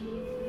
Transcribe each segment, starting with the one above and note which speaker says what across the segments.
Speaker 1: Jesus.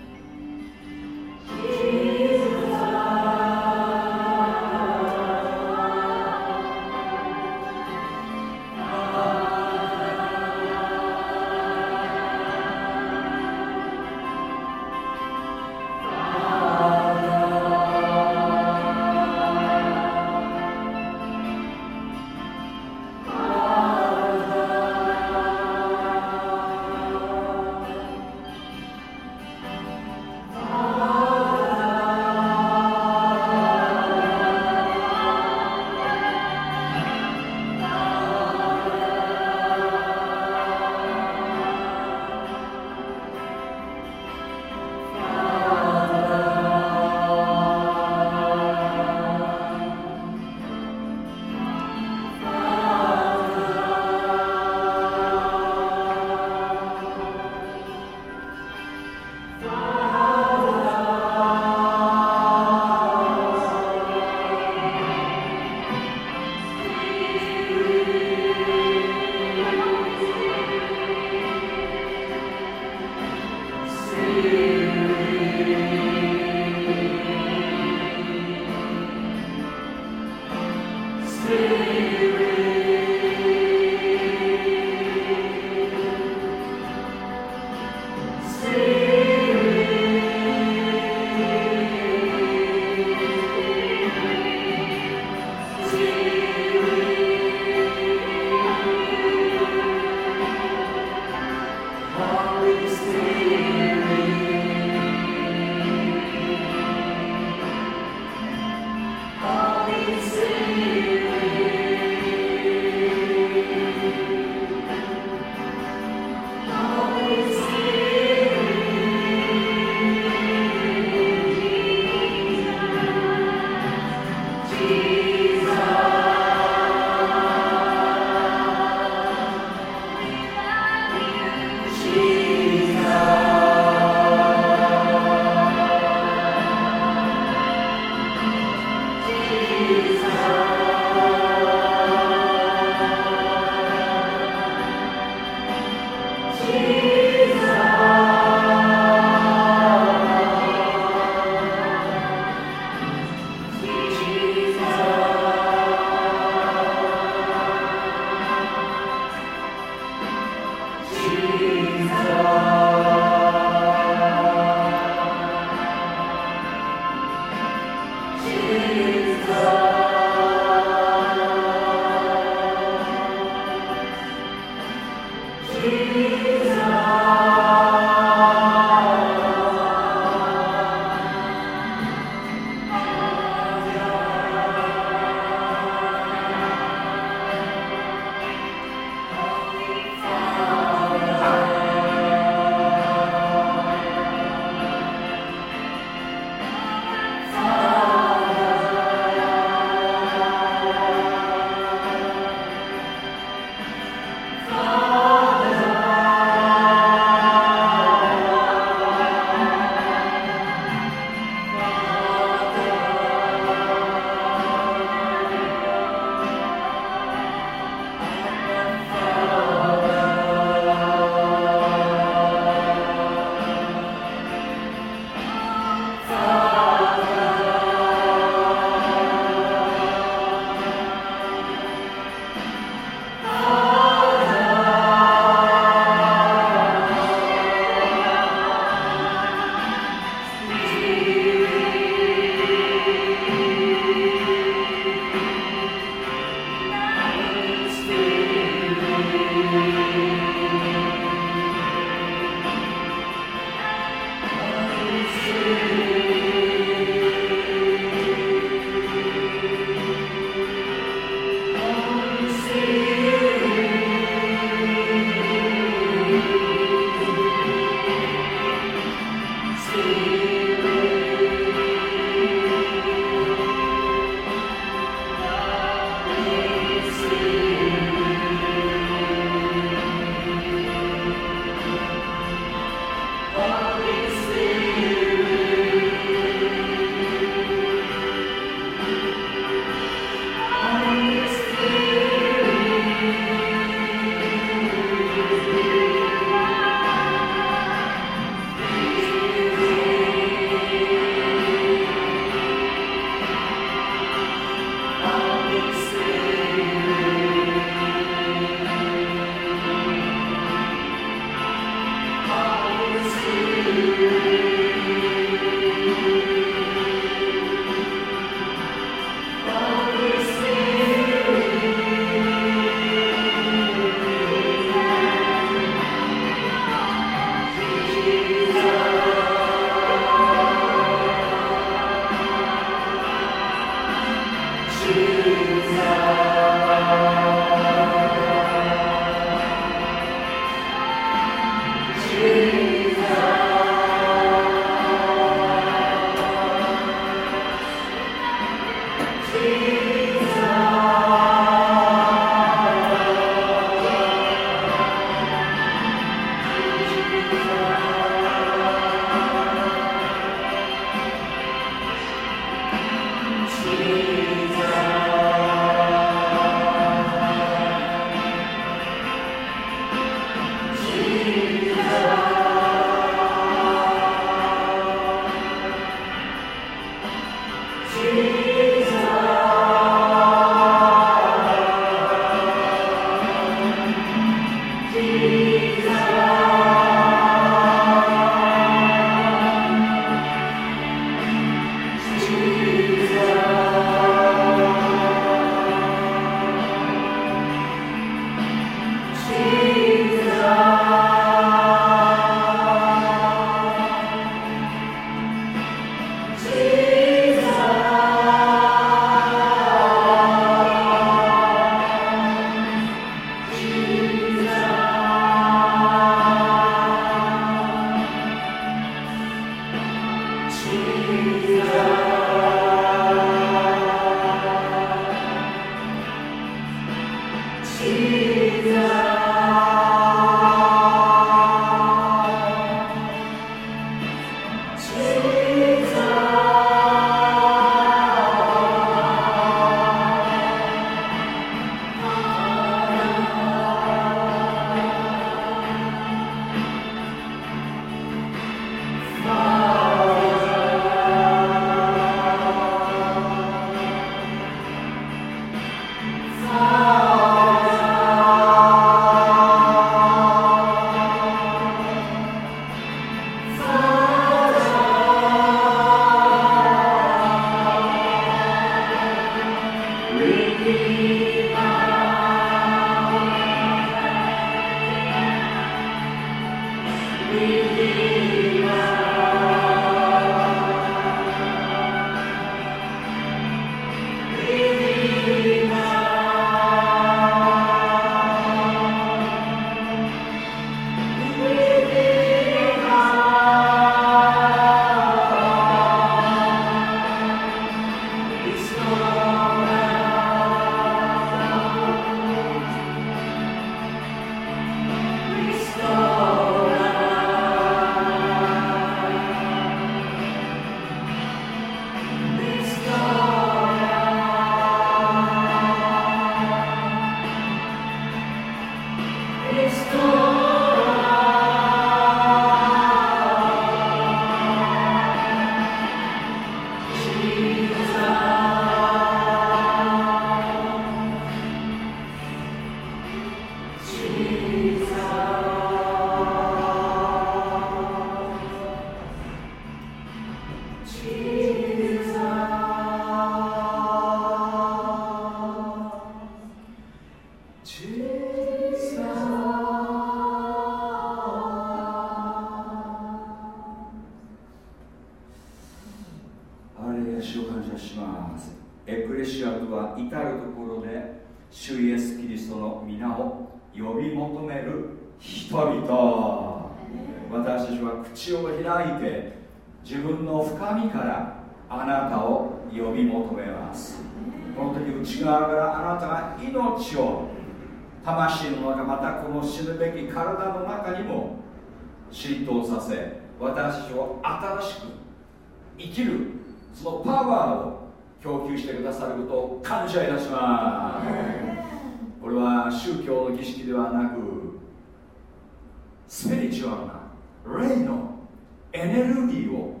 Speaker 1: エネルギーを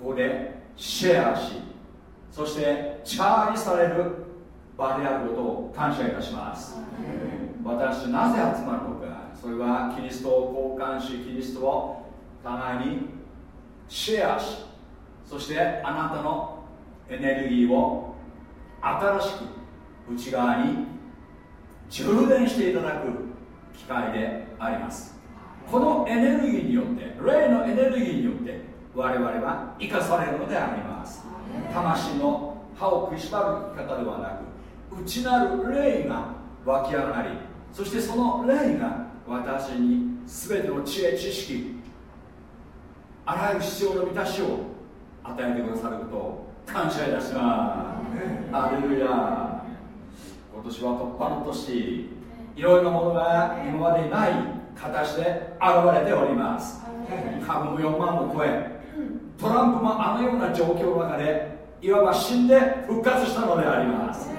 Speaker 1: ここでシェアしそしてチャージされる場であることを感謝いたします。私なぜ集まるのかそれはキリストを交換しキリストを互いにシェアしそしてあなたのエネルギーを新しく内側に充電していただく機会であります。このエネルギーによって霊のエネルギーによって我々は生かされるのであります。魂の歯を食いしばる生き方ではなく内なる霊が湧き上がりそしてその霊が私に全ての知恵知識あらゆる必要の満たしを与えてくださることを感謝いたしますアレルヤ。今年は突破の年。いろいろなものが今までにない形で現れております。株も4万を超えトランプもあのような状況の中でいわば死んで復活したのであります。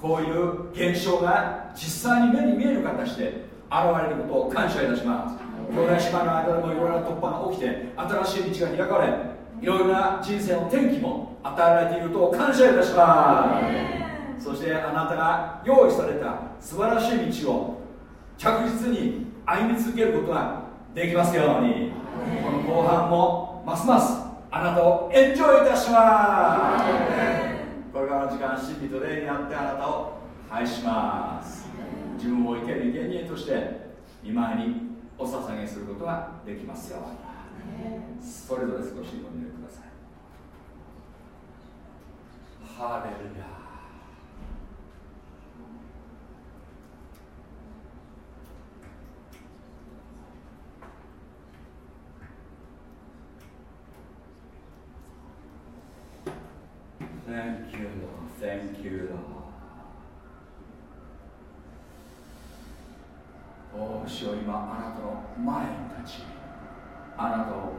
Speaker 1: こういう現象が実際に目に見える形で現れることを感謝いたします。兄弟姉妹の間でもいろいろな突破が起きて新しい道が開かれいろいろな人生の転機も与えられていることを感謝いたします。そしてあなたが用意された素晴らしい道を着実に歩み続けることができますように。この後半もますますあなたをエンジョイいたします。これからの時間真理と礼にあってあなたを愛します。自分を生ける生贄として今にお捧げすることができますように。それぞれ少しお祈りください。ハレルヤ Thank you, Lord. Thank you, Lord. お主よ今あなたの前に立ちあなたを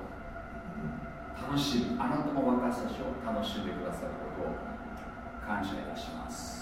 Speaker 1: 楽しむあなたも私たちを楽しんでくださることを感謝いたします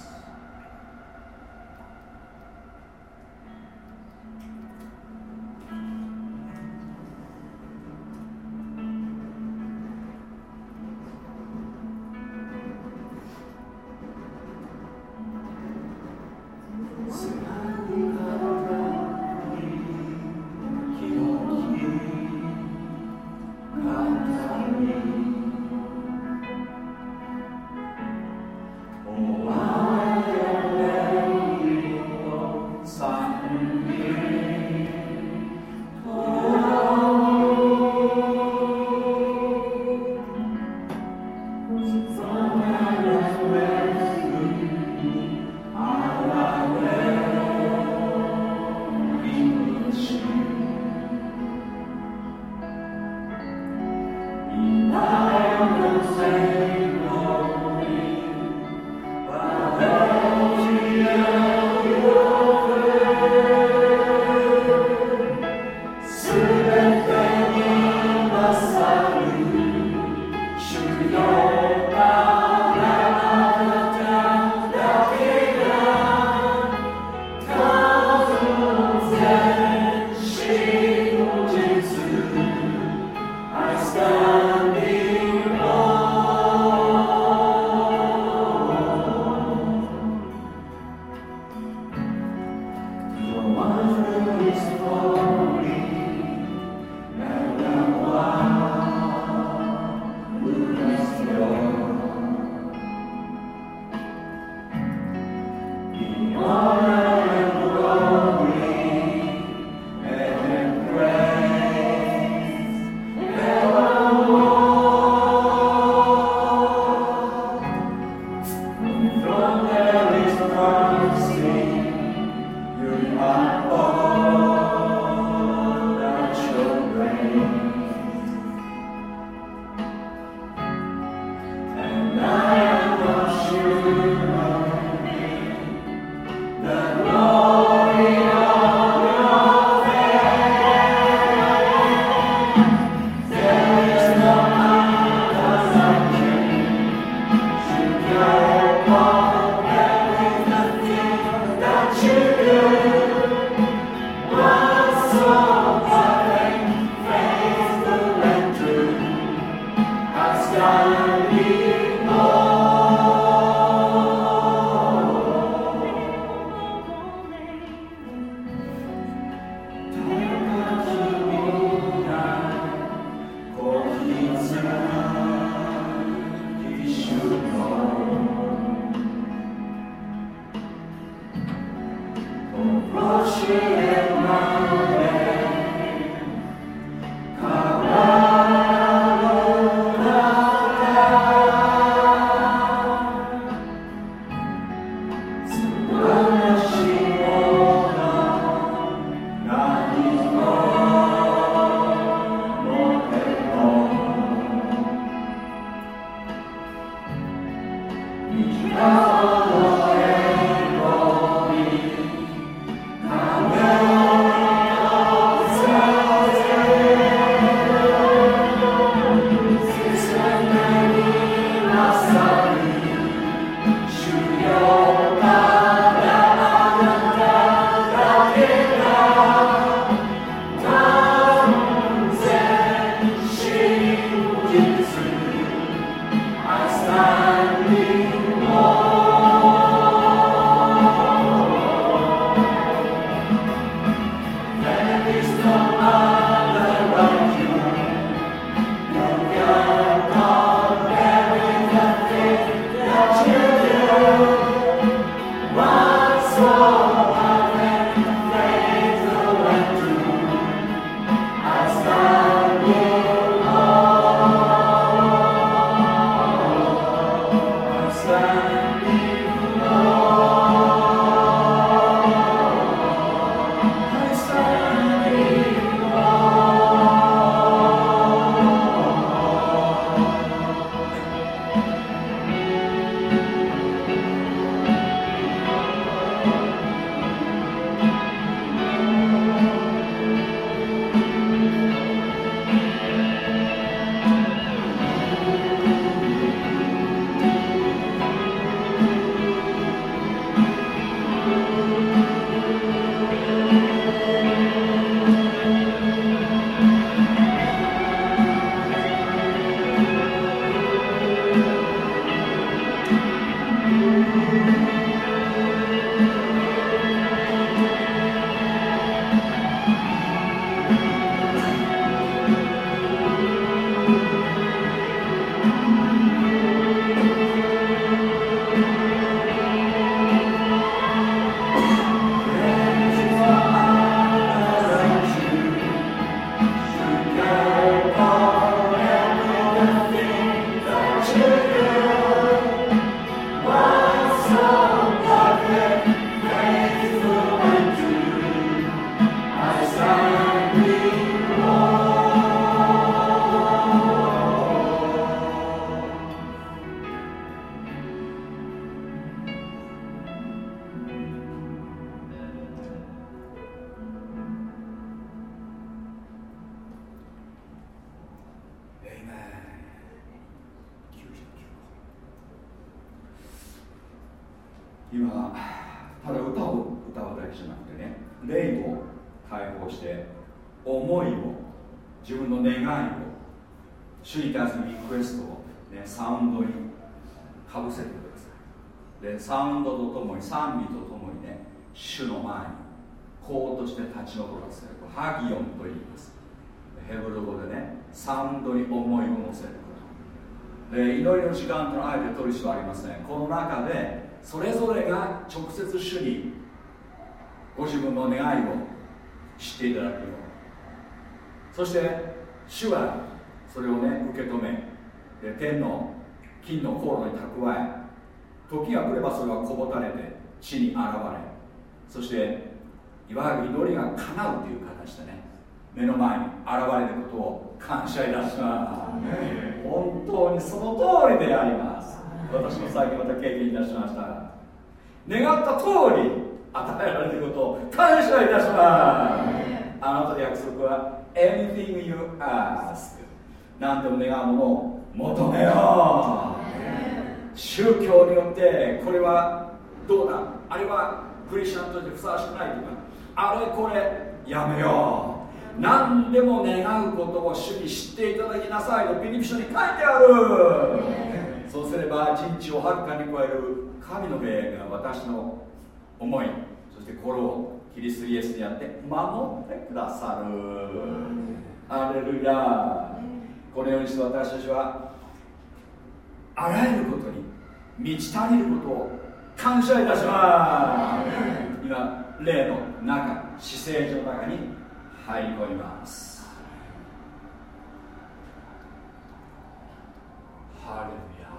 Speaker 1: サウンドとともに賛美とともにね主の前にこうとして立ち上らせる。ハギオンと言います。ヘブル語でねサウンドに思いを乗せること。で祈りの時間とのあえて取る必要はありません。この中でそれぞれが直接主にご自分の願いを知っていただくよう。そして主はそれをね受け止めで天の金の航路に蓄え時が来ればそれはこぼたれて地に現れそしていわゆる祈りが叶うという形でね。目の前に現れることを感謝いたします。本当にその通りであります。私も最近また経験いたしました。願った通り与えられることを感謝いたします。あなたの約束は Anything you ask 何でも願うものを求めよう宗教によってこれはどうだ？あれはクリスチャンとしてふさわしくないとか？あれこれやめよう。何でも願うことを主に知っていただきなさいとピリピ書に書いてある。そうすれば人知をはるかに超える神の霊が私の思いそして心をキリストイエスにあって守ってくださる。アレルヤこのようにして私たちはあらゆることに満ち足りることを感謝いたします。今霊の中姿勢の中に入り込みます。ハレルヤ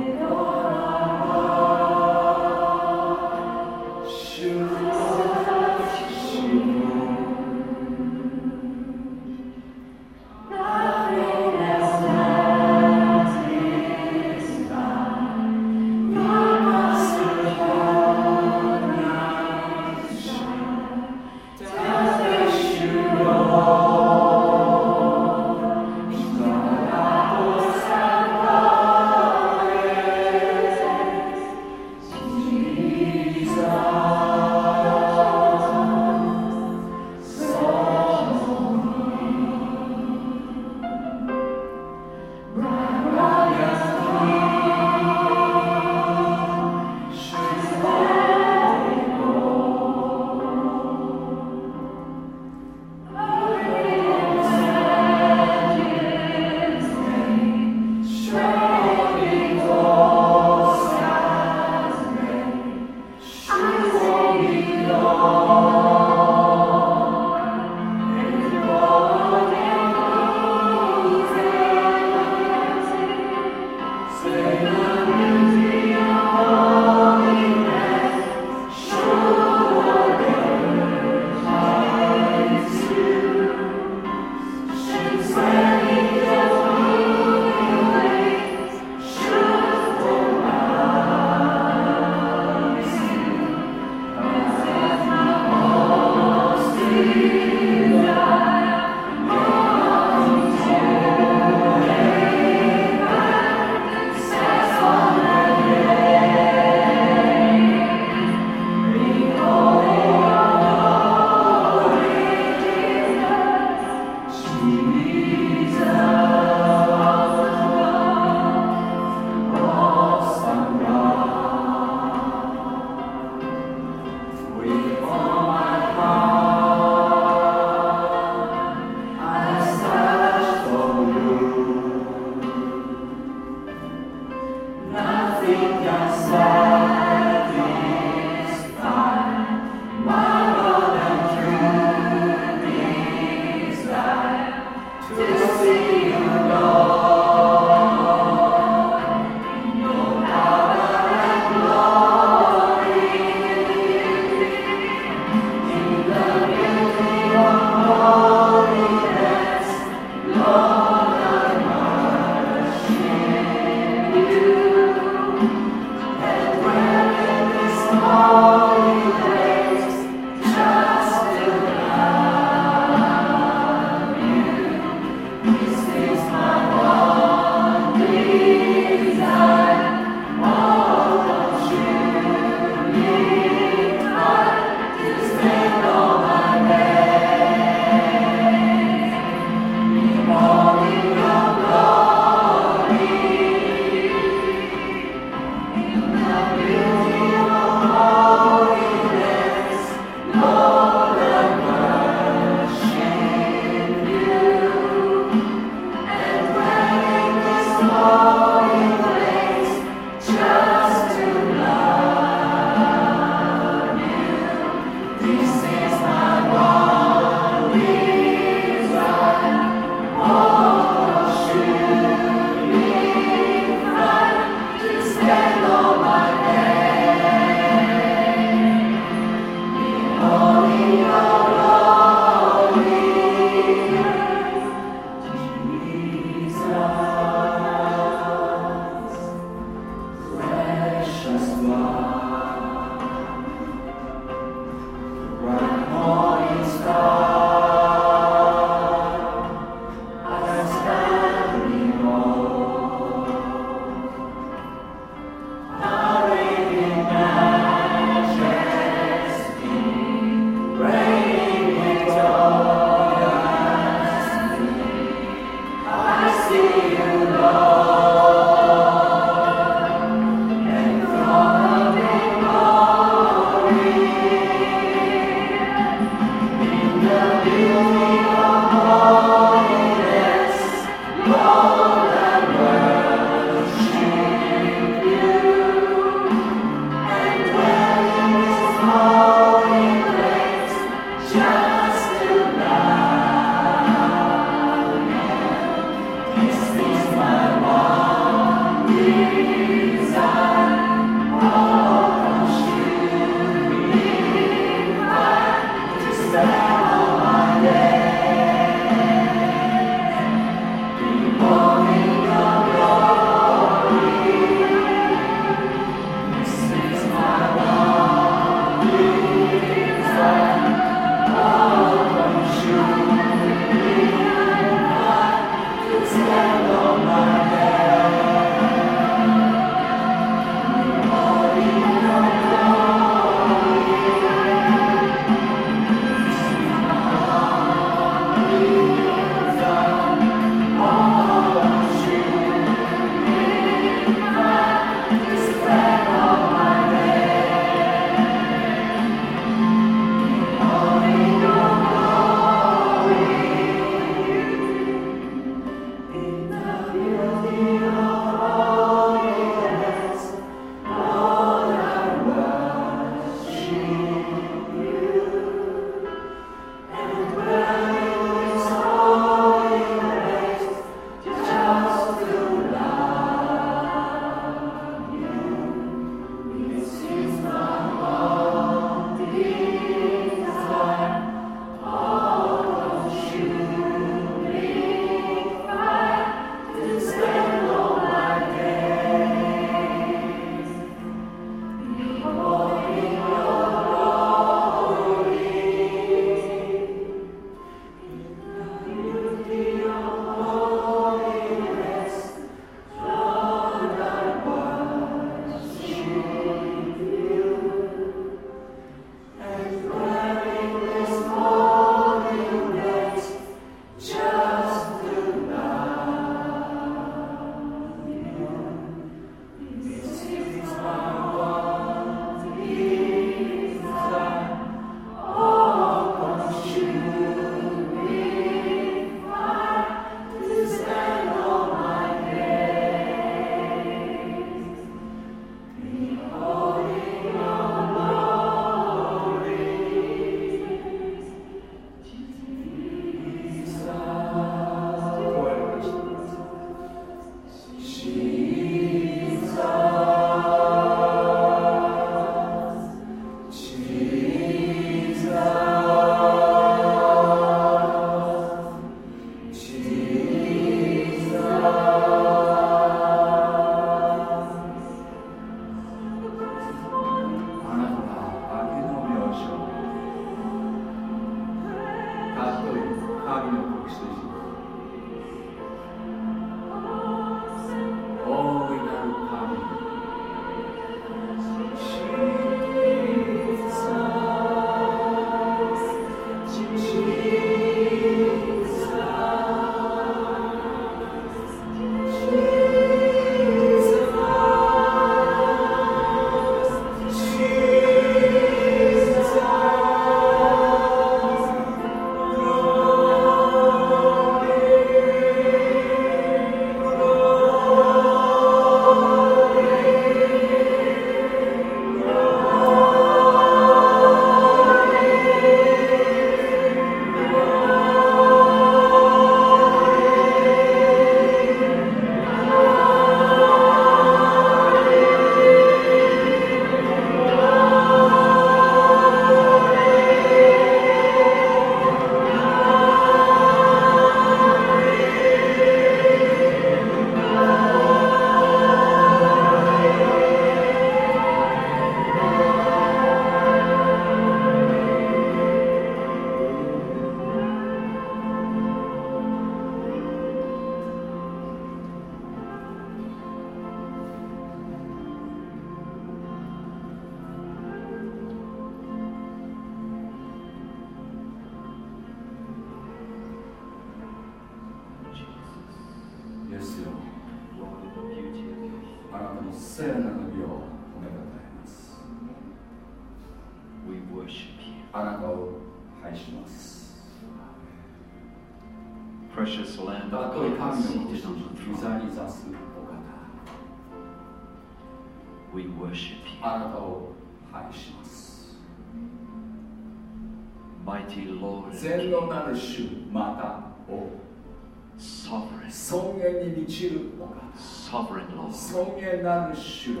Speaker 1: 尊厳なる主よ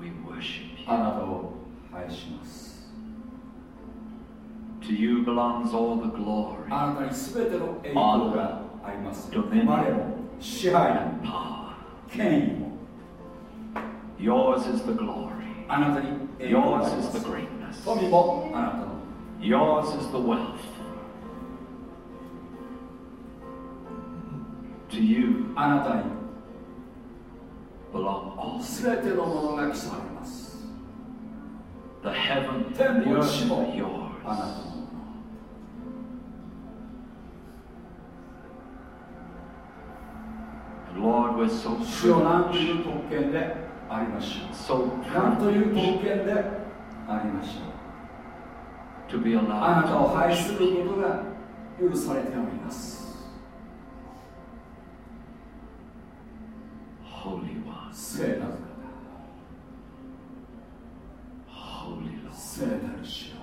Speaker 2: We worship
Speaker 1: あ
Speaker 2: you.
Speaker 1: なたを拝します
Speaker 2: To you belongs all the glory,
Speaker 1: あなたに全ての栄光があります生
Speaker 2: Dominion
Speaker 1: まれも支配も
Speaker 2: power.
Speaker 1: 権威も
Speaker 2: Yours is the glory.
Speaker 1: あなたに栄光があ
Speaker 2: Yours
Speaker 1: り
Speaker 2: is
Speaker 1: ま
Speaker 2: the
Speaker 1: す
Speaker 2: greatness.
Speaker 1: 富もあなたの
Speaker 2: Yours is the wealth. to you
Speaker 1: あなたに
Speaker 2: belong all
Speaker 1: てのものが記されます
Speaker 2: the heaven the earth
Speaker 1: is
Speaker 2: yours
Speaker 1: あなたのもの
Speaker 2: the Lord was so free
Speaker 1: 主よ何という特権でありましょう何という特権でありましょう
Speaker 2: To be allowed.
Speaker 1: あなたを愛することが許されております。
Speaker 2: Holy One,
Speaker 1: 聖なる方
Speaker 2: Holy Lord.
Speaker 1: 聖なる主よ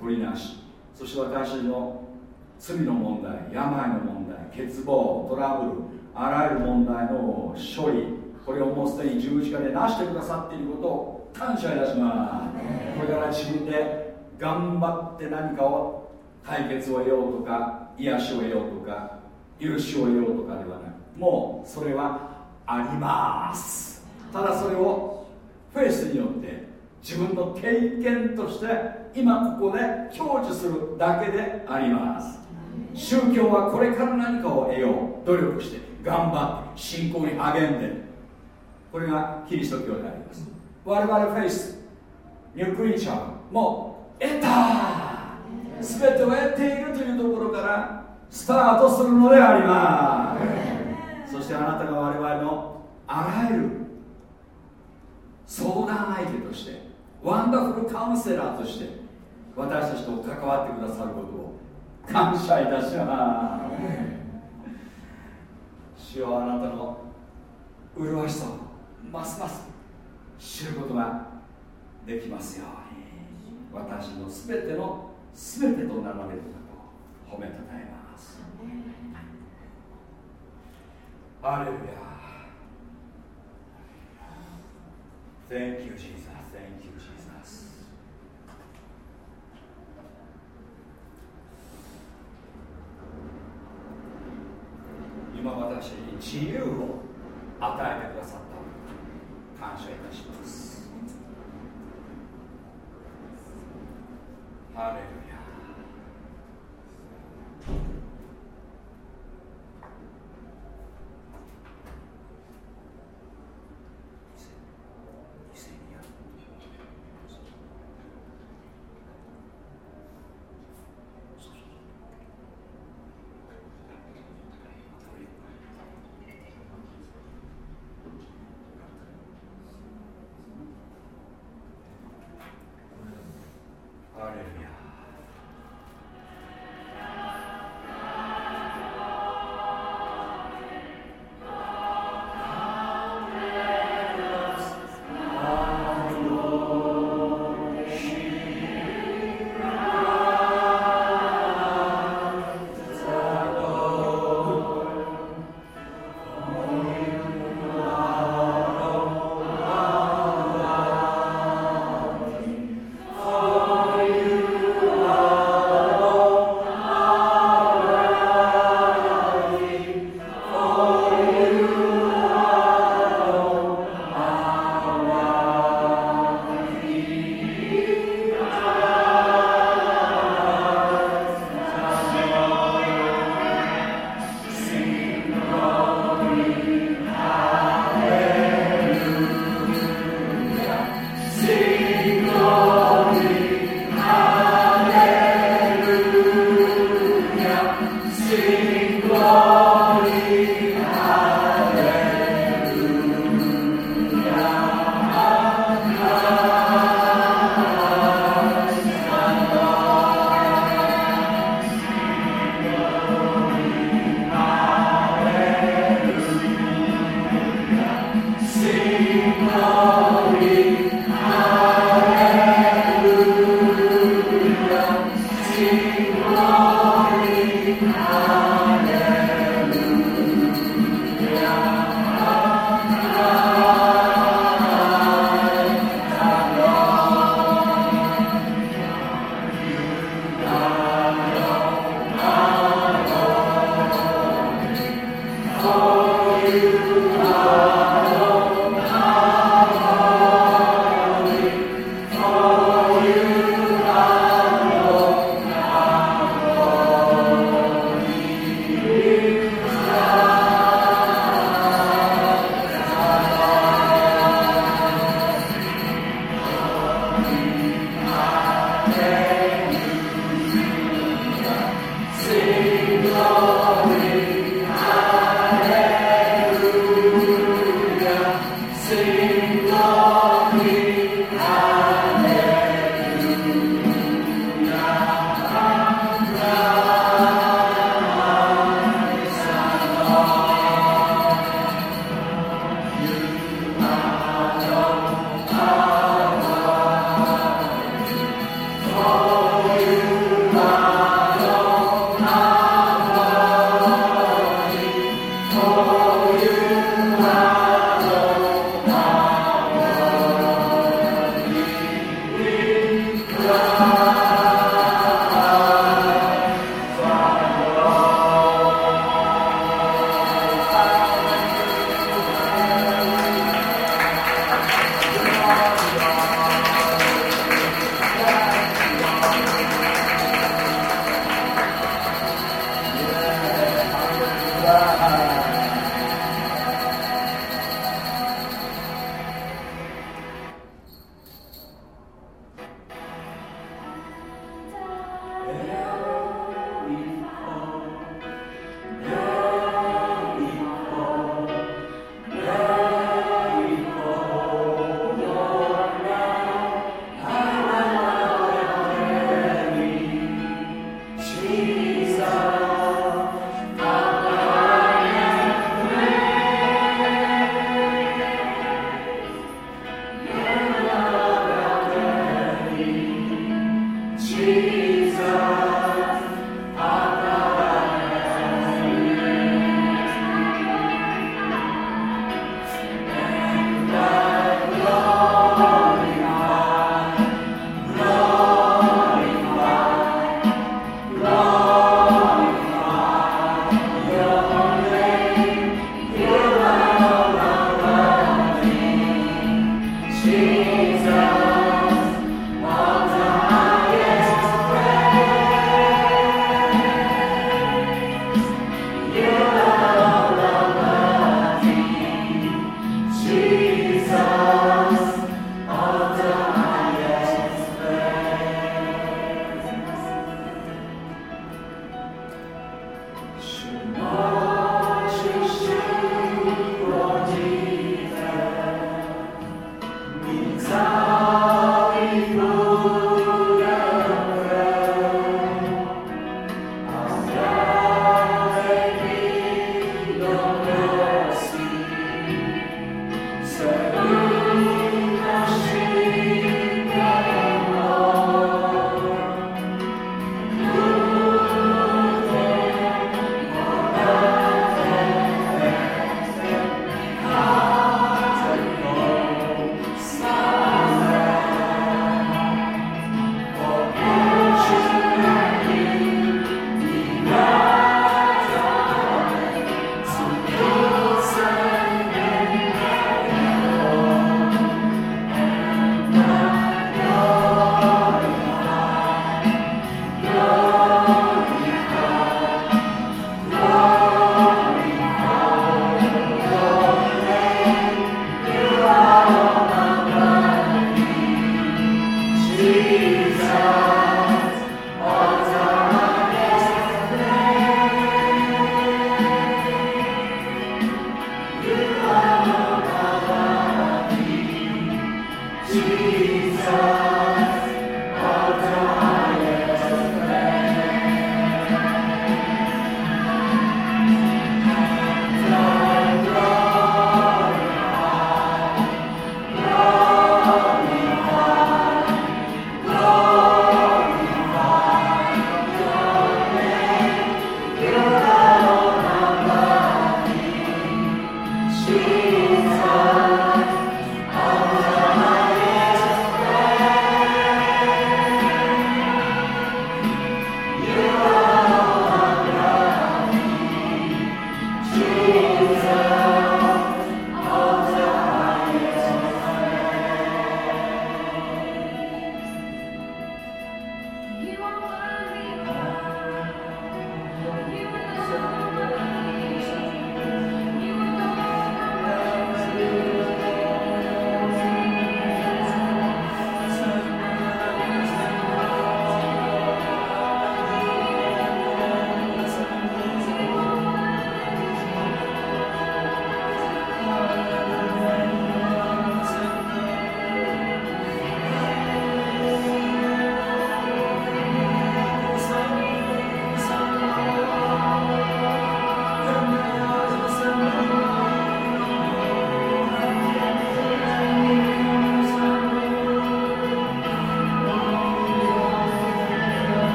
Speaker 1: 取りなし。そして私の罪の問題病の問題欠乏トラブルあらゆる問題の処理これをもうすでに十字架でなしてくださっていることを感謝いたします。これから自分で頑張って何かを解決を得ようとか癒しを得ようとか許しを得ようとかではなくもうそれはあります。ただそれをフェイスによって自分の経験として今ここで享受するだけであります。宗教はこれから何かを得よう努力して頑張って信仰に励んでこれがキリスト教であります。我々フェイスニュークリーチャーもう得た。全てを得ているというところからスタートするのであります。そしてあなたが我々のあらゆる相談相手としてワンダフルカウンセラーとして私たちと関わってくださることを感謝いたします。主はあなたの麗しさをますます知ることができますように。私のすべてのすべてとなられることを褒めたたえます。ハレルヤ Thank you, Jesus. Thank you, Jesus. 今私に自由を与えてくださった感謝いたします。ハレルヤ。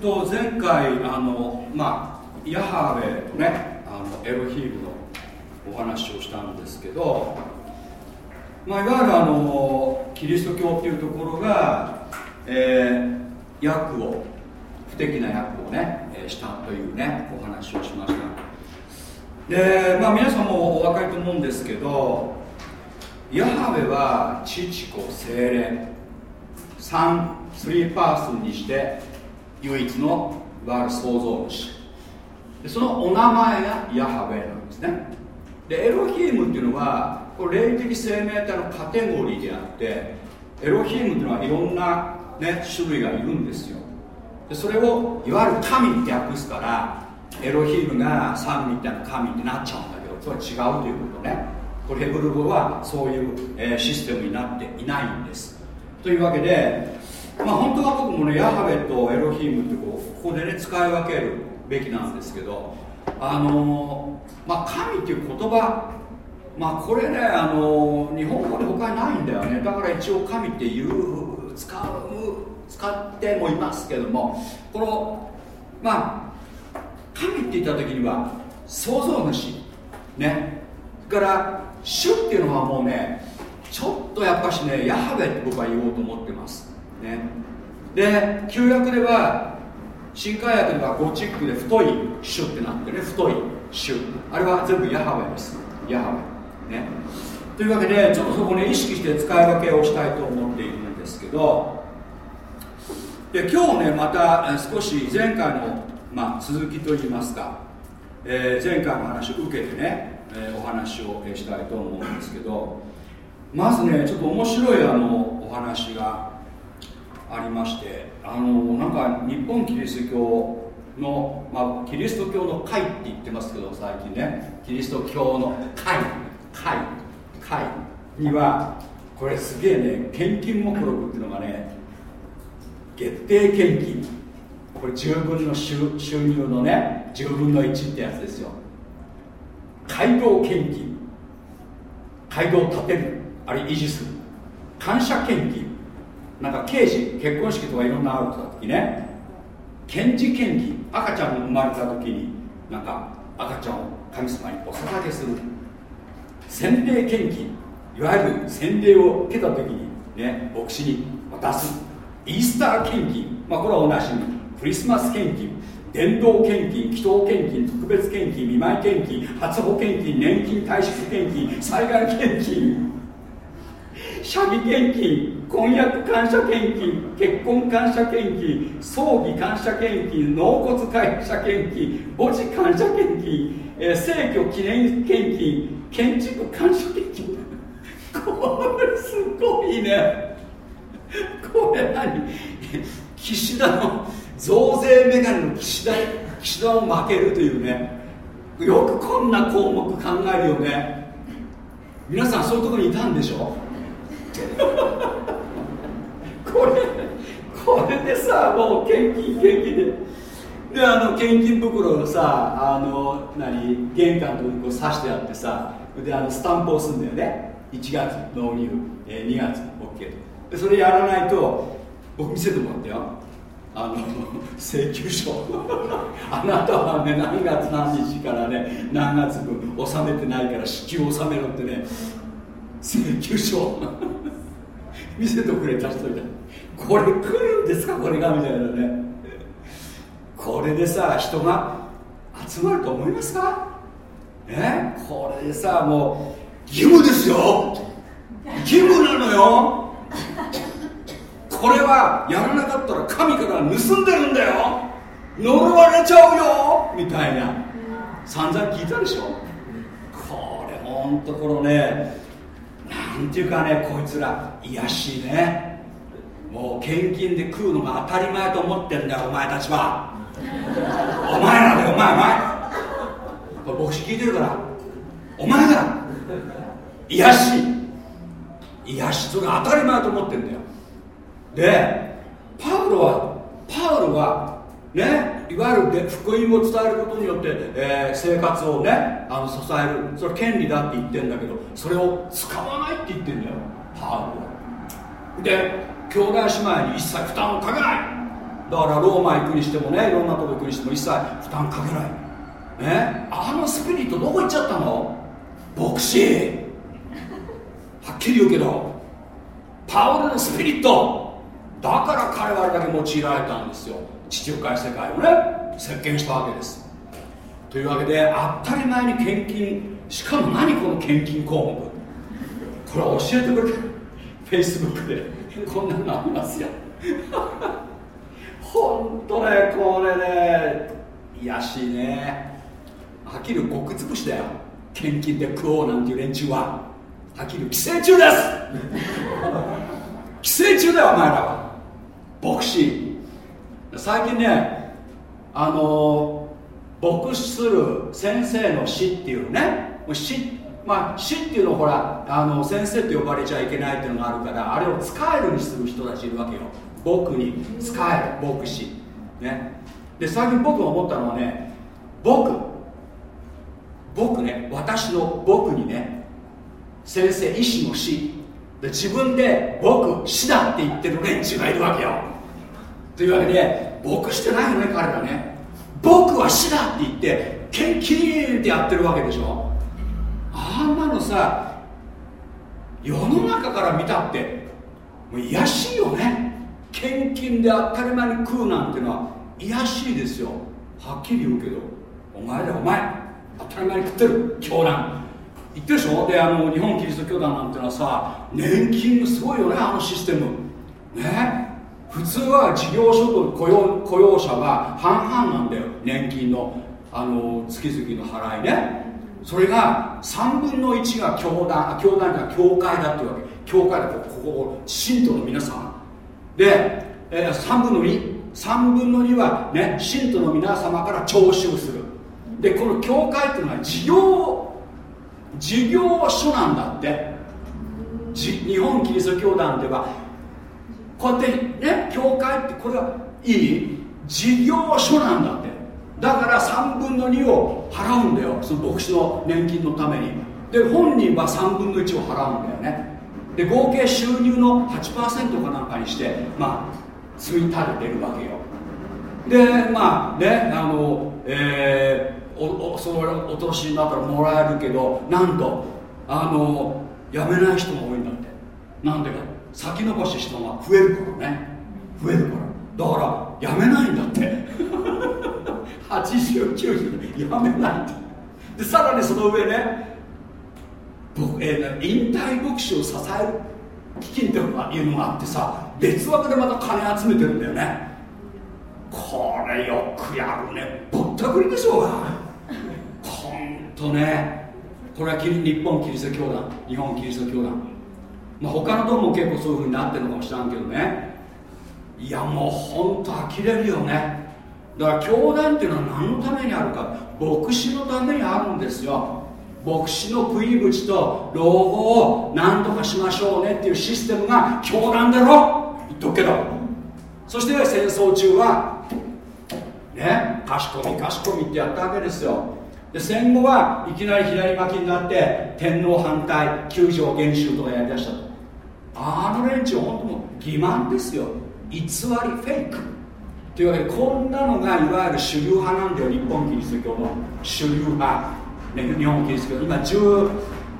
Speaker 3: と
Speaker 1: 前回あのまあヤハウェとねあのエロヒームのお話をしたんですけど、まあ、いわゆるあのキリスト教っていうところが、えー、役を不適な役をね、えーしたというねお話をしました。で、まあ、皆さんもお分かりと思うんですけどヤハウェは父子精霊3 3パーソンにして唯一のいわゆる創造主。でそのお名前がヤハウェなんですね。でエロヒームっていうのはこれ霊的生命体のカテゴリーであってエロヒームっていうのはいろんな、ね、種類がいるんですよ。でそれをいわゆる神って訳すからエロヒームが神みたいな神ってなっちゃうんだけどそれは違うということね。これヘブル語はそういう、えーシステムになっていないんです。というわけでまあ本当は僕もねヤハベとエロヒームってこうここでね使い分けるべきなんですけどあのーまあ神っていう言葉まあこれねあのー日本語で他にないんだよね。だから一応神っていう使う使ってもいますけどもこのまあ神って言った時には創造主ね。それから主っていうのはもうねちょっとやっぱしねヤハベって僕は言おうと思ってます。ね。で旧約では新海訳ではゴチックで太い主ってなってね太い主。あれは全部ヤハウェです。ヤハウェ。ね。というわけでちょっとそこね意識して使い分けをしたいと思っているんですけどで今日ねまた少し前回の、まあ、続きといいますか、えー前回の話を受けてね、えーお話をしたいと思うんですけどまずねちょっと面白いあのお話がありましてあのなんか日本キリスト教の、まあ、キリスト教の会って言ってますけど最近ね。キリスト教の会。会。会にはこれすげえね献金目録っていうのがね月定献金。これ10分の収収入のね10分の1ってやつですよ。街道献金。街道を建てる。あるいは維持する。感謝献金。なんか刑事結婚式とかいろんなある時ね。検事献金赤ちゃんが生まれた時になんか赤ちゃんを神様にお捧げする洗礼献金いわゆる洗礼を受けた時にね牧師に渡す。イースター献金まあこれは同じ。にクリスマス献金伝道献金祈祷献金特別献金見舞い献金初保献金年金退職献金災害献金社義献金婚約感謝献金結婚感謝献金葬儀感謝献金納骨感謝献金墓地感謝献金、えー、記念献金建築感謝献金これすごいね。これ何？岸田の増税メガネの岸田岸田を負けるというね。よくこんな項目考えるよね。皆さんそういうところにいたんでしょ？これこれでさもう献金献金で。であの献金袋をさあの何玄関のとこにこう刺してあってさであのスタンプを押すんだよね。1月納入、えー、2月 OK と。でそれやらないと僕見せてもらったよ。あの 請求書。あなたはね何月何日からね何月分納めてないから支給納めろってね請求書。見せてくれた人いたこれ来るんですか？これがみたいなね。これでさ人が集まると思いますか？ねこれでさもう義務ですよ。義務なのよ。これはやらなかったら神から盗んでるんだよ。呪われちゃうよ。みたいな。散々聞いたでしょ？これほんとこのねなんていうかねこいつら癒やしいねもう献金で食うのが当たり前と思ってんだよお前たちはお前らだよお前お前これ牧師聞いてるからお前だ癒やし癒やしそれが当たり前と思ってんだよでパウロはパウロはねいわゆる福音を伝えることによって、えー生活をねあの支える。それ権利だって言ってんだけどそれを使わないって言ってんだよ。パウロで兄弟姉妹に一切負担をかけない。だからローマ行くにしてもねいろんなとこ行くにしても一切負担かけない。ねあのスピリットどこ行っちゃったの？牧師。はっきり言うけどパウロのスピリット。だから彼はあれだけ用いられたんですよ。地中海世界をね席巻したわけです。というわけで当たり前に献金しかも何この献金項目？これ教えてくれフェイスブックで。こんなのありますよ。本当ねこれねいやしいね。はっきり極尽くしだよ。献金で食おうなんていう連中は。はっきり寄生虫です。寄生虫だよお前らは。牧師最近ねあの牧師する先生の死っていうね死まあ死っていうのはほらあの先生って呼ばれちゃいけないっていうのがあるからあれを使えるにする人たちいるわけよ。僕に使える牧師。ね。で最近僕が思ったのはね僕。僕ね私の僕にね先生医師の死。で自分で僕死だって言ってる連中がいるわけよ。というわけで僕してないよね彼らね。僕は死だって言って献金ってやってるわけでしょ。あんなのさ世の中から見たってもう癒しいよね。献金で当たり前に食うなんてのは癒やしいですよ。はっきり言うけどお前だお前。当たり前に食ってる教団言ってるでしょ？であの日本キリスト教団なんてのはさ年金すごいよねあのシステム。ね。普通は事業所と雇用雇用者は半々なんだよ。年金のあの月々の払いね。それが3分の1が教団あ教団が教会だっていうわけ。教会だとここ信徒の皆様。で、えー、3分の23分の2はね信徒の皆様から徴収する。でこの教会っていうのは事業事業所なんだって。日本キリスト教団ではこうやってね教会ってこれはいい？事業所なんだって。だから3分の2を払うんだよ。その牧師の年金のために。で本人は3分の1を払うんだよね。で合計収入の8%かなんかにしてまあ積み立ててるわけよ。でまあねあのえー、おおそのお年になったらもらえるけどなんとあの辞めない人が多いんだって。なんでか先延ばししたのが増えるからね。増えるから。だから辞めないんだって。8090で辞めないって。でさらにその上ね僕、えー、引退牧師を支える基金っていうのがあってさ別枠でまた金集めてるんだよね。これよくやるね。ぼったくりでしょうが。ほんとね。これは日本キリスト教団日本キリスト教団。まあ、他のとこも結構そういうふうになってるのかもしれんけどね。いやもうほんと呆れるよね。だから教団っていうのは何のためにあるか。牧師のためにあるんですよ。牧師の食い口と老後を何とかしましょうねっていうシステムが教団だろ。言っとくけど。そして戦争中はね賢み賢みってやったわけですよ。で戦後はいきなり左巻きになって天皇反対九条元首とかやりだしたと。あの連中本当もう欺瞞ですよ。偽りフェイク。というわけでこんなのがいわゆる主流派なんだよ日本キリスト教の主流派、ね、日本キリスト教。今10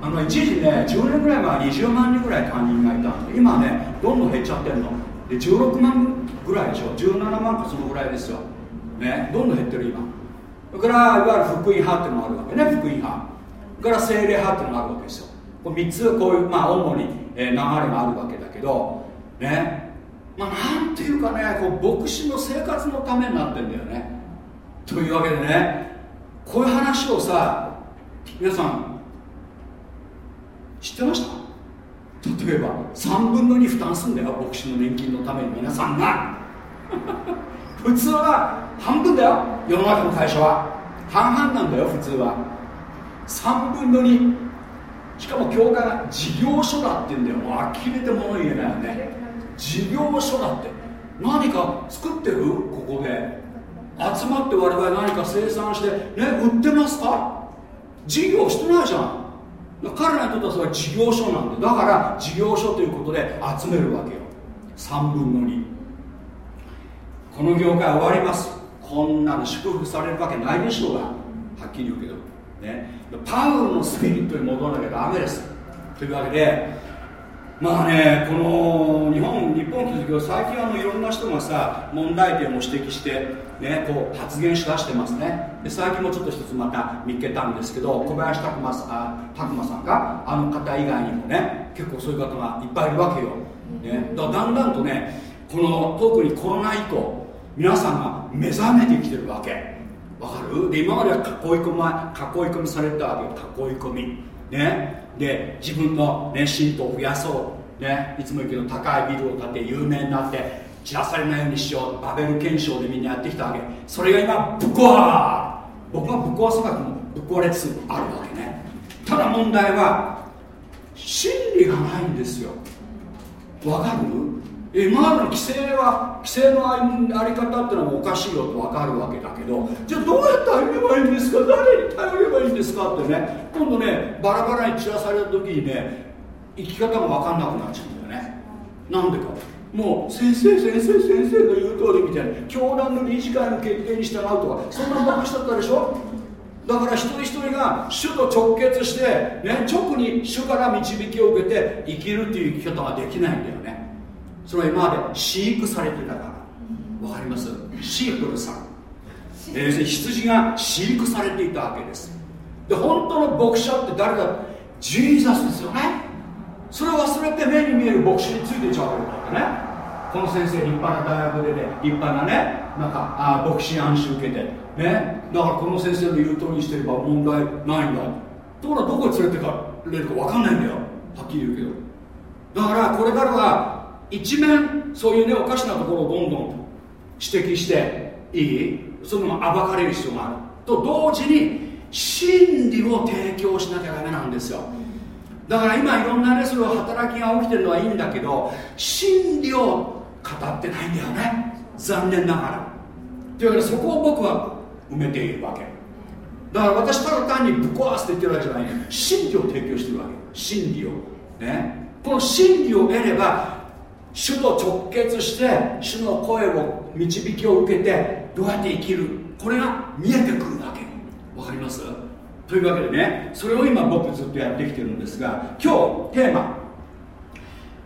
Speaker 1: あの一時ね10年ぐらい前は20万人ぐらい会員がいたんで今ねどんどん減っちゃってるの。で16万ぐらいでしょ。17万かそのぐらいですよ。ねどんどん減ってる今。それからいわゆる福音派っていうのがあるわけね福音派。それから精霊派っていうのがあるわけですよ。これ3つこういうまあ主に、え、流れがあるわけだけどね。まあなんていうかねこう牧師の生活のためになってんだよね。というわけでねこういう話をさ皆さん知ってました？例えば3分の2負担すんだよ牧師の年金のために皆さんが。普通は半分だよ世の中の会社は。半々なんだよ普通は。3分の2しかも教会が事業所だって言うんだよ。もう呆れて物言えないよね。事業所だって。何か作ってる？ここで。集まって我々何か生産して。ね売ってますか？事業してないじゃん。彼らにとってはそれは事業所なんでだから事業所ということで集めるわけよ。3分の2この業界終わります。こんなの祝福されるわけないでしょうが。はっきり言うけど。ねパウロのスピリットに戻らなきゃダメですというわけでまあね、この日本、日本気づくけ最近あのいろんな人がさ、問題点を指摘して、ね、こう発言しだしてますね。で最近もちょっと一つまた見つけたんですけど、小林拓馬さん拓馬さんが、あの方以外にもね、結構そういう方がいっぱいいるわけよ。ね、だだんだんとね、この特にコロナ以降、皆さんが目覚めてきてるわけ。わかる？で今までは囲い込ま囲い込みされたわけ、囲い込み。ね、で自分の、ね、信徒を増やそう、ね、いつも言うけど高いビルを建て有名になって散らされないようにしよう。バベル憲章でみんなやってきたわけ。それが今ぶっ壊僕はぶっ壊さなくてもぶっ壊れつつあるわけね。ただ問題は真理がないんですよ。わかる？今までの規制は規制のあり方っていうのはおかしいよと分かるわけだけどじゃあどうやって歩めばいいんですか？誰に頼ればいいんですか？ってね今度ねバラバラに散らされた時にね生き方が分かんなくなっちゃうんだよね。なんでか。もう先生先生先生の言う通りみたいな教団の理事会の決定に従うとかそんなバカしだったでしょ？だから一人一人が主と直結して、ね、直に主から導きを受けて生きるっていう生き方ができないんだよね。それは今まで飼育されていたから。わかります？シープルさん、えー、羊が飼育されていたわけです。で本当の牧者って誰だ？ジーザスですよね。それを忘れて目に見える牧師についてちゃうわけだね。この先生立派な大学でね立派なねなんかあ牧師暗視受けて。ね。だからこの先生の言う通りにしてれば問題ないんだ。ところがどこに連れてかれるか分かんないんだよ。はっきり言うけど。だからこれからは一面そういうねおかしなところをどんどん指摘していいその暴かれる必要があると同時に真理を提供しなきゃダメなんですよ。だから今いろんなねそれ働きが起きてるのはいいんだけど真理を語ってないんだよね。残念ながら。というわけでそこを僕は埋めているわけ。だから私ただ単にぶっ壊すって言ってるわけじゃない。真理を提供してるわけ。真理を。ね。この真理を得れば主と直結して主の声を導きを受けてどうやって生きるこれが見えてくるわけ。わかります？というわけでねそれを今僕ずっとやってきてるんですが今日テーマ、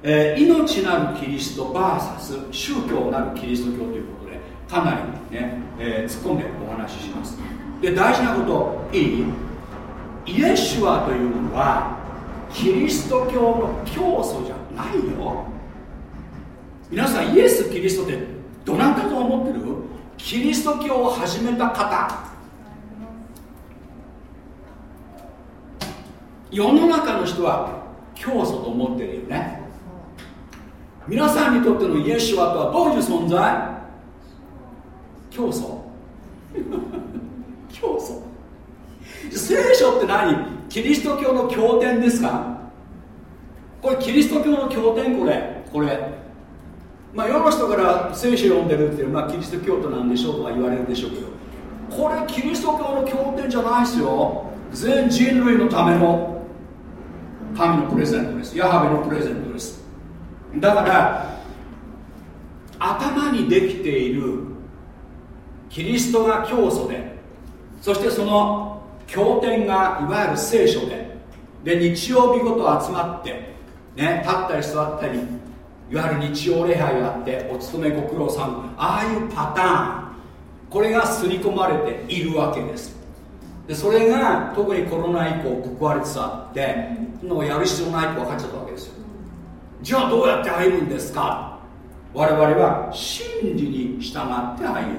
Speaker 1: えー、命なるキリスト VS 宗教なるキリスト教ということでかなりね、えー、突っ込んでお話しします。で大事なこといい？イエシュアというのはキリスト教の教祖じゃないよ。皆さんイエス・キリストってどなたと思ってる？キリスト教を始めた方。世の中の人は教祖と思ってるよね。皆さんにとってのイエシュアとはどういう存在？教祖。教祖。聖書って何？キリスト教の経典ですか？これキリスト教の経典？これ。これ。まあ、世の人から聖書読んでるっていう、まあ、キリスト教徒なんでしょうとか言われるでしょうけどこれキリスト教の経典じゃないですよ。全人類のための神のプレゼントです。ヤハベのプレゼントです。だから頭にできているキリストが教祖でそしてその経典がいわゆる聖書でで日曜日ごと集まってね立ったり座ったりいわゆる日曜礼拝があってお勤めご苦労さんああいうパターン。これが刷り込まれているわけです。でそれが特にコロナ以降ぶっ壊れつつあってのやる必要ないと分かっちゃったわけですよ。じゃあどうやって歩むんですか？我々は真理に従って歩む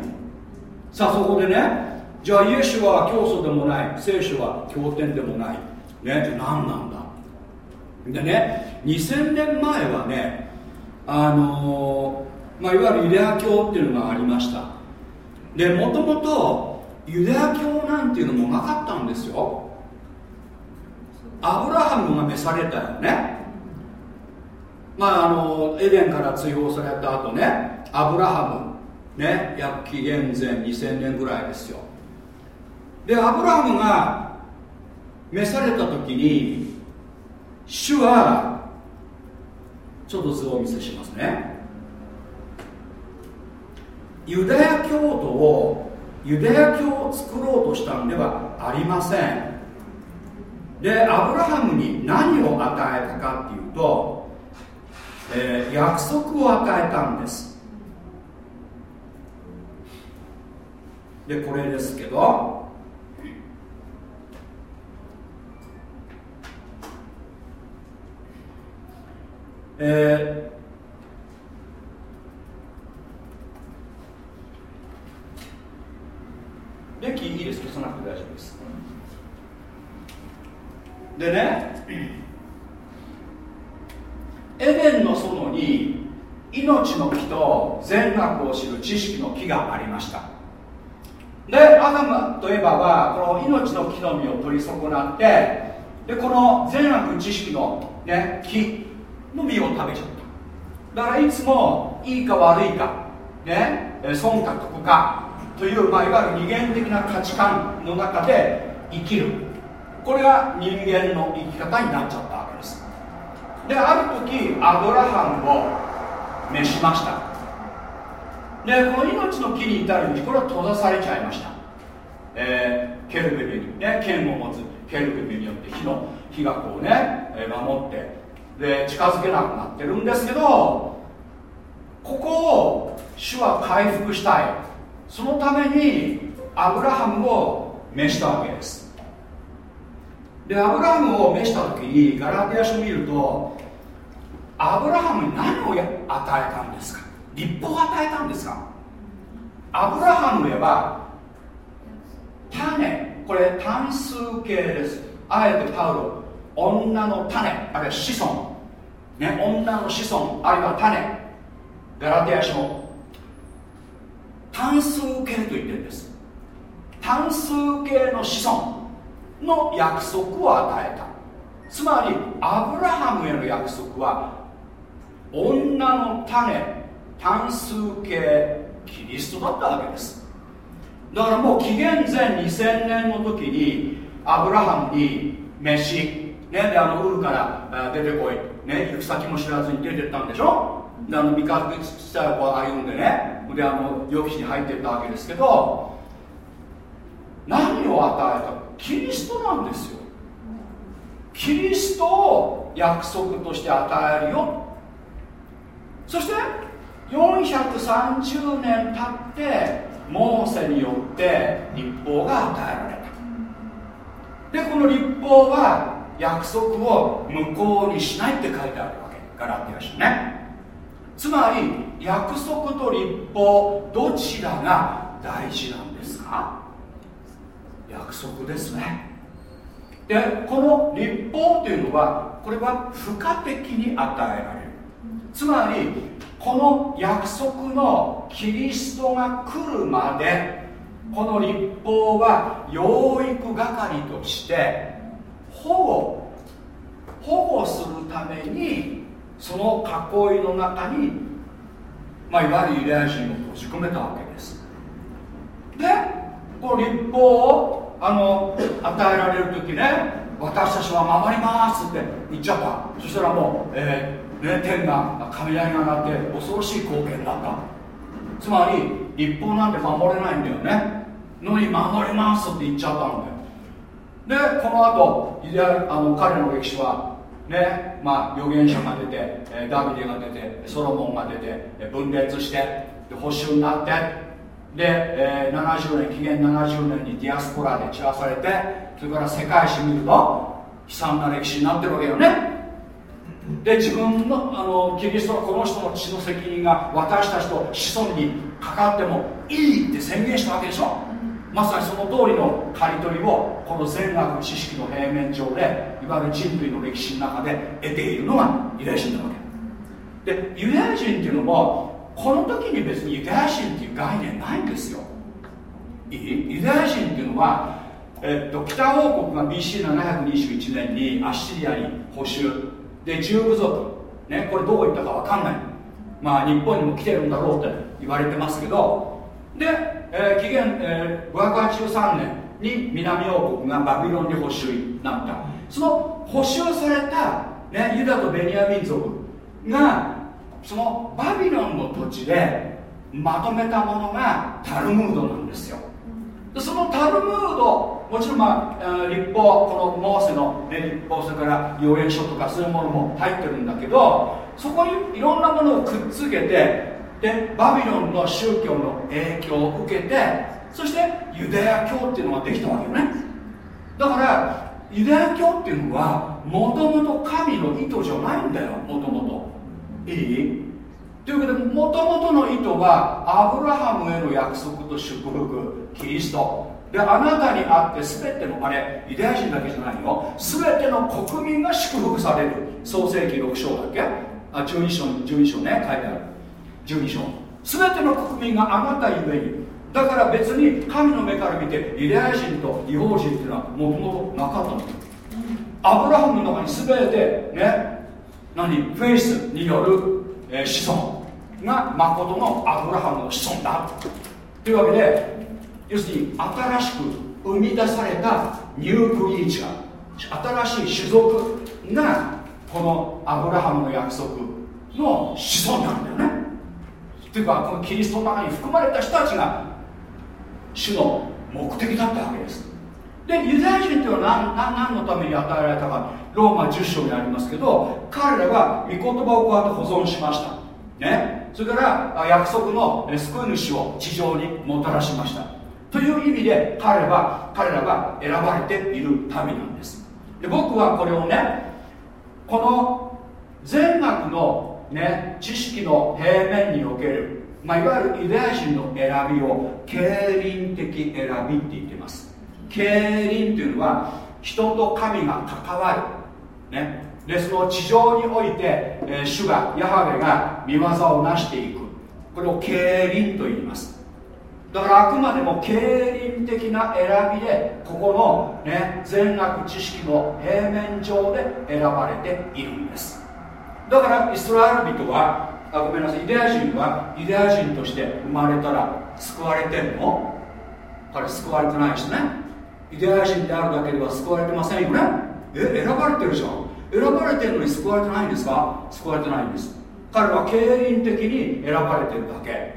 Speaker 1: さあそこでねじゃあイエスは教祖でもない聖書は経典でもない。ねじゃあ何なんだ？でね2000年前はねあのまあ、いわゆるユダヤ教っていうのがありました。でもともとユダヤ教なんていうのもなかったんですよ。アブラハムが召されたよね。まああのエデンから追放された後ねアブラハムね約紀元前2000年ぐらいですよ。でアブラハムが召された時に主はちょっと図をお見せしますね。ユダヤ教徒をユダヤ教を作ろうとしたんではありません。でアブラハムに何を与えたかっていうと、えー約束を与えたんです。でこれですけどえー、できいいです消さなくて大丈夫です。でねエデンの園に命の木と善悪を知る知識の木がありました。でアダムとエバはこの命の木の実を取り損なってでこの善悪知識の、ね、木の実を食べちゃった。だからいつもいいか悪いか、ね、えー忖度かという、まあ、いわゆる二元的な価値観の中で生きる。これが人間の生き方になっちゃったわけです。である時アブラハムを召しました。でこの命の木に至るにこれは閉ざされちゃいました、えーケルベベにね？剣を持つケルベベによって火の火がこうね、守ってで近づけなくなってるんですけどここを主は回復したい。そのためにアブラハムを召したわけです。でアブラハムを召した時にガラテヤ書を見るとアブラハムに何を与えたんですか？立法を与えたんですか？アブラハムへは種。これ単数形です。あえてパウロ女の種。あるいは子孫。ね女の子孫。あるいは種。ガラテヤ書。単数形と言ってるんです。単数形の子孫の約束を与えた。つまりアブラハムへの約束は女の種。単数形キリストだったわけです。だからもう紀元前2000年の時にアブラハムに飯ね。であのウルから出てこい。ね。行く先も知らずに出てったんでしょ？であの味覚伝いをこう歩んでね。であの予期に入ってったわけですけど何を与えた？キリストなんですよ。キリストを約束として与えるよ。そして430年経ってモーセによって立法が与えられた。でこの立法は約束を無効にしないって書いてあるわけ。ガラティア書ね。つまり約束と立法どちらが大事なんですか？約束ですね。でこの立法というのはこれは付加的に与えられる。つまりこの約束のキリストが来るまでこの立法は養育係として保護保護するためにその囲いの中に、まあ、いわゆるユダヤ人を閉じ込めたわけです。でこの立法をあの与えられる時ね私たちは守りますって言っちゃった。そしたらもう、えーね、天が雷が鳴って恐ろしい光景になった。つまり立法なんて守れないんだよね。のに守りますって言っちゃったんだよでこの後あの彼の歴史はねまあ預言者が出て、ダビデが出てソロモンが出て分裂してで保守になってで、えー70年紀元70年にディアスポラで散らされてそれから世界史見ると悲惨な歴史になってるわけよね。で自分のあのキリストのこの人の血の責任が私たちと子孫にかかってもいいって宣言したわけでしょ。まさにその通りの刈り取りをこの善悪知識の平面上でいわゆる人類の歴史の中で得ているのがユダヤ人なわけ。でユダヤ人っていうのもこの時に別にユダヤ人っていう概念ないんですよ。ユダヤ人っていうのは、えっと、北王国が BC721 年にアッシリアに補修で十部族。ねこれどこ行ったか分かんない。まあ日本にも来てるんだろうって言われてますけど。で、えー紀元、えー583年に南王国がバビロンに補修になった。その補修された、ね、ユダとベニヤ民族がそのバビロンの土地でまとめたものがタルムードなんですよ。でそのタルムードもちろん、まあ、立法このモーセの、ね、立法それから預言書とかそういうものも入ってるんだけどそこにいろんなものをくっつけてでバビロンの宗教の影響を受けてそしてユダヤ教っていうのができたわけよね。だからユダヤ教っていうのはもともと神の意図じゃないんだよもともと。いい？というわけでもともとの意図はアブラハムへの約束と祝福キリスト。であなたにあって全てのあれユダヤ人だけじゃないよ。全ての国民が祝福される。創世記6章だっけ？あ12章12章ね書いてある。12章。全ての国民があなたゆえにだから別に神の目から見てユダヤ人と異邦人っていうのはもともとなかったの。アブラハムの中に全てね何フェイスによる、え子孫が誠のアブラハムの子孫だ。というわけで要するに新しく生み出された new creatureー新しい種族がこのアブラハムの約束の子孫なんだよね。というかこのキリストの中に含まれた人たちが主の目的だったわけです。でユダヤ人というのは何何のために与えられたか。ローマ10章にありますけど彼らは御言葉をこうやって保存しました。ね。それから約束の救い主を地上にもたらしました。という意味で彼は彼らが選ばれている民なんです。で僕はこれをねこの善悪の、ね、知識の平面における、まあ、いわゆるユダヤ人の選びを経輪的選びって言ってます。経輪というのは人と神が関わる、ね、でその地上において、えー主がヤハウェが見業を成していく。これを経輪と言います。だからあくまでも経輪的な選びでここの、ね、善悪知識の平面上で選ばれているんです。だからイスラエル人はあごめんなさいユダヤ人はユダヤ人として生まれたら救われてんの？彼救われてないしね。ユダヤ人であるだけでは救われてませんよね。え選ばれてるじゃん。選ばれてるのに救われてないんですか？救われてないんです。彼は経輪的に選ばれてるだけ。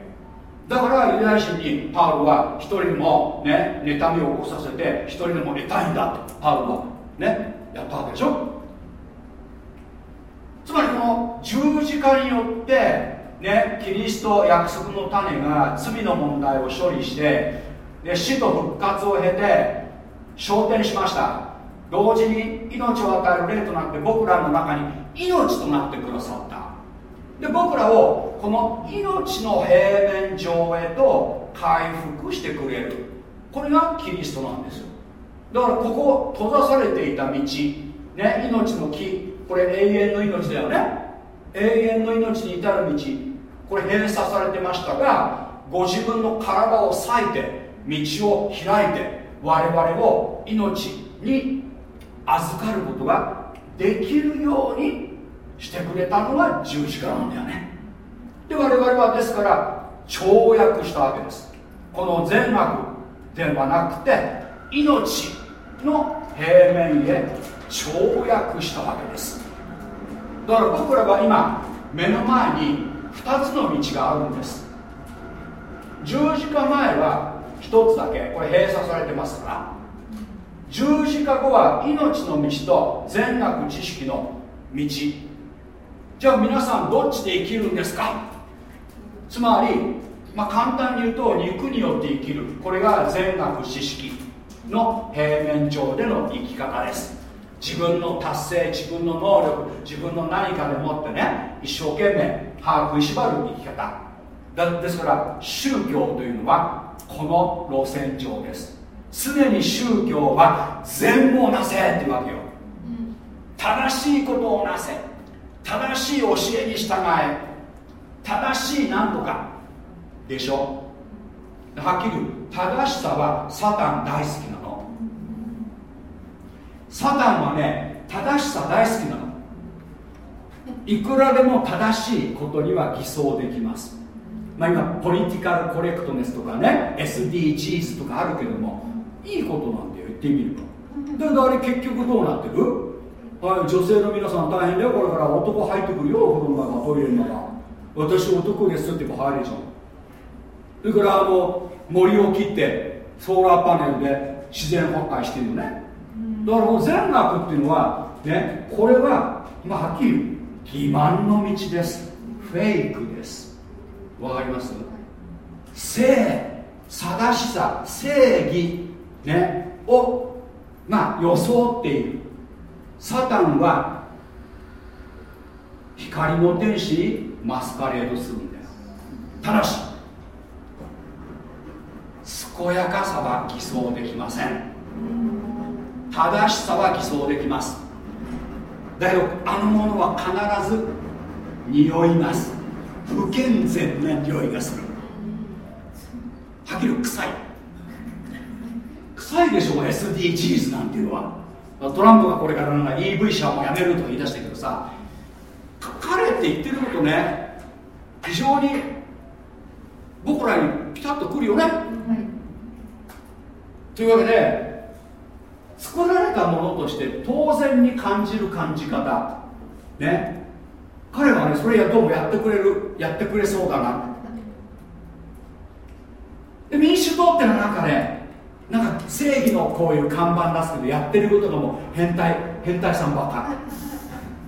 Speaker 1: だからユダヤ人にパウロは一人でもね妬みを起こさせて一人でも得たいんだってパウロは。ねやったわけでしょ？つまりこの十字架によってねキリスト約束の種が罪の問題を処理してで死と復活を経て昇天しました。同時に命を与える霊となって僕らの中に命となってくださった。で僕らをこの命の平面上へと回復してくれる。これがキリストなんですよ。だからここ閉ざされていた道、ね、命の木これ永遠の命だよね。永遠の命に至る道。これ閉鎖されてましたがご自分の体を裂いて道を開いて我々を命に預かることができるようにしてくれたのが十字架なんだよね。で我々はですから跳躍したわけです。この善悪ではなくて命の平面へ跳躍したわけです。だから僕らは今目の前に2つの道があるんです。十字架前は1つだけ。これ閉鎖されてますから。十字架後は命の道と善悪知識の道。じゃあ皆さんどっちで生きるんですか？つまり、まあ、簡単に言うと肉によって生きる。これが善悪知識の平面上での生き方です。自分の達成自分の能力自分の何かでもってね一生懸命歯食いしばる生き方。だですから宗教というのはこの路線上です。常に宗教は善をなせっていうわけよ。正しいことをなせ。正しい教えに従え。正しいなんとか。でしょ？はっきり言う。正しさはサタン大好きなサタンはね正しさ大好きなの。いくらでも正しいことには偽装できます。まあ今ポリティカルコレクトネスとかね SDGs とかあるけどもいいことなんだよ言ってみるとだからあれ結局どうなってる？はい女性の皆さん大変だよこれから。男入ってくるよお風呂の中トイレの中私男ですって言えば入れちゃう。それからあの森を切ってソーラーパネルで自然破壊してるよねだからこの善悪っていうのはねこれは、まあ、はっきり言う。欺瞞の道です。フェイクです。わかります？正正しさ正義ねをまあ装っているサタンは光の天使にマスカレードするんだよただし健やかさは偽装できません。正しさは偽装できます。だけどあのものは必ず匂います。不健全な匂いがする。はっきり臭い。臭いでしょ SDGs なんていうのは。トランプがこれからなんか EV 車もやめるとか言い出したけどさ彼って言ってることね。非常に僕らにピタッとくるよね、というわけで作られたものとして当然に感じる感じ方。ね。彼はねそれやどうもやってくれるやってくれそうだな。で民主党ってのはなんかねなんか正義のこういう看板出すけどやってることがもう変態変態さんばっか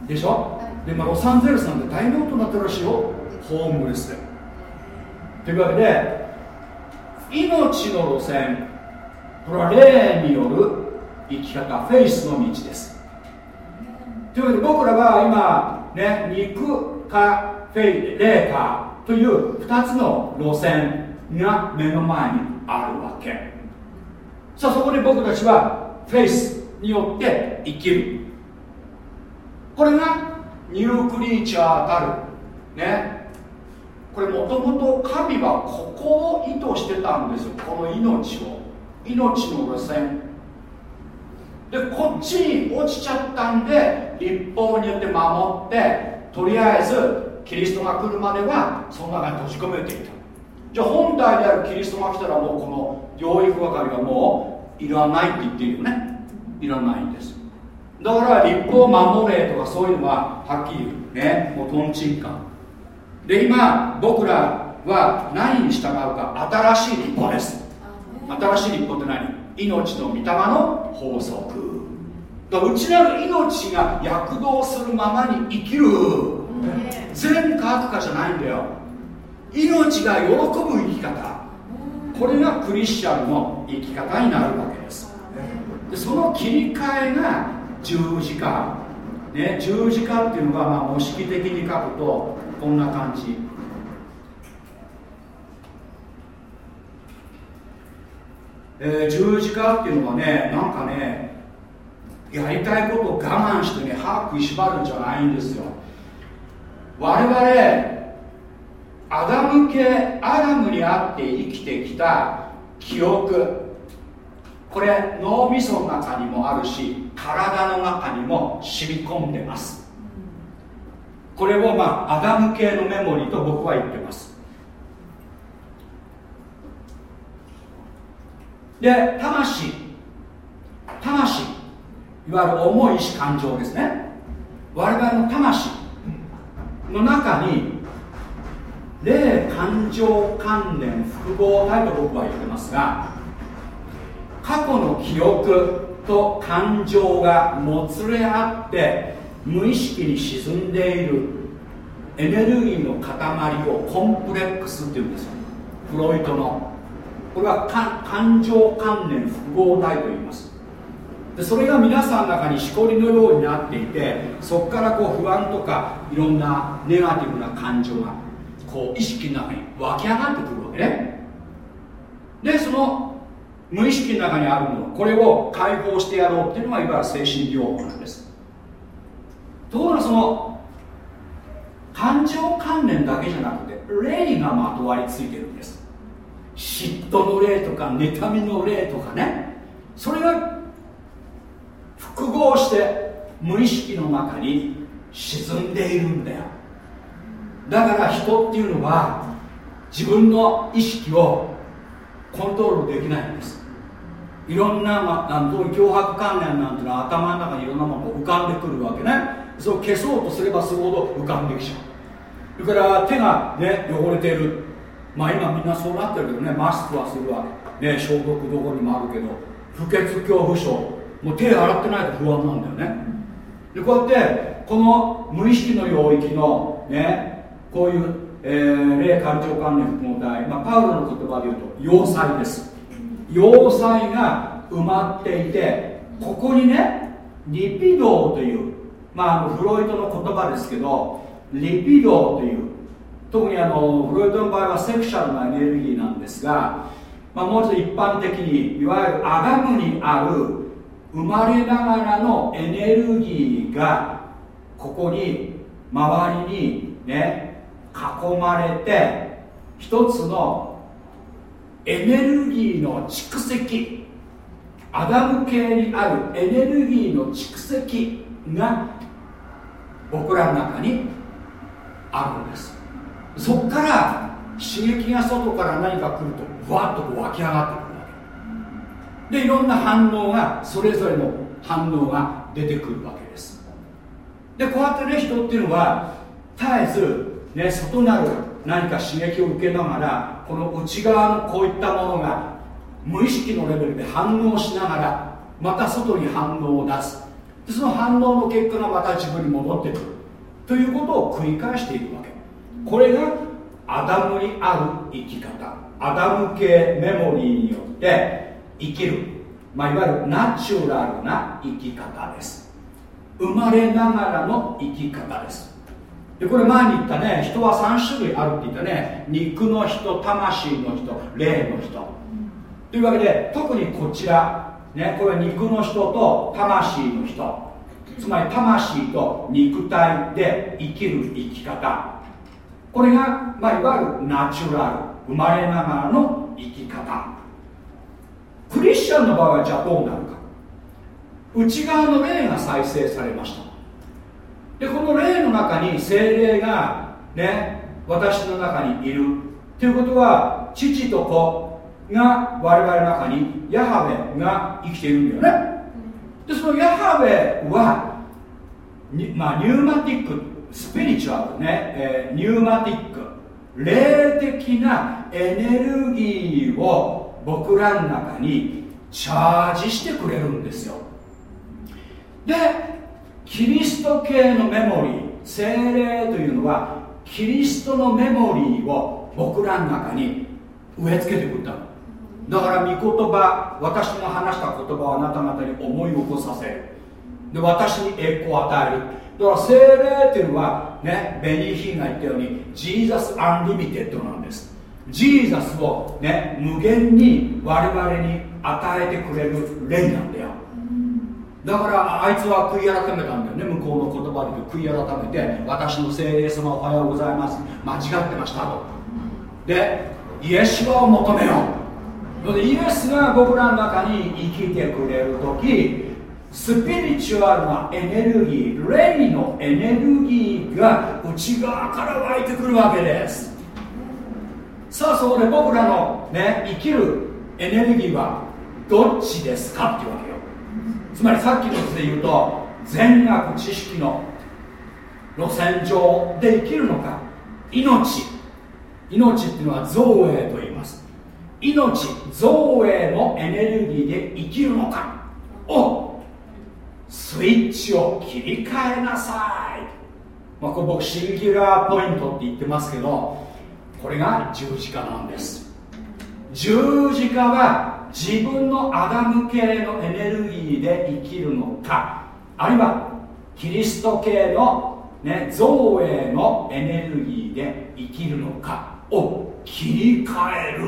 Speaker 1: り。でしょ？で、まあ、ロサンゼルスなんて大量となってるらしいよ。ホームレスで。というわけで命の路線これは霊による生き方フェイスの道です。というわけで僕らは今ね肉かフェイ霊かという2つの路線が目の前にあるわけ。さあそこで僕たちはフェイスによって生きる。これがニュークリーチャーたる。ね。これもともと神はここを意図してたんですよ。この命を。命の路線。でこっちに落ちちゃったんで立法によって守ってとりあえずキリストが来るまではその中に閉じ込めていた。じゃあ本体であるキリストが来たらもうこの養育係はもういらないって言っているよね。いらないんです。だから立法を守れとかそういうのははっきり言う。ね。もうとんちんかんで今僕らは何に従うか新しい立法です。新しい立法って何？命の御霊の法則。だ内なる命が躍動するままに生きる。善か悪かじゃないんだよ。命が喜ぶ生き方。これがクリスチャンの生き方になるわけです。でその切り替えが十字架、ね、十字架っていうのが、まあ、模式的に書くとこんな感じ。えー、十字架っていうのはねなんかねやりたいことを我慢してね歯食いしばるんじゃないんですよ。我々アダム系アダムにあって生きてきた記憶。これ脳みその中にもあるし体の中にも染み込んでます。これをまあアダム系のメモリーと僕は言ってます。で魂。魂。いわゆる重い意志感情ですね。我々の魂の中に霊感情関連複合体と僕は言ってますが過去の記憶と感情がもつれ合って無意識に沈んでいるエネルギーの塊をコンプレックスっていうんですよ。フロイトの。これは感情関連複合体と言います。でそれが皆さんの中にしこりのようになっていてそこからこう不安とかいろんなネガティブな感情がこう意識の中に湧き上がってくるわけね。でその無意識の中にあるものこれを解放してやろうっていうのがいわゆる精神療法なんです。ところがその感情関連だけじゃなくて霊がまとわりついてるんです。嫉妬の霊とか妬みの霊とかね。それが複合して無意識の中に沈んでいるんだよ。だから人っていうのは自分の意識をコントロールできないんです。いろんな、まあ、どういう脅迫観念なんていうのは頭の中にいろんなものが浮かんでくるわけね。それを消そうとすればするほど浮かんできちゃう。それから手がね汚れている。まあ今みんなそうなってるけどねマスクはするわ、ね、消毒どこにもあるけど不潔恐怖症。もう手洗ってないと不安なんだよね。でこうやってこの無意識の領域のねこういう、えー霊感情関連複合体、まあ、パウロの言葉で言うと要塞です。要塞が埋まっていてここにねリピドーという、まあ、フロイトの言葉ですけどリピドーという特にあのフロイトの場合はセクシャルなエネルギーなんですが、まあ、もうちょっと一般的にいわゆるアダムにある生まれながらのエネルギーがここに周りにね囲まれて一つのエネルギーの蓄積アダム系にあるエネルギーの蓄積が僕らの中にあるんです。そこから刺激が外から何か来るとふわっとこう湧き上がってくるわけ。でいろんな反応がそれぞれの反応が出てくるわけです。でこうやってね人っていうのは絶えず、ね、外なる何か刺激を受けながらこの内側のこういったものが無意識のレベルで反応しながらまた外に反応を出す。でその反応の結果がまた自分に戻ってくる。ということを繰り返していくわけ。これがアダムにある生き方。アダム系メモリーによって生きる、まあ、いわゆるナチュラルな生き方です。生まれながらの生き方です。でこれ前に言ったね人は3種類あるって言ったね。肉の人魂の人霊の人。というわけで特にこちら、ね、これは肉の人と魂の人。つまり魂と肉体で生きる生き方。これが、まあ、いわゆるナチュラル生まれながらの生き方。クリスチャンの場合はじゃあどうなるか。内側の霊が再生されました。でこの霊の中に精霊がね私の中にいる。ということは父と子が我々の中にヤハウェが生きているんだよね。でそのヤハウェは、まあ、ニューマティック。スピリチュアルね、えーニューマティック霊的なエネルギーを僕らの中にチャージしてくれるんですよ。でキリスト系のメモリー精霊というのはキリストのメモリーを僕らの中に植え付けてくれたの。だから御言葉私が話した言葉をあなた方に思い起こさせる。で私に栄光を与える。だから聖霊っていうのはねベニー・ヒンが言ったように Jesus unlimited なんです。 Jesus をね無限に我々に与えてくれる霊なんだよ。だからあいつは悔い改めたんだよね。向こうの言葉で悔い改めて私の聖霊様おはようございます。間違ってましたと。でイエスを求めよう。イエスが僕らの中に生きてくれる時スピリチュアルなエネルギー霊のエネルギーが内側から湧いてくるわけです。さあそこで僕らのね生きるエネルギーはどっちですかっていうわけよ。つまりさっきの図で言うと善悪知識の路線上で生きるのか。命。命っていうのは造営と言います。命造営のエネルギーで生きるのか。をスイッチを切り替えなさい、まあ、これ僕シンギュラーポイントって言ってますけどこれが十字架なんです。十字架は自分のアダム系のエネルギーで生きるのかあるいはキリスト系の、ね、造営のエネルギーで生きるのかを切り替える。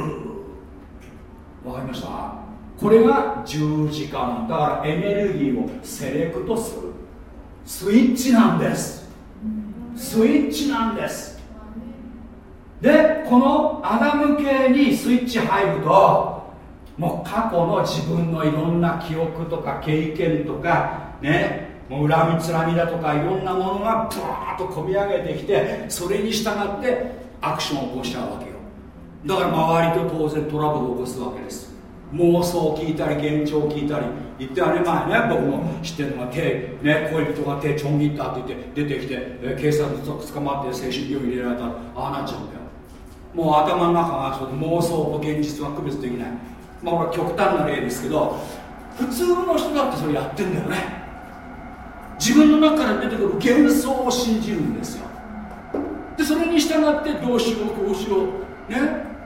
Speaker 1: わかりました？これが十字架。なんだからエネルギーをセレクトする。スイッチなんです。スイッチなんです。でこのアダム系にスイッチ入るともう過去の自分のいろんな記憶とか経験とかねもう恨みつらみだとかいろんなものがブワーッと込み上げてきてそれに従ってアクションを起こしちゃうわけよ。だから周りと当然トラブルを起こすわけです。妄想を聞いたり現状を聞いたり言ってあれ前ね僕も知ってるのが手、ね、恋人が手ちょん切ったって言って出てきて、え警察に捕まって精神病院入れられたらああなっちゃうんだよ。もう頭の中がその妄想と現実は区別できない。まあこれ極端な例ですけど普通の人だってそれやってんだよね。自分の中から出てくる幻想を信じるんですよ。でそれに従ってどうしようこうしようね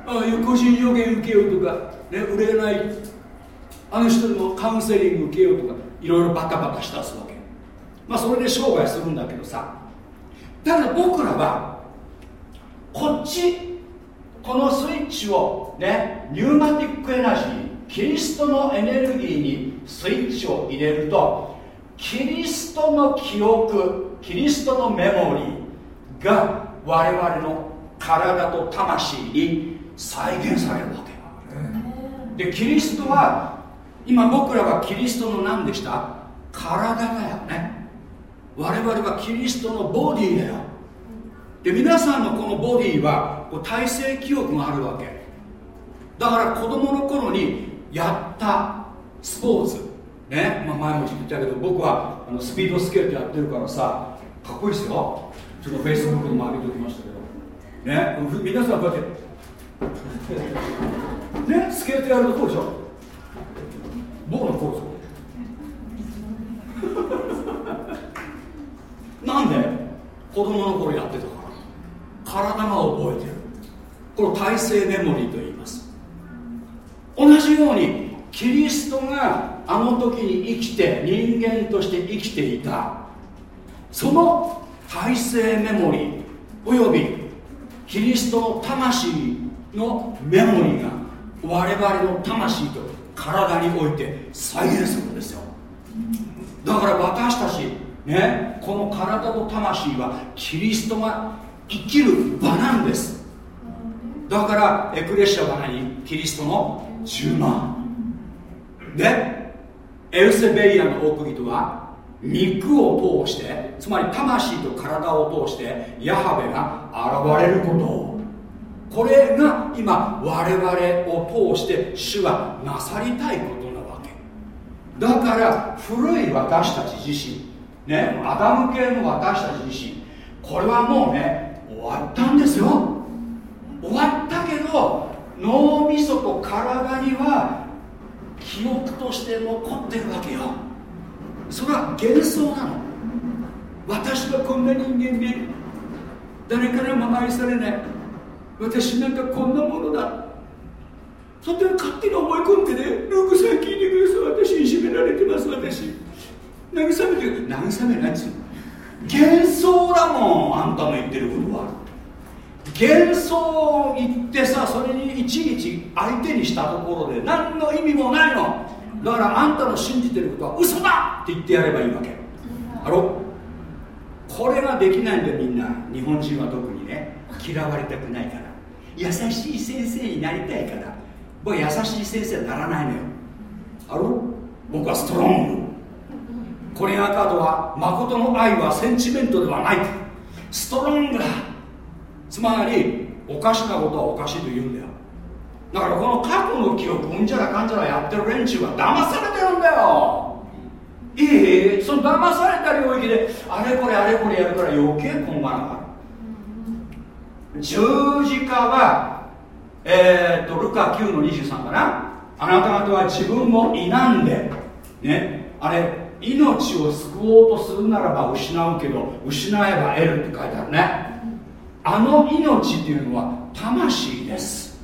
Speaker 1: ああいう個人予言受けようとか、ね、売れないあの人のカウンセリング受けようとかいろいろバタバタしたすわけまあそれで商売するんだけどさ。ただ僕らはこっちこのスイッチをねニューマティックエナジーキリストのエネルギーにスイッチを入れるとキリストの記憶キリストのメモリーが我々の体と魂に再現されるわでキリストは今僕らはキリストの何でした？体だよね。我々はキリストのボディだよ。で皆さんのこのボディはこう体制記憶があるわけ。だから子供の頃にやったスポーツ。ね、まあ、前も言ったけど僕はあのスピードスケートやってるからさかっこいいですよ。ちょっとフェイスブックにも上げておきましたけど。ね？皆さんこうやって ねスケートやるとこうでしょ。僕のこうですなんで子供の頃やってたから。体が覚えてる。これ体制メモリーと言います。同じようにキリストがあの時に生きて人間として生きていた。その体制メモリーおよびキリストの魂のメモリーが我々の魂と体において再現するんですよ。だから私たちねこの体と魂はキリストが生きる場なんです。だからエクレシアは何キリストの10万。でエルセベイアの奥義とは肉を通してつまり魂と体を通してヤハベが現れること。をこれが今我々を通して主はなさりたいことなわけ。だから古い私たち自身ねアダム系の私たち自身これはもうね終わったんですよ。終わったけど脳みそと体には記憶として残ってるわけよ。それは幻想なの。私はこんな人間で誰からも愛されない。私なんかこんなものだ。そんな勝手に思い込んでねルークさん聞いてください私いじめられてます私。慰めて慰めないっつうの？幻想だもんあんたの言ってることは。幻想を言ってさそれにいちいち相手にしたところで何の意味もないの。だからあんたの信じてることは嘘だ！って言ってやればいいわけ。あろこれができないんだよみんな。日本人は特にね。嫌われたくないから。優しい先生になりたいから僕は優しい先生にならないのよ。あろ僕はストロング。コリアカードは誠の愛はセンチメントではない。ストロングだ。つまりおかしなことはおかしいと言うんだよ。だからこの過去の記憶うんじゃらかんじゃらやってる連中は騙されてるんだよ。いい？その騙された領域であれこれあれこれやるから余計困らなかる十字架はえー、っとルカ9の23かな。あなた方は自分を否んでね。あれ命を救おうとするならば失うけど失えば得るって書いてあるね。あの命っていうのは魂です。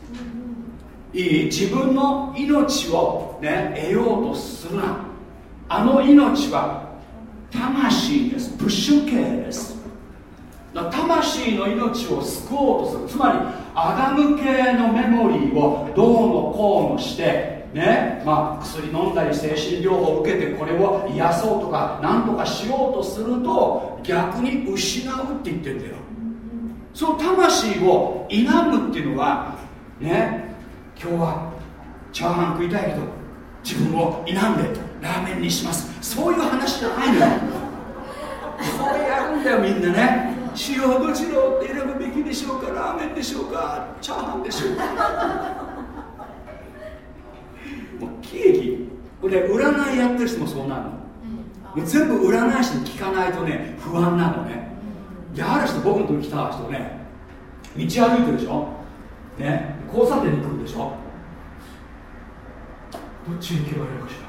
Speaker 1: いい自分の命を、ね、得ようとするな。あの命は魂です。プッシュ系です。だ魂の命を救おうとする。つまりアダム系のメモリーをどうのこうのしてねまあ、薬飲んだり精神療法を受けてこれを癒そうとか何とかしようとすると逆に失うって言ってんだよ。その魂を否むっていうのはね今日はチャーハン食いたいけど自分を否んでラーメンにします。そういう話じゃないのよ。これやるんだよみんなね。主よどちらを選ぶべきでしょうかラーメンでしょうかチャーハンでしょうか。もう喜劇これ占いやってる人もそうなの。もう全部占い師に聞かないとね不安なのね。である人僕のとこ来た人ね道歩いてるでしょ。ね交差点に来るでしょ。どっちに行けばいいのか。しら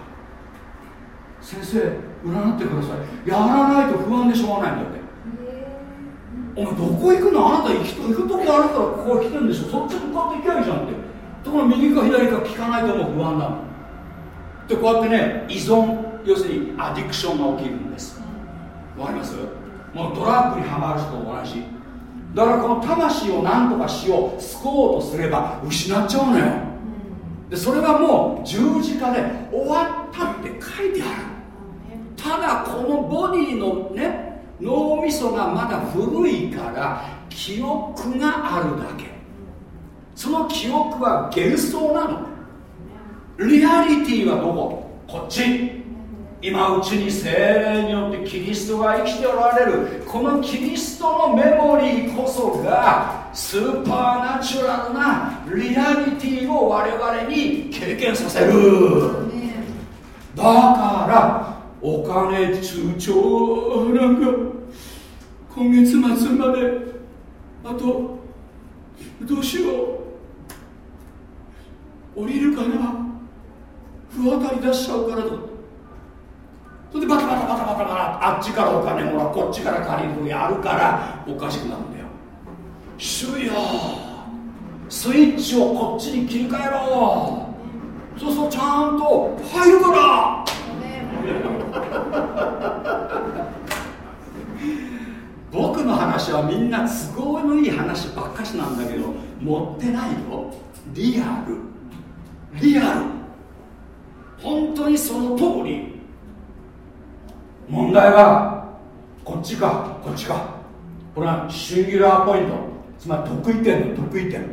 Speaker 1: 先生占ってください。やらないと不安でしょうがないんだってお前どこ行くの？あなた行き行くとこあるからここ来てるんでしょ。そっち向かって行きゃいいじゃんって。ところ右か左か聞かないともう不安なの。でこうやってね依存要するにアディクションが起きるんです。わかります？もうドラッグにはまる人と同じだからこの魂を何とかしよう救おうとすれば失っちゃうのよ。でそれはもう十字架で終わったって書いてある。ただこのボディのね脳みそがまだ古いから記憶があるだけ。その記憶は幻想なの。リアリティはどこ？こっち。今うちに精霊によってキリストが生きておられる。このキリストのメモリーこそがスーパーナチュラルなリアリティを我々に経験させる。だからお金通帳なんか今月末まであとどうしよう。降りるかな。不当たり出しちゃうからとそれでバタバタバタバタバタあっちからお金もらうこっちから借りるやるからおかしくなるんだよ。主よスイッチをこっちに切り替えろ。そうするとちゃんと入るから。僕の話はみんな都合のいい話ばっかしなんだけど持ってないよ。リアル。リアル。本当にその通り。問題はこっちかこっちか。これはシンギュラーポイント。つまり得意点の得意点。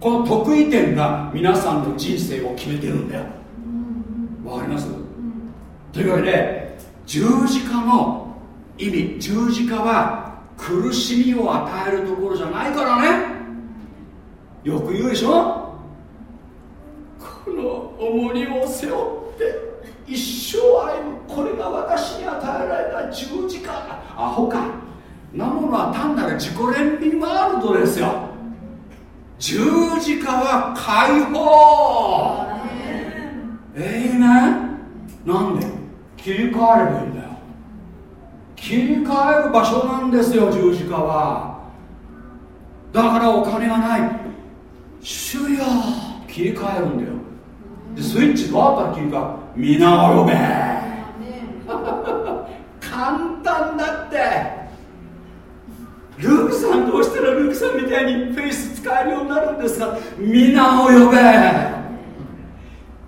Speaker 1: この得意点が皆さんの人生を決めてるんだよ。わかります？というわけで十字架の意味十字架は苦しみを与えるところじゃないからね。よく言うでしょ？この重荷を背負って一生歩むこれが私に与えられた十字架。アホか。なものは単なる自己憐憫ワールドですよ。十字架は解放。えいめなんで？切り替えればいいんだよ。切り替える場所なんですよ十字架は。だからお金がない。主よ切り替えるんだよ。でスイッチどうやったら切り替える。皆を呼べ。簡単だって。ルークさんどうしたらルークさんみたいにフェイス使えるようになるんですか？皆を呼べ。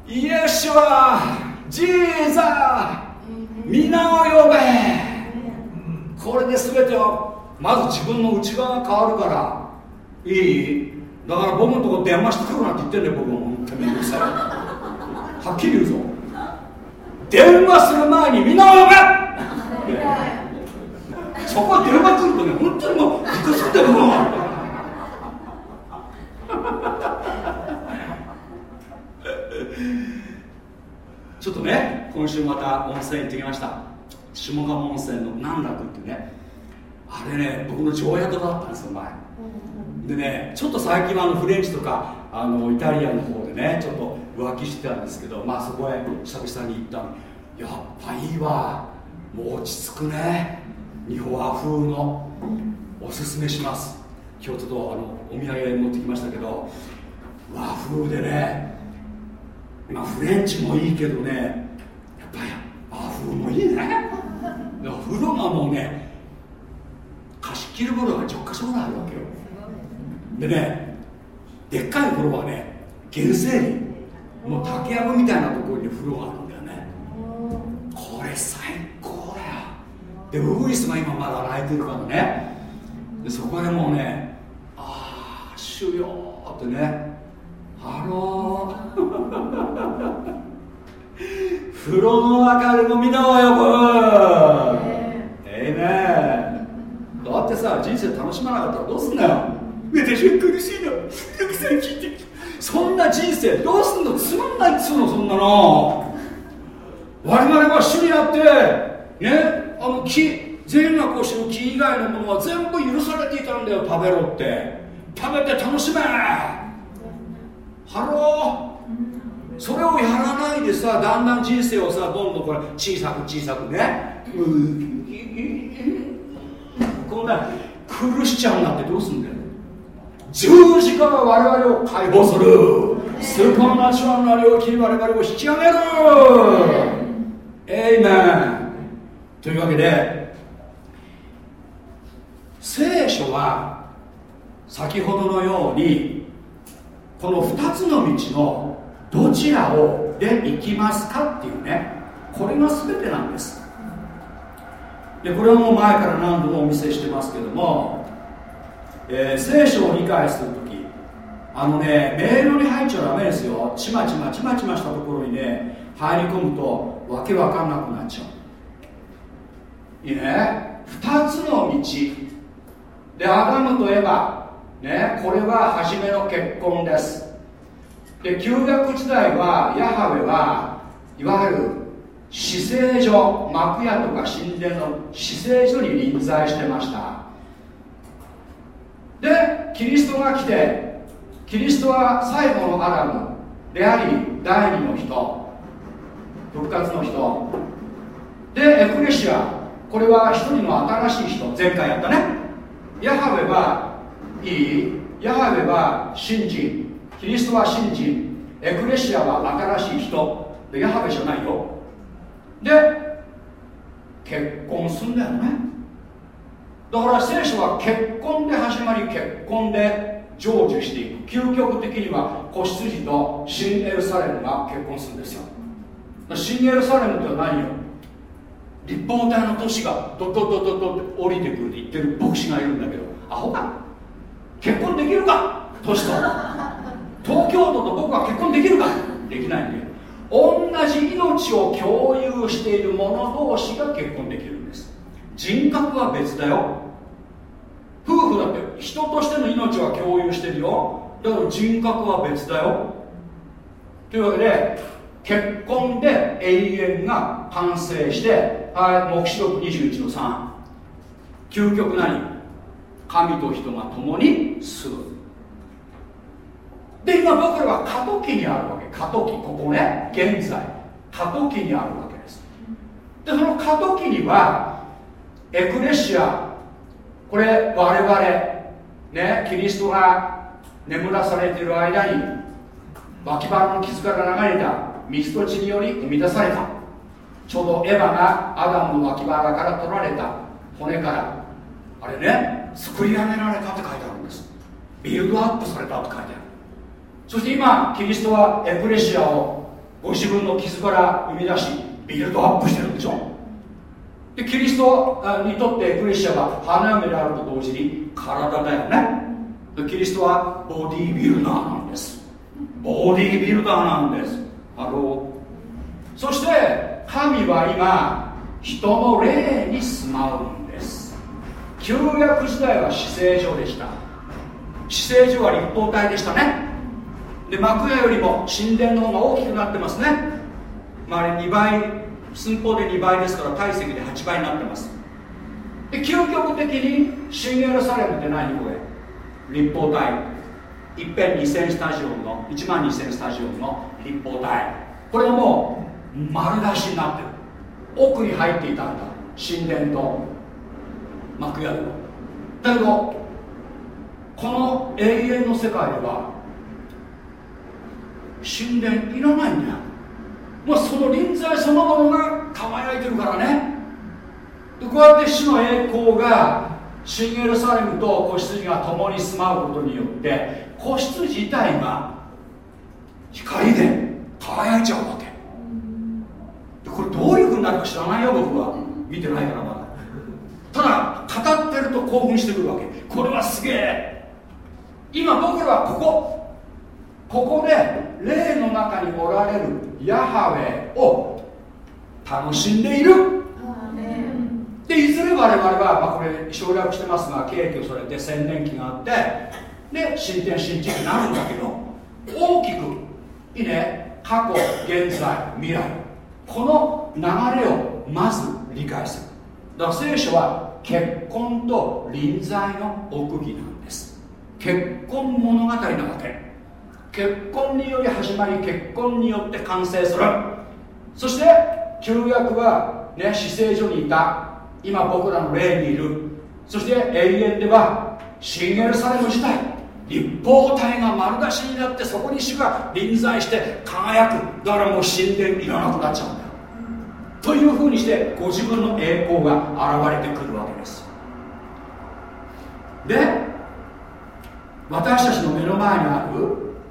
Speaker 1: イエスはジーザー皆を呼べ。これで全てはまず自分の内側が変わるから。いい？だから僕のとこ電話してくるなんて言ってんだよ僕も本当にめんどくさい。はっきり言うぞ。電話する前に皆を呼べ。そこは電話来るとね本当にもうびっくりするんだよもうちょっとね今週また温泉行ってきました。下鴨温泉の南楽っていうね。あれね僕の常宿だったんですよ前。でねちょっと最近はあのフレンチとかあのイタリアンの方でねちょっと浮気してたんですけどまあそこへ久々に行ったの。やっぱいいわ。もう落ち着くね。日本和風の。おすすめします。今日ちょっとあのお土産持ってきましたけど和風でねまあフレンチもいいけどねやっぱり和風もいいね。風呂がもうね貸し切る風呂が10箇所ぐらいあるわけよ。でねでっかい風呂はね原生林。もう竹やぶみたいなところに風呂があるんだよね。これ最高だよ。でウグイスが今まだ泣いてるからね。でそこでもうねああ主よーってね。ハロー風呂の中でも御名を呼ぶええねだってさ人生楽しまなかったらどうすんだよ。私は苦しいのたくさん聞いて。そんな人生どうすんの？つまんないっつうのそんなの。我々は主にあってねあの木善悪を知る木以外のものは全部許されていたんだよ食べろって。食べて楽しめ。 Hello。それをやらないでさだんだん人生をさどんどんこれ小さく小さくね。こんな苦しちゃうんだってどうすんだよ。十字架が我々を解放する。 supernatural な領域に我々を引き上げる。エイメン。というわけで聖書は先ほどのようにこの2つの道のどちらをで行きますかっていうねこれが全てなんです。でこれはもう前から何度もお見せしてますけども、えー聖書を理解するときあのねメールに入っちゃダメですよ。ちまちまちまちましたところにね入り込むとわけわかんなくなっちゃう。いいね。2つの道。でアダムとエバねこれは初めの結婚です。で旧約時代はヤハウェはいわゆる死聖所幕屋とか神殿の死聖所に臨在してました。でキリストが来てキリストは最後のアダムであり第二の人復活の人。でエクレシアこれは一人の新しい人前回やったね。ヤハウェはいい？ヤハウェは信心キリストは信心エクレシアは新しい人。でヤハウェじゃないよ。で結婚すんだよね。だから聖書は結婚で始まり結婚で成就していく。究極的には子羊と新エルサレムが結婚するんですよ。新エルサレムって何よ？立方体の都市がドドドドドって降りてくるって言ってる牧師がいるんだけどアホか？結婚できるか？都市と。東京都と僕は結婚できるか？できないんだよ同じ命を共有している者同士が結婚できるんです。人格は別だよ。夫婦だって人としての命は共有してるよ。だから人格は別だよ。というわけで結婚で永遠が完成してはい黙示録21の3究極何？神と人が共に住む。で今僕らは過渡期にあるわけ。過渡期ここね。現在。過渡期にあるわけです。でその過渡期にはエクレシアこれ我々ねキリストが眠らされている間に脇腹の傷から流れた水と血により生み出された。ちょうどエヴァがアダムの脇腹から取られた骨から。あれね作り上げられたって書いてあるんです。ビルドアップされたって書いてある。そして今キリストはエクレシアをご自分の傷から生み出しビルドアップしてるんでしょ。でキリストにとってエクレシアは花嫁であると同時に体だよね。キリストはボディービルダーなんです。ボディービルダーなんです。ハローそして神は今人の霊に住まうん旧約時代は死聖所でした。死聖所は立方体でしたね。で幕屋よりも神殿の方が大きくなってますね。まあ、あれ2倍寸法で2倍ですから体積で8倍になってます。で究極的に新エルサレムって何これ？立方体。一遍2000スタジオの1万2000スタジオの立方体。これがもう丸出しになってる。奥に入っていたんだ。神殿と幕屋でもだけどこの永遠の世界では神殿いらないんだよ。もうその臨在そのものが輝いてるからね。でこうやって主の栄光が新エルサレムと子羊が共に住まうことによって子羊自体が光で輝いちゃうわけ。でこれどういうふうになるか知らないよ僕は。見てないからまだ。ただ語ってると興奮してくるわけ。これはすげえ。今僕らはここ。ここで霊の中におられるヤハウェを楽しんでいる。でいずれ我々は、まあ、これ省略してますが景挙されて千年期があってで新天新地になるんだけど大きくいいね過去現在未来この流れをまず理解する。だから聖書は結婚と臨在の奥義なんです。結婚物語なわけ。結婚により始まり結婚によって完成する。そして旧約はね死聖所にいた。今僕らの霊にいる。そして永遠では新エルサレム自体立方体が丸出しになってそこに主が臨在して輝く。だからもう神殿いらなくなっちゃうんだというふうにしてご自分の栄光が現れてくるわけです。で私たちの目の前にあ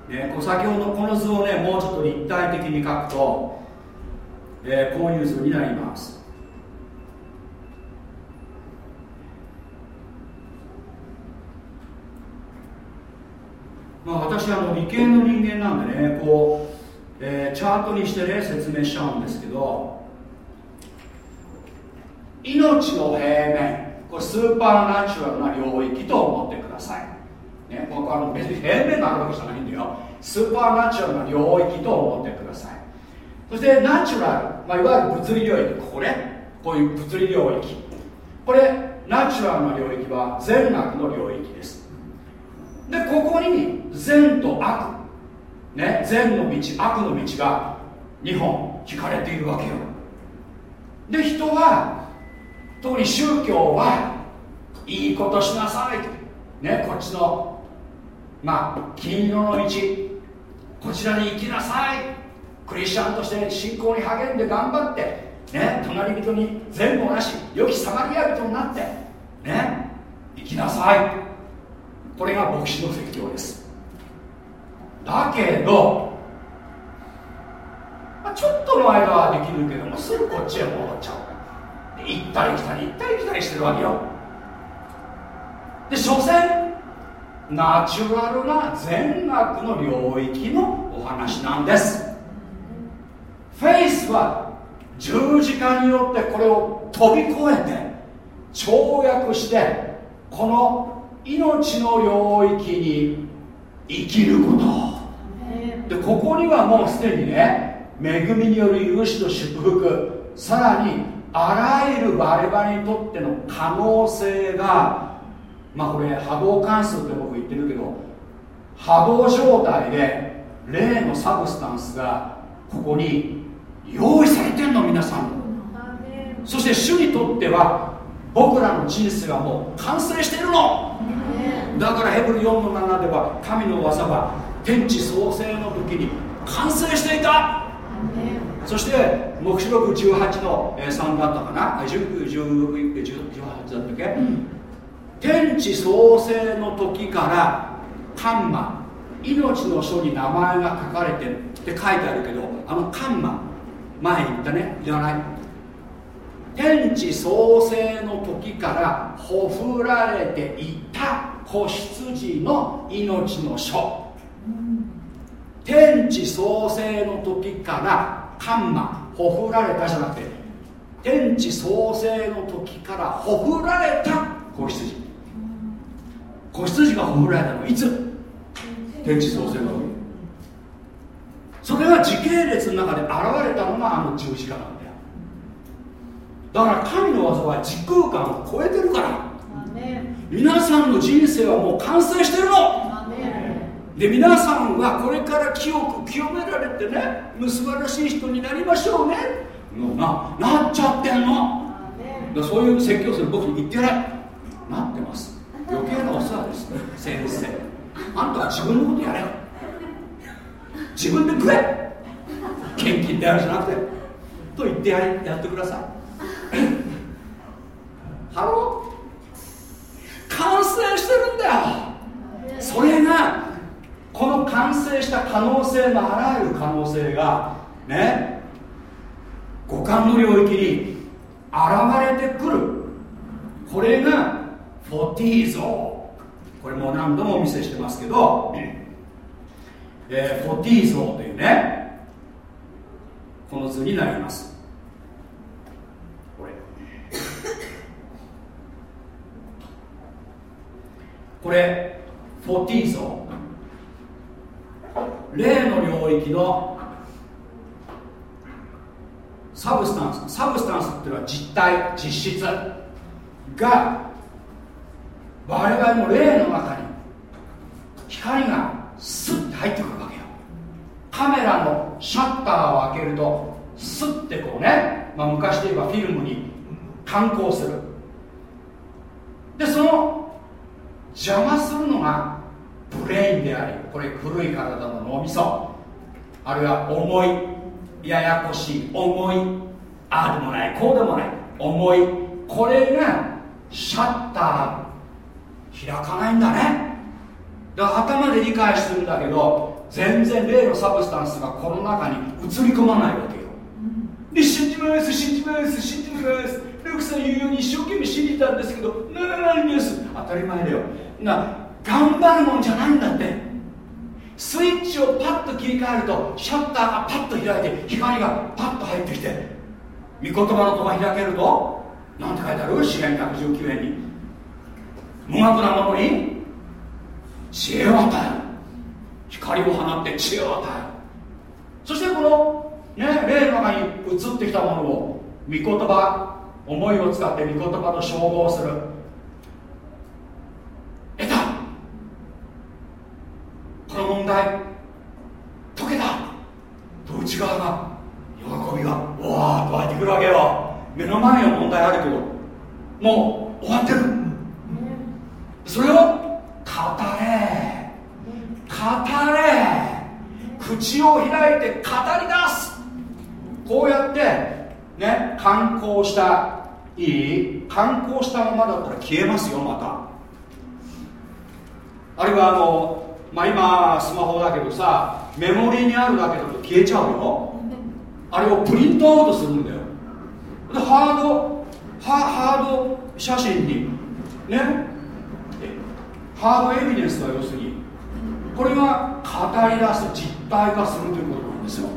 Speaker 1: る、ね、こう先ほどこの図をねもうちょっと立体的に描くと、えーこういう図になります。まあ、私はあの理系の人間なんでねこう、えーチャートにしてね説明しちゃうんですけど命の平面。これスーパーナチュラルな領域と思ってください、ね、ここあの別に平面があるわけじゃないんだよ。スーパーナチュラルな領域と思ってください。そしてナチュラル、まあ、いわゆる物理領域。これ？こういう物理領域。これナチュラルな領域は善悪の領域です。でここに善と悪。ね善の道悪の道が2本引かれているわけよ。で人は特に宗教はいいことしなさい。ねこっちのまあ金色の道。こちらに行きなさい。クリスチャンとして信仰に励んで頑張って。ね隣人に善もなし。良きサマリア人になって。ね行きなさい。これが牧師の説教です。だけど、まあちょっとの間はできるけどもすぐこっちへ戻っちゃう。行ったり来たり行ったり来たりしてるわけよ。で所詮ナチュラルな善悪の領域のお話なんです。フェイスは十字架によってこれを飛び越えて跳躍してこの命の領域に生きること。でここにはもうすでにね恵みによる許しと祝福さらにあらゆる我々にとっての可能性がまあこれ波動関数って僕言ってるけど波動状態で霊のサブスタンスがここに用意されてんの皆さん。そして主にとっては僕らの人生はもう完成しているの。だからヘブル4の7では神の技は天地創生の時に完成していたそして黙示録18のえー3だったかな？あ10 10 10 18だったっけ、天地創生の時からカンマ命の書に名前が書かれてるって書いてあるけどあのカンマ前言ったね。いらない。天地創生の時からほふられていた子羊の命の書。天地創生の時からカンマほふられたじゃなくて天地創生の時からほふられた子羊。子羊がほふられたの。はいつ？天地創生の時。それが時系列の中で現れたのがあの十字架なんだよ。だから神の技は時空間を超えてるから。皆さんの人生はもう完成してるので皆さんはこれから清く清められてね素晴らしい人になりましょうね。もうななっちゃってんの。だそういう説教する僕に言ってないなってます。余計なお世話です先生。あんたは自分のことやれよ。自分で食え。献金であるじゃなくて。と言ってやれ。やってください。 Hello。完成してるんだよ。それがこの完成した可能性のあらゆる可能性がね五感の領域に現れてくる。これがフォティーゾこれも何度もお見せしてますけど、えーフォティーゾというねこの図になります。これ。これフォティーゾ霊の領域のSubstance。Substance っていうのは実体実質が我々の霊の中に光がスッて入ってくるわけよ。カメラのシャッターを開けるとスッてこうね、まあ、昔で言えばフィルムに感光する。でその邪魔するのが brain でありこれ古い体の脳みそ。あるいは重いややこしい重いああでもないこうでもない重い。これがシャッター開かないんだね。だから頭で理解するんだけど全然例のサブスタンスがこの中に映り込まないわけよ。で信じます信じます信じます。ルークさん言うように一生懸命信じたんですけどならないんです。当たり前だよ。な頑張るもんじゃないんだって。スイッチをパッと切り替えるとシャッターがパッと開いて光がパッと入ってきて御言葉の戸が開けるとなんて書いてある？詩篇119円に。無学なものに知恵を与える。光を放って知恵を与える。そしてこの、ね、霊の中に移ってきたものを御言葉思いを使って御言葉と照合する得たこの問題。解けた。と内側が喜びがわーっと湧いてくるわけよ。目の前には問題あるけどもう終わってる。それを語れ。語れ。口を開いて語り出す。こうやってね観光したいい観光したままだったら消えますよまた。あるいはあのまあ今スマホだけどさメモリーにあるだけだと消えちゃうよ。あれをプリントアウトするんだよ。でハードハード写真にね。ハードエビデンスは要するにこれが語り出す実体化するということなんですよ。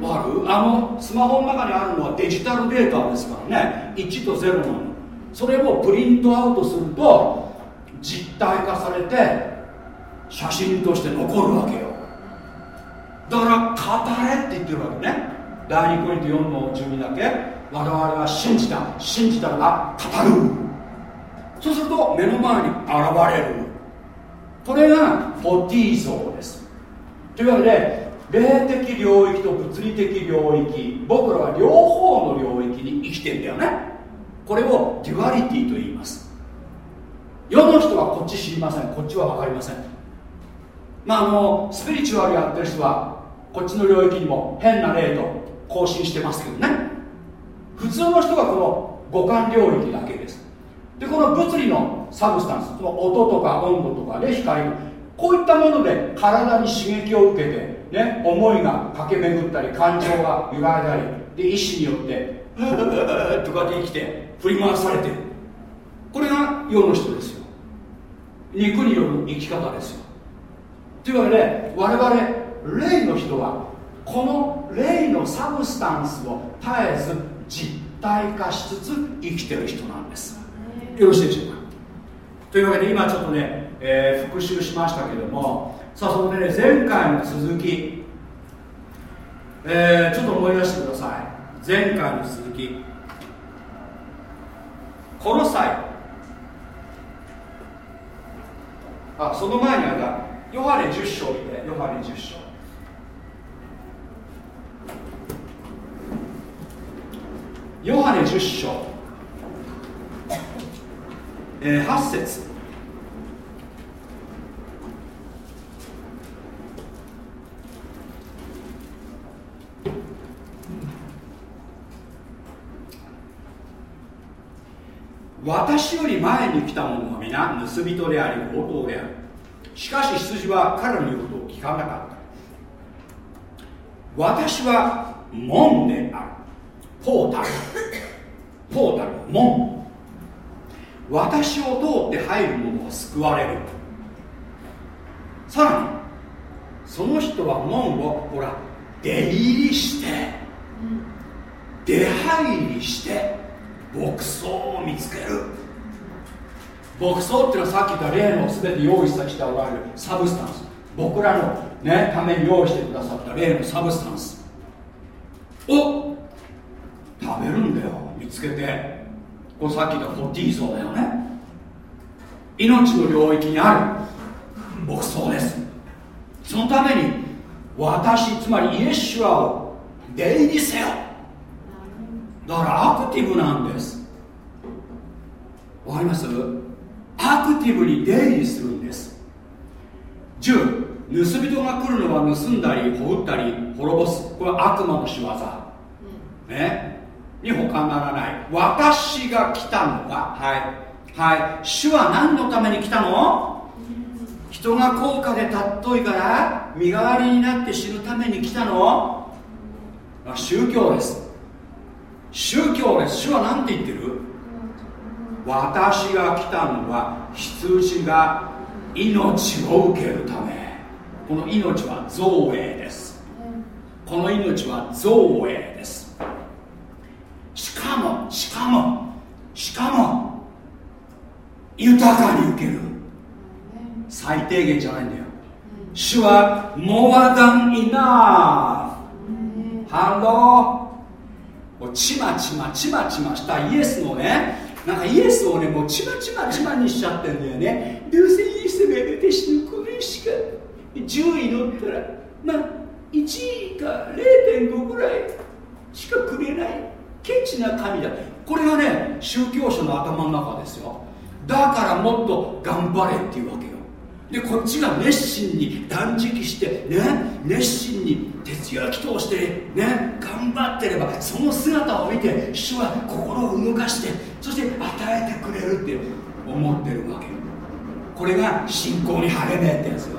Speaker 1: わかる？あのスマホの中にあるのはデジタルデータですからね。1と0なの。それをプリントアウトすると実体化されて写真として残るわけよ。だから語れって言ってるわけね。第2コリント4の12だけ。我々は信じた。信じたらが語る。そうすると目の前に現れる。これがフォティー像です。というわけで霊的領域と物理的領域僕らは両方の領域に生きてんだよね。これを duality と言います。世の人はこっち知りません。こっちは分かりません。まああのスピリチュアルやってる人はこっちの領域にも変な霊と交信してますけどね。普通の人がこの五感領域だけです。でこの物理の substance その音とか温度とかで光こういったもので体に刺激を受けて、ね、思いが駆け巡ったり感情が揺らいだりで意志によって「とかで生きて振り回されてる。これが世の人ですよ。肉による生き方ですよ。というわけで我々霊の人はこの霊のサブスタンスを絶えず実体化しつつ生きてる人なんです。よろしいでしょうか？というわけで今ちょっとね、えー復習しましたけどもさあそこでね前回の続き、えーちょっと思い出してください。前回の続き。この際あその前にあれだヨハネ10章見てヨハネ10章。ヨハネ10章、えー、8節。私より前に来た者は皆盗人であり強盗である。しかし羊は彼の言うことを聞かなかった。私は門である。ポータル。ポータル門。私を通って入る者は救われる。さらにその人は門をほら出入りして出入りして牧草を見つける牧草っていうのはさっき言った例の全て用意しておられるサブスタンス。僕らの、ね、ために用意してくださった例のサブスタンス。を食べるんだよ。見つけて。これさっき言ったフォティーゾだよね。命の領域にある。牧草です。そのために私つまりイエシュアを出入りせよ。だからアクティブなんです。わかります？アクティブに出入りするんです。10盗人が来るのは盗んだりほうったり滅ぼす。これは悪魔の仕業。ね。に他ならない。私が来たのははい。はい。主は何のために来たの？人が高価で尊いから身代わりになって死ぬために来たの。あ宗教です。宗教です。主は何て言ってる？私が来たのは羊が命を受けるため。この命は造営です。この命は造営です。しかもしかもしかも豊かに受ける。最低限じゃないんだよ。主は more than enough 反応もうちまちまちまちましたイエスのねなんかイエスをねもうちまちまちまにしちゃってんだよね。どうせイエスが私のこれしか10位乗ったらまあ1位か0.5ぐらいしかくれないケチな神だ。これがね宗教者の頭の中ですよ。だからもっと頑張れっていうわけよ。でこっちが熱心に断食してね熱心に徹夜祈祷してね頑張ってればその姿を見て主は心を動かしてそして与えてくれるって思ってるわけ。これが信仰に励めってやつよ。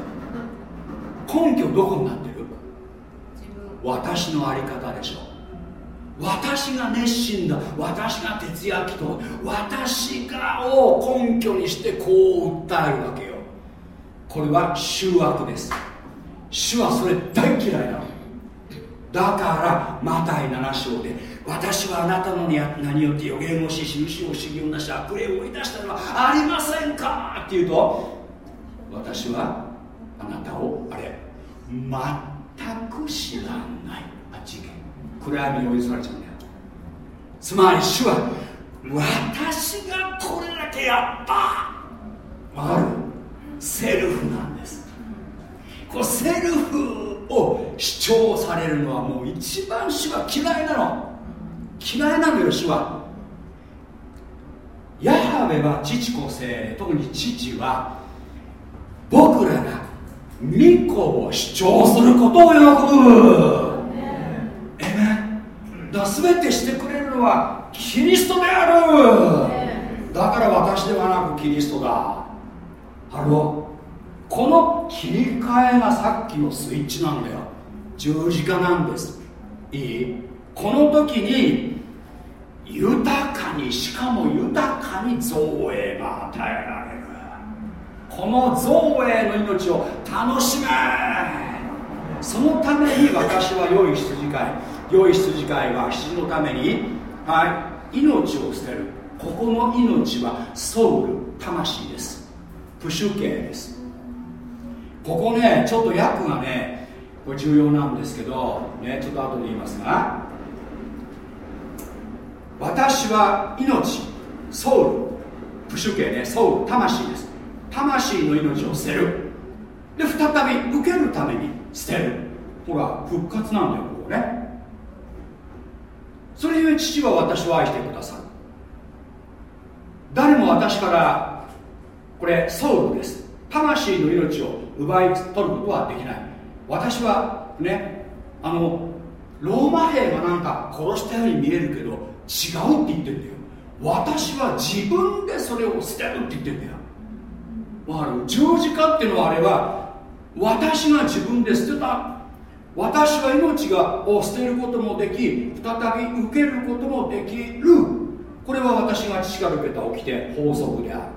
Speaker 1: 根拠どこになってる？私の在り方でしょ。私が熱心だ。私が徹夜祈祷私がを根拠にしてこう訴えるわけよ。これは醜悪です。主はそれ大嫌いなの。だからマタイ7章で私はあなたのに名によって予言をし印を修行なし悪霊を追い出したのはありませんか？っていうと私はあなたをあれ全く知らない。あ次元暗闇に追い出されちゃうんだよ。つまり主は私がこれだけやった。ある？セルフなんです。こうセルフを主張されるのはもう一番主は嫌いなの。嫌いなのよ主は。ヤハウェは父子聖霊特に父は僕らが御子を主張することを喜ぶ。えめだ全てしてくれるのはキリストである。だから私ではなくキリストだ。 Hello。この切り替えがさっきのスイッチなんだよ。十字架なんです。いい？この時に豊かにしかも豊かに造営が与えられる。この造営の命を楽しめ。そのために私は良い羊飼い良い羊飼いは羊のために、はい、命を捨てる。ここの命はソウル魂です。プシュ系です。ここねちょっと訳がねこれ重要なんですけど、ね、ちょっと後で言いますが私は命ソウルプシュ系ねソウル魂です。魂の命を捨てる。で再び受けるために捨てる。ほら復活なんだよここね。それゆえ父は私を愛してくださる。誰も私からこれソウルです。魂の命を奪い取ることはできない。私はねあのローマ兵がなんか殺したように見えるけど違うって言ってんだよ。私は自分でそれを捨てるって言ってんだよ。わかる？十字架っていうのはあれは私が自分で捨てた。私は命がを捨てることもでき再び受けることもできる。これは私が父から受けた起きて法則である。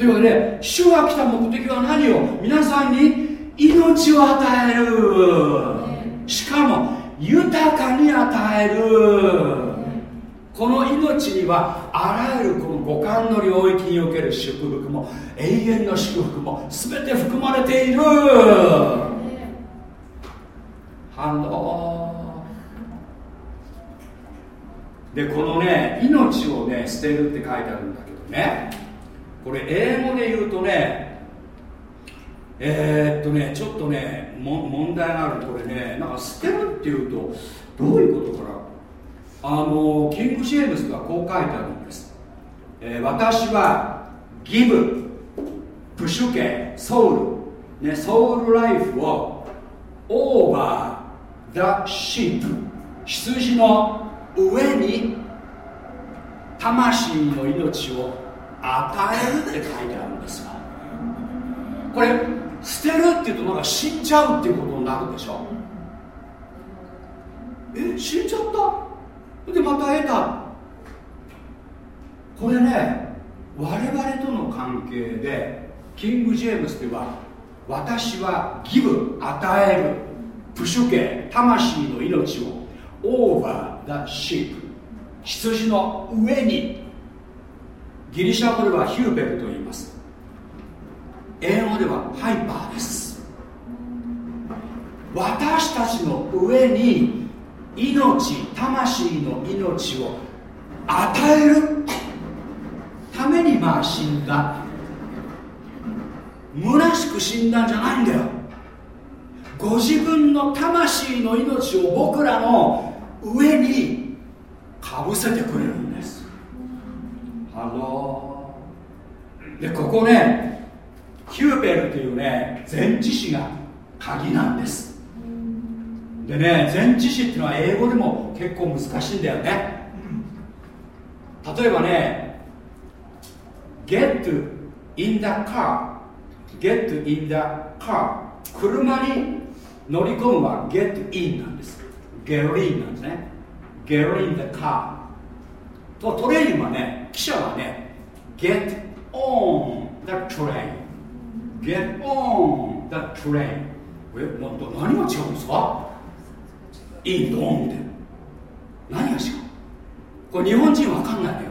Speaker 1: というわけで主が来た目的は何を皆さんに命を与える。しかも豊かに与える。この命にはあらゆるこの五感の領域における祝福も永遠の祝福も全て含まれている。反応でこのね命をね捨てるって書いてあるんだけどねこれ英語で言うとねえー、っとねちょっとね問題があるこれねなんか捨てるっていうとどういうことかな？あのキング・ジェームスがこう書いてあるんです、えー私はギブプシュケソウル、ね、ソウルライフをオーバーザ・シープ。羊の上に魂の命を与えるって書いてあるんですよこれ捨てるっていうとなんか死んじゃうっていうことになるでしょえ死んじゃった？でまた得た？これね我々との関係でキング・ジェームスでは私はギブ与えるプシュケ魂の命をオーバー・ザ・シープ羊の上にギリシャ語ではヒューベルと言います。英語ではハイパーです。私たちの上に命魂の命を与える。ためにまあ死んだ。虚しく死んだんじゃないんだよ。ご自分の魂の命を僕らの上にかぶせてくれるんです。ハローでここねヒュペルというね前置詞が鍵なんです。でね前置詞っていうのは英語でも結構難しいんだよね。例えばね get in the car get in the car 車に乗り込むは get in なんです。get in なんですね。get in the car とトレインはね記者はね get on the train. get on the train. えな何が違うんですか？in と on って。何が違う？これ日本人わかんないのよ。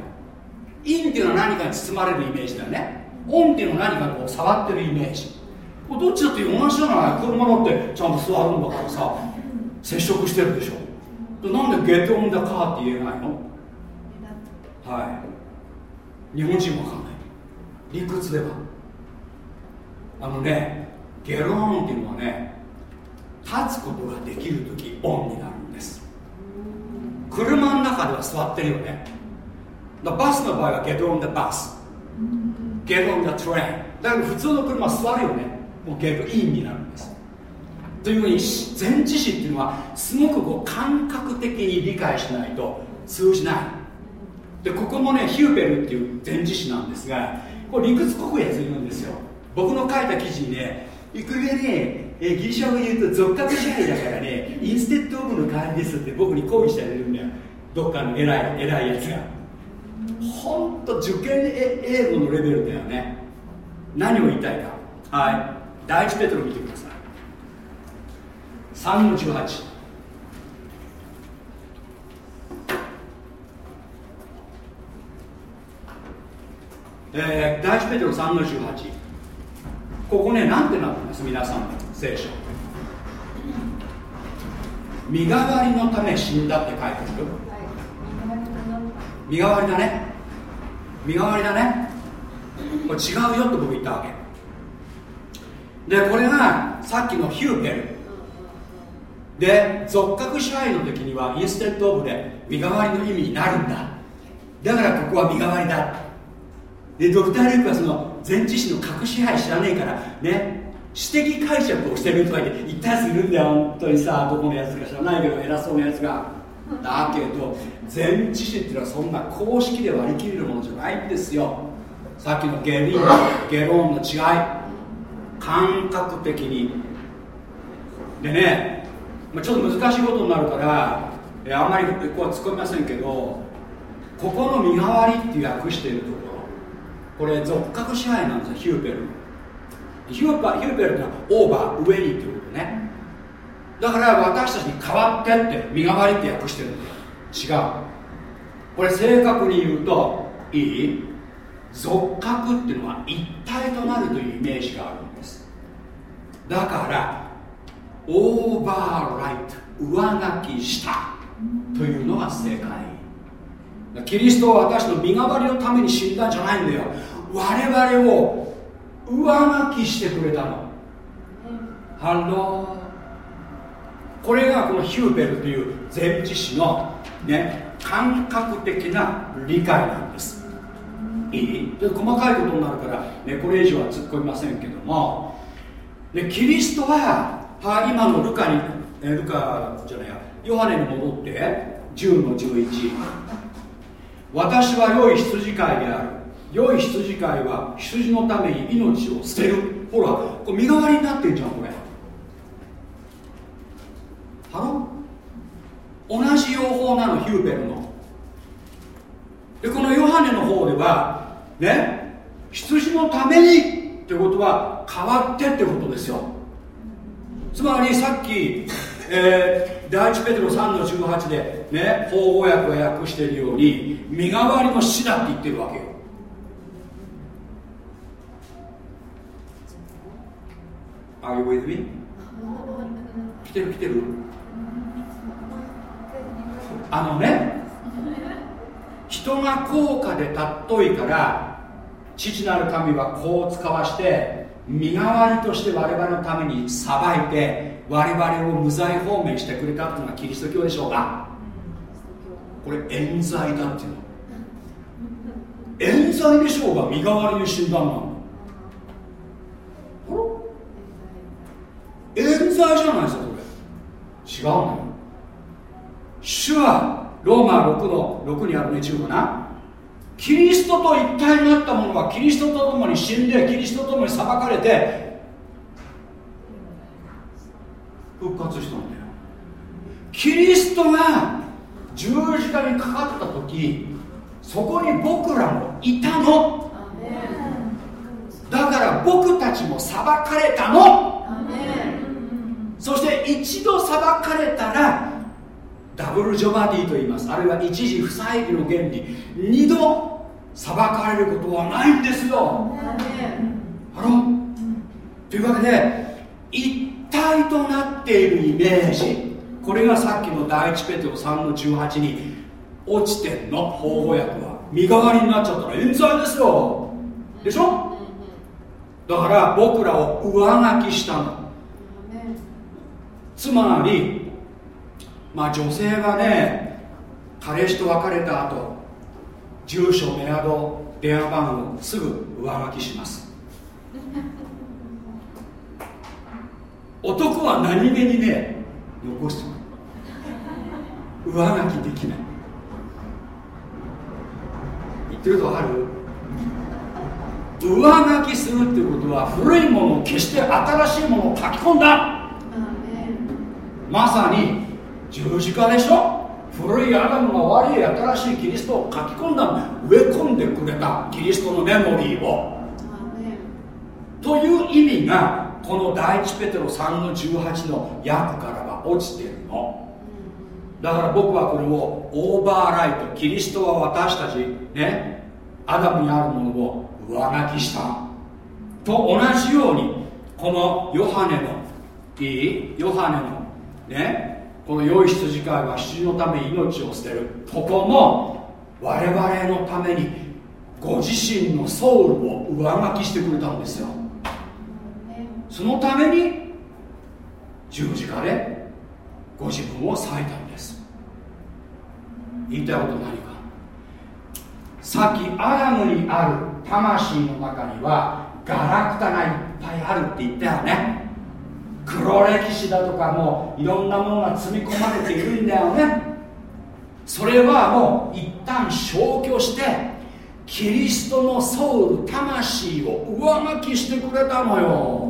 Speaker 1: in っていうのは何かに包まれるイメージだよね。on っていうのは何かこう触ってるイメージ。これどっちだって同じじゃない車乗ってちゃんと座るんだからさ。接触してるでしょ。なんで get on the car って言えないの？はい。日本人わかんない。理屈では。あのねゲローンっていうのはね立つことができるときオンになるんです。車の中では座ってるよね。バスの場合は get on the bus get on the train だから普通の車は座るよね。もう get in になるんです。というふうに前置詞っていうのはすごくこう感覚的に理解しないと通じない。でここもねヒューベルっていう前置詞なんですがこれ理屈こくやついるんですよ。僕の書いた記事にねいくらねえギリシャ語で言うと属格支配だからねインステッドオブの代わりですって僕に抗議してやれるんだよ。どっかの偉い偉いやつが。本当受験英語のレベルだよね。何を言いたいか。はい。第一ペトロ見てください。3の18えー、第一ペテロ3の18ここねなんてなってます皆さん聖書。身代わりのため死んだって書いてある身代わりだね。身代わりだね。これ違うよって僕言ったわけ。でこれがさっきのヒューペル。で属格支配の時にはインステッドオブで身代わりの意味になるんだ。だからここは身代わりだ。でドクター・レイクはその前置詞の核支配知らねえからね。私的解釈をしてるとか言って言ったやついるんだよ。本当にさどこのやつか知らないけど偉そうなやつが。だけど前置詞っていうのはそんな公式で割り切れるものじゃないんですよ。さっきのゲリンゲロンの違い。感覚的に。でね、まあ、ちょっと難しいことになるからあんまりここは突っ込みませんけどここの身代わりって訳してるとこれ属格支配なんですよヒューペルヒューパヒューペルってのはオーバー上にっていうことね。だから私たちに代わってって身代わりって訳してるんだよ違う。これ正確に言うといい？属格っていうのは一体となるというイメージがあるんです。だからOverwrite 上書きしたというのが正解。キリストは私の身代わりのために死んだんじゃないんだよ。我々を上書きしてくれたの。 Hello。これがこのヒュペルという前置詞のね感覚的な理解なんです。いい？で細かいことになるから、ね、これ以上は突っ込みませんけども。でキリストは今のルカにえルカじゃないや。ヨハネに戻って10の11私は良い羊飼いである。良い羊飼いは羊のために命を捨てる。ほらこれ身代わりになってんじゃんこれ。ハロ同じ用法なのヒューベルの。でこのヨハネの方ではね羊のためにってことは変わってってことですよ。つまりさっき、えー、第一ペテロ3の18でね法語訳が訳しているように身代わりの死だって言ってるわけよ Are you with me? 来てる来てるあのね人が高価で尊いから父なる神はこう使わして身代わりとして我々のために裁いて我々を無罪放免してくれたっていうのがキリスト教でしょうか？これ冤罪だっていうの。冤罪でしょうが身代わりに死んだんだもん冤罪じゃないですかこれ。違うのよ。主はローマ6の6にあるね10かな。キリストと一体になった者はキリストと共に死んでキリストと共に裁かれて復活したんだよ。キリストが十字架にかかった時そこに僕らもいたの。だから僕たちも裁かれたの。そして一度裁かれたらダブルジョバディと言います。あるいは一時不再起の原理。二度裁かれることはないんですよ。あら。というわけで一体となっているイメージ。これがさっきの第一ペテロ3の18に落ちてんの法語訳は身代わりになっちゃったら冤罪ですよ。でしょ？だから僕らを上書きしたの。つまりまあ女性がね彼氏と別れた後住所メアド電話番号すぐ上書きします。男は何気にね残して上書きできない。言ってることわかる？上書きするっていうことは古いものを消して新しいものを書き込んだ。まさに十字架でしょ？古いアダムが悪い新しいキリストを書き込んだ植え込んでくれた。キリストのメモリーを。という意味がこの第一ペテロ3の18の訳からは落ちてるの。だから僕はこれをオーバーライトキリストは私たちねアダムにあるものを上書きした。と同じようにこのヨハネのいい？ヨハネのね？この良い羊飼いは羊のために命を捨てる。ここも我々のためにご自身のソウルを上書きしてくれたんですよ。そのために十字架でご自分を裂いたんです。言いたいこと何か？さっきアダムにある魂の中にはガラクタがいっぱいあるって言ったよね。黒歴史だとかもういろんなものが積み込まれているんだよね。それはもう一旦消去してキリストのソウル魂を上書きしてくれたのよ。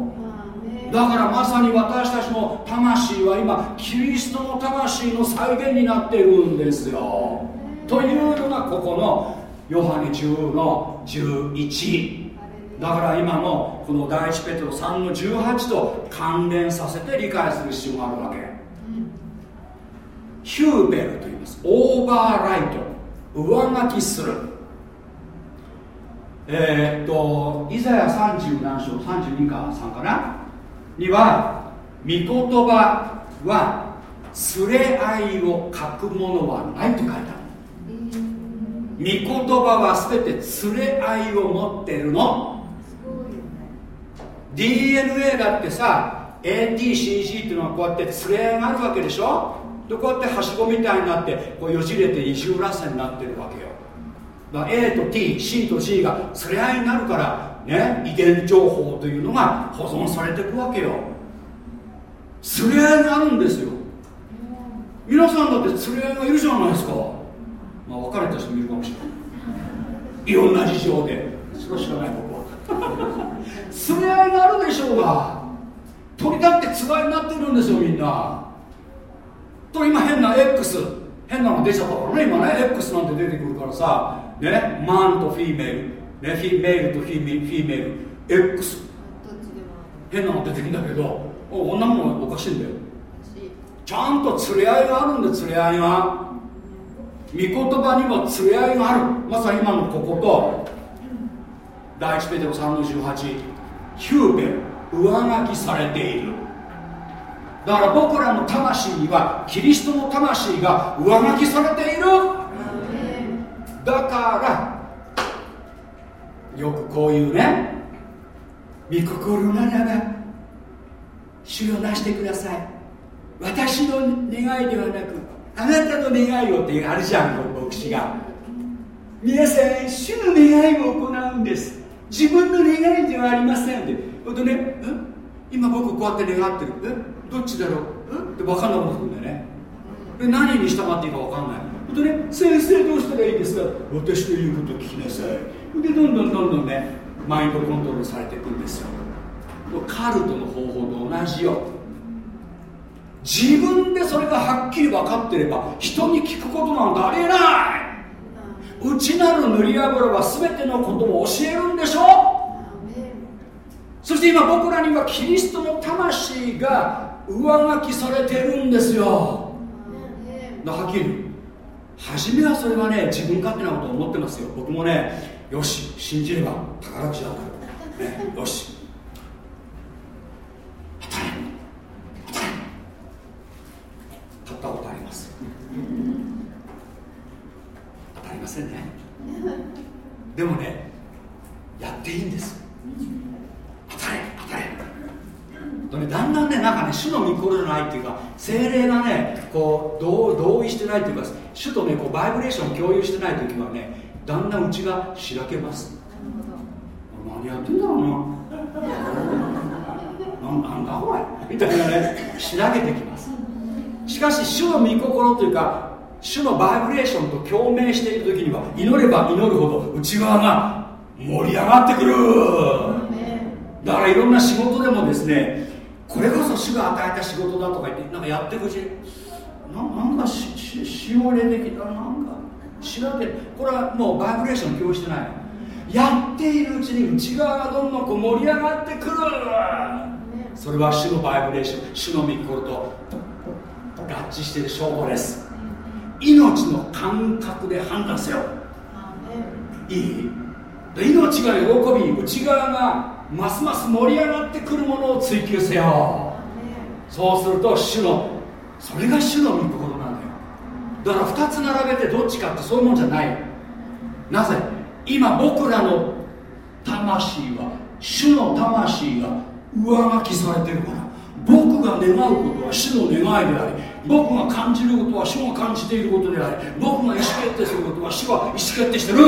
Speaker 1: だからまさに私たちの魂は今キリストの魂の再現になっているんですよ。というのがここのヨハネ10の11だから今のこの第一ペテロ3の18と関連させて理解する必要があるわけ。ヒューベルと言います。オーバーライト。上書きする。えー、っとイザヤ30何章32か3かな？には御言葉は連れ合いを書くものはないって書いてある。御言葉は全て連れ合いを持ってるの。DNA だってさ ATCG っていうのはこうやって連れ合いがあるわけでしょ？でこうやってはしごみたいになってこうよじれて二重らせになってるわけよ。だから A と TC と G が連れ合いになるからね遺伝情報というのが保存されていくわけよ。連れ合いがあるんですよ。皆さんだって連れ合いがいるじゃないですか。まあ別れた人もいるかもしれない。いろんな事情で。それは知らない僕は。連れ合いがあるでしょうが鳥だってつがいになってるんですよみんな。と今変な X 変なの出ちゃったからね今ね X なんて出てくるからさねマンとフィーメールねフィメールとフィメフィメール X 変なの出てくるんだけどお女もんおかしいんだよ。ちゃんと連れ合いがあるんで連れ合いが。御言葉にも連れ合いがある。まさに今のここと。第一ペテロ3の18ヒューベ上書きされている。だから僕らの魂にはキリストの魂が上書きされている。だからよくこういうね。御心ならば主をなしてください。私の願いではなくあなたの願いをってあるじゃんの牧師が。皆さん主の願いを行うんです。自分の願いではありません。ってほんとねん今僕こうやって願ってる。え？どっちだろう？って分かんなくなるんだよね。で何に従っていいか分かんない。ほんとね先生どうしたらいいですか？私の言うことを聞きなさい。でどんどんどんどんねマインドコントロールされていくんですよ。カルトの方法と同じよ。自分でそれがはっきり分かってれば人に聞くことなんてありえない内なる塗り油は全てのことを教えるんでしょそして今僕らにはキリストの魂が上書きされてるんですよ。だはっきり初めはそれはね自分勝手なことを思ってますよ。僕もねよし信じれば宝くじだと、ね、よし。当たれ。当たれ。買ったことあります。当たりませんねでもねやっていいんです当たれ当たれとね、だんだんね、なんかね、主の御心じゃないっていうか、精霊がね、こう同同意してないっていうか、主とね、こうバイブレーションを共有してないときはね、だんだん内がしらけます。何やってんだろうな。なんだこれみたいなね、しらけてきます。しかし、主の御心というか、主のバイブレーションと共鳴している時には、祈れば祈るほど内側が盛り上がってくる。だからいろんな仕事でもですね、これこそ主が与えた仕事だとか言ってなんかやっていくうちにななんかしししおれ的だなんか知らんでこれはもうバイブレーション共有してない。やっているうちに内側がどんどんこう盛り上がってくる。それは主のバイブレーション主の御心と合致している証拠です命の感覚で判断せよ。いい？で命が喜び内側がますます盛り上がってくるものを追求せよ。そうすると主のそれが主の御心なんだよ。だから2つ並べてどっちかってそういうもんじゃない。なぜ？今僕らの魂は主の魂が上書きされてるから僕が願うことは主の願いであり僕が感じることは主が感じていることであり僕が意思決定することは主が意思決定してる。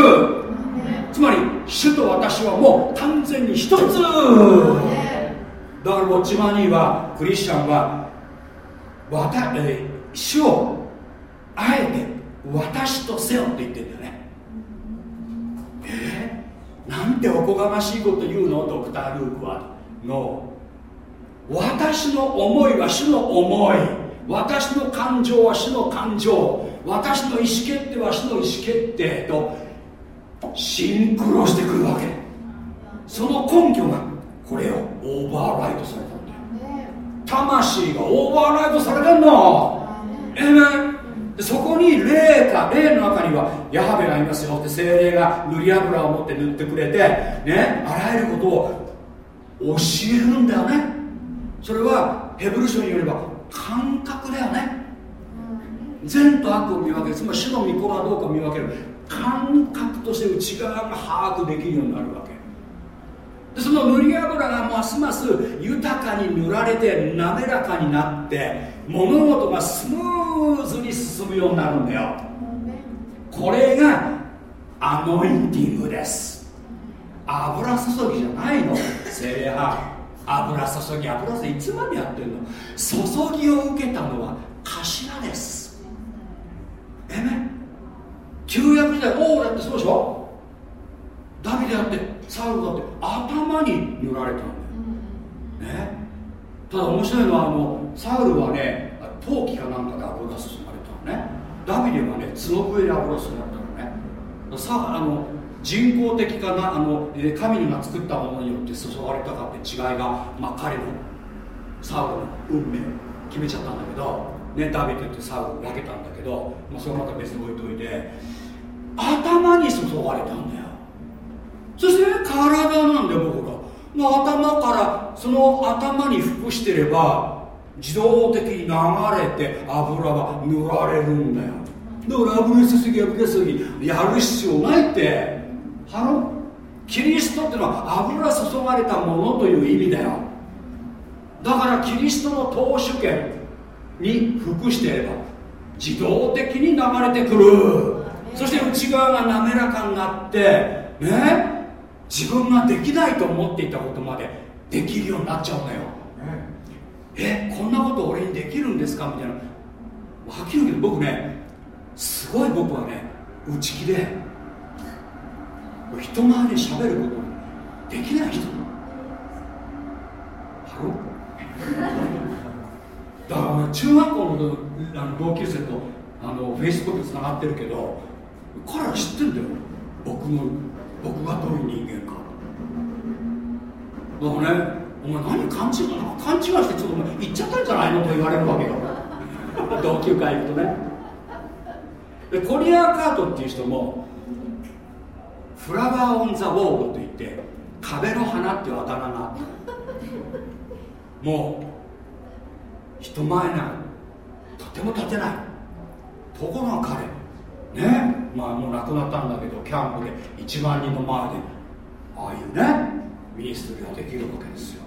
Speaker 1: つまり主と私はもう完全に一つ。だからウォッチマニーはクリスチャンはわた、えー主をあえて私とせよって言ってんだよね。えー、なんておこがましいこと言うの？ドクター・ルークは。の私の思いは主の思い。私の感情は主の感情。私の意思決定は主の意思決定とシンクロしてくるわけ。その根拠がこれをオーバーライトされたんだよ。魂がオーバーライトされてんの。えめでそこに霊か霊の中にはヤハベがいますよって精霊が塗り油を持って塗ってくれてねあらゆることを教えるんだよねそれはヘブル書によれば感覚だよね。善と悪を見分ける。つまり主の御子はどうか見分ける。感覚として内側が把握できるようになるわけ。でその塗り油がますます豊かに塗られて滑らかになって物事がスムーズに進むようになるんだよ。これがアノインティングです。油注ぎじゃないの。精霊派油注ぎ油注ぎいつまでやってんの？注ぎを受けたのは頭です。えめ？旧約時代おおだってそうでしょ？ダビデだってサウルだって頭に塗られたんだよ。ね？ただ面白いのはあのサウルはね陶器かなんかで油注がれたのね。ダビデはね角笛で油注がれたのね。さあの人工的かなあの神が作ったものによって注がれたかって違いが、まあ、彼のサウルの運命を決めちゃったんだけど、ね、ダビデってサウル分けたんだけど、まあ、それはまた別に置いといて頭に注がれたんだよ。そして体なんだよ僕が。もう頭からその頭に服してれば自動的に流れて油は塗られるんだよ。だから油注ぎ油注ぎやる必要ないって。ハロキリストってのは油注がれたものという意味だよ。だからキリストの投手権に服していれば自動的に流れてくる。そして内側が滑らかになってね自分ができないと思っていたことまでできるようになっちゃうんだよえこんなこと俺にできるんですか？みたいな。はっきり言うけど僕ねすごい僕はね内気で人前で喋ることできない人ハロだから中学校のあの同級生とあのフェイスブックつながってるけど彼ら知ってんだよ。僕の僕がどういう人間かだからねお前何勘違い勘違いしてちょっとお前言っちゃったんじゃないのと言われるわけよ。同級会行くとね。でコリア・カートっていう人もFlower on the Wall といって壁の花っていうあだ名があった。もう人前などとても立てない。ところが彼ねまあもう亡くなったんだけどキャンプで1万人の前でああいうね ministry ができるわけですよ。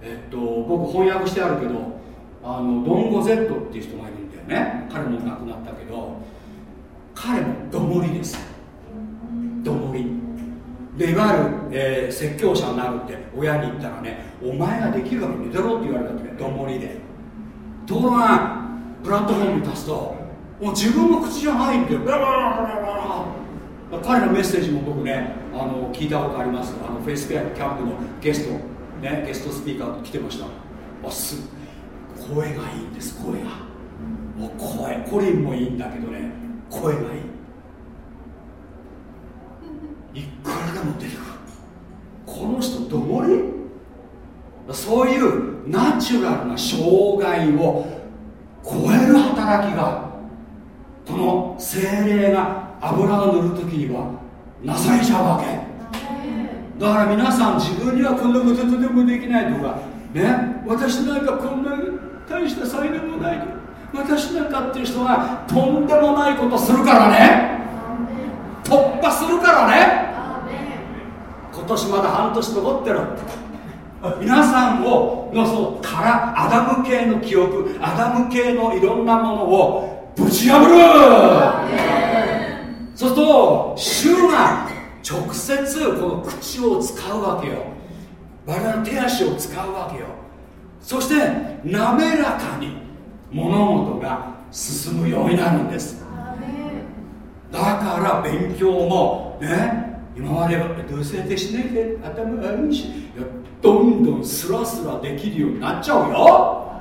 Speaker 1: えっと僕翻訳してあるけどあのドンゴ Z っていう人がいるんだよね。彼も亡くなったけど彼もどもりです。どもり。でいわゆる、えー説教者になるって親に言ったらねお前ができるわけねえだろって言われた時はどもりで。ところがプラットフォームに立つともう自分の口じゃないんだよ。バラバラバラバラ彼のメッセージも僕ねあの聞いたことあります。あのフェイスペアキャンプのゲストねゲストスピーカーと来てました。あす声がいいんです声が。もう声コリンもいいんだけどね。声がいい。いくらでも出てくる。この人どもり？そういうナチュラルな障害を超える働きがこの精霊が油を塗る時にはなされちゃうわけ。だから皆さん自分にはこんなこととてもできないとか。ね？私なんかこんな大した才能もない私なんかっていう人がとんでもないことするからね。突破するからね。今年まだ半年残ってる皆さんをのそからアダム系の記憶アダム系のいろんなものをぶち破る。そうすると主が直接この口を使うわけよ。我々の手足を使うわけよ。そして滑らかに。物事が進むようになるんです。だから勉強もね今まではどうせでしないで頭悪いしいやどんどんスラスラできるようになっちゃうよ。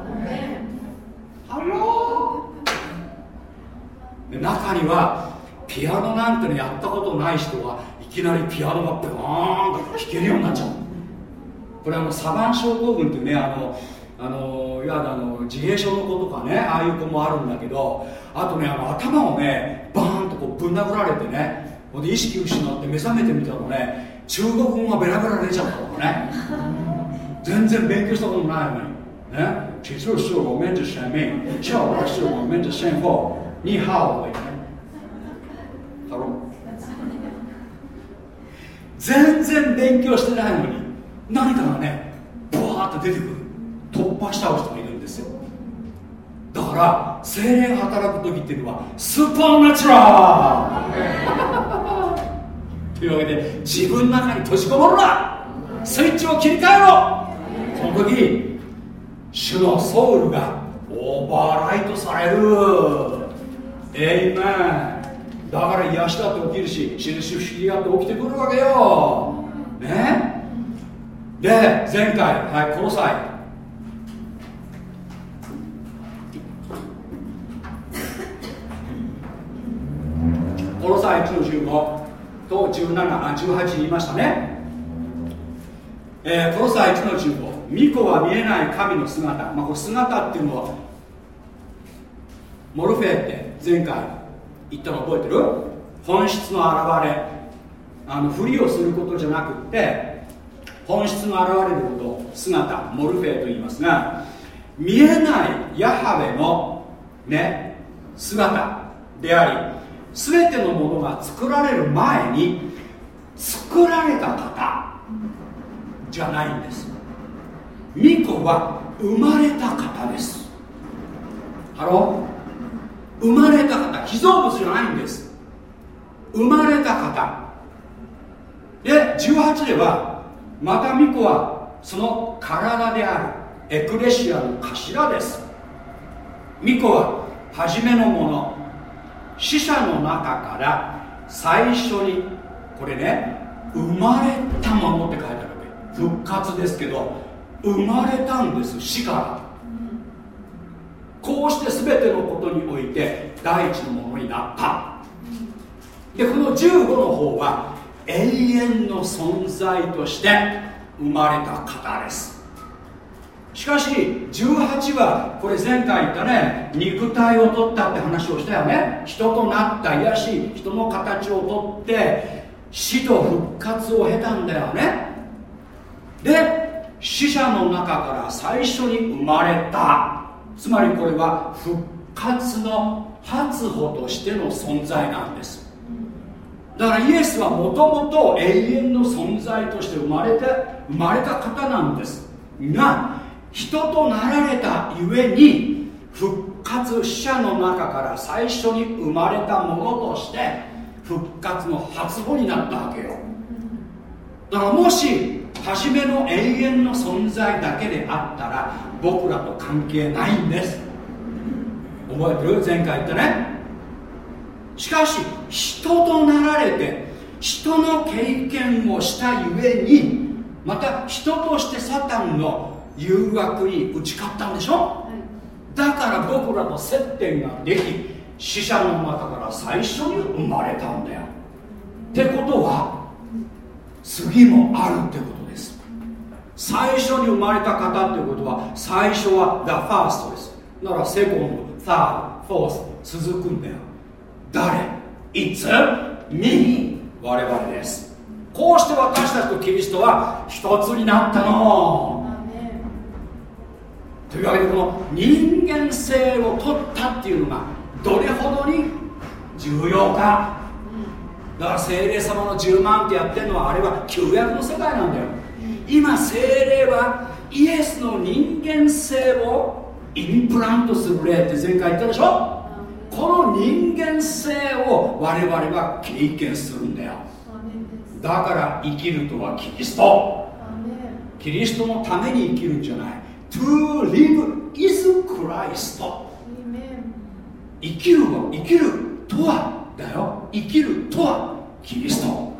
Speaker 1: ハロー。で中にはピアノなんてのやったことない人はいきなりピアノがブーンと弾けるようになっちゃう。これあのサバン症候群っていうねあのあのいわゆるあの自閉症の子とかねああいう子もあるんだけどあとねあの頭をねバーンとこうぶん殴られてねほんで意識失って目覚めてみたらね中国語がベラベラ出ちゃったのね。全然勉強したことないのに。ね其实是我们的生命笑话是我们的生活你好ハロー全然勉強してないのに何かがねブワーッと出てくる。突破しちゃう人がいるんですよ。だから精霊働く時っていうのはスーパーナチュラル。というわけで自分の中に閉じこもるな。スイッチを切り替えろ。その時主のソウルがオーバーライトされる。エイメン。だから癒しだって起きるし印不思議がって起きてくるわけよ。ね？で前回はいこの際この際1の15と17あ18言いましたね。えー、この際1の15巫女は見えない神の姿、まあ、これ姿っていうのはモルフェって前回言ったの覚えてる？本質の現れ。あのふりをすることじゃなくって本質の現れること姿。モルフェと言いますが見えないヤハウェのね姿であり全てのものが作られる前に作られた方じゃないんです。御子は生まれた方です。 Hello？生まれた方被造物じゃないんです。生まれた方。で18ではまた御子はその体であるエクレシアの頭です。御子は初めのもの死者の中から最初にこれね生まれたものって書いてあるわけ。復活ですけど生まれたんです死から。こうして全てのことにおいて第一のものになった。でこの15の方は永遠の存在として生まれた方です。しかし18はこれ前回言ったね肉体を取ったって話をしたよね。人となった癒し人の形を取って死と復活を経たんだよね。で死者の中から最初に生まれた。つまりこれは復活の初歩としての存在なんです。だからイエスはもともと永遠の存在として生まれて生まれた方なんです。が人となられたゆえに復活死者の中から最初に生まれたものとして復活の初歩になったわけよ。だからもし初めの永遠の存在だけであったら僕らと関係ないんです。覚えてる？前回言ったね。しかし人となられて人の経験をしたゆえにまた人としてサタンの誘惑に打ち勝ったんでしょ、だから僕らと接点ができ死者の中から最初に生まれたんだよ。ってことは次もあるってことです。最初に生まれた方っていうことは最初は The First です。だからセコンド、サード、フォース続くんだよ。誰 ?It's me 我々です。こうして私たちとキリストは一つになったのというわけでこの人間性を取ったっていうのがどれほどに重要か。だから精霊様の10万ってやってるのはあれは旧約の世界なんだよ。今精霊はイエスの人間性をインプラントする例って前回言ったでしょ。この人間性を我々は経験するんだよ。だから生きるとはキリスト。キリストのために生きるんじゃない To live is Christ. 生きるは生きるとはだよ。生きるとはキリスト。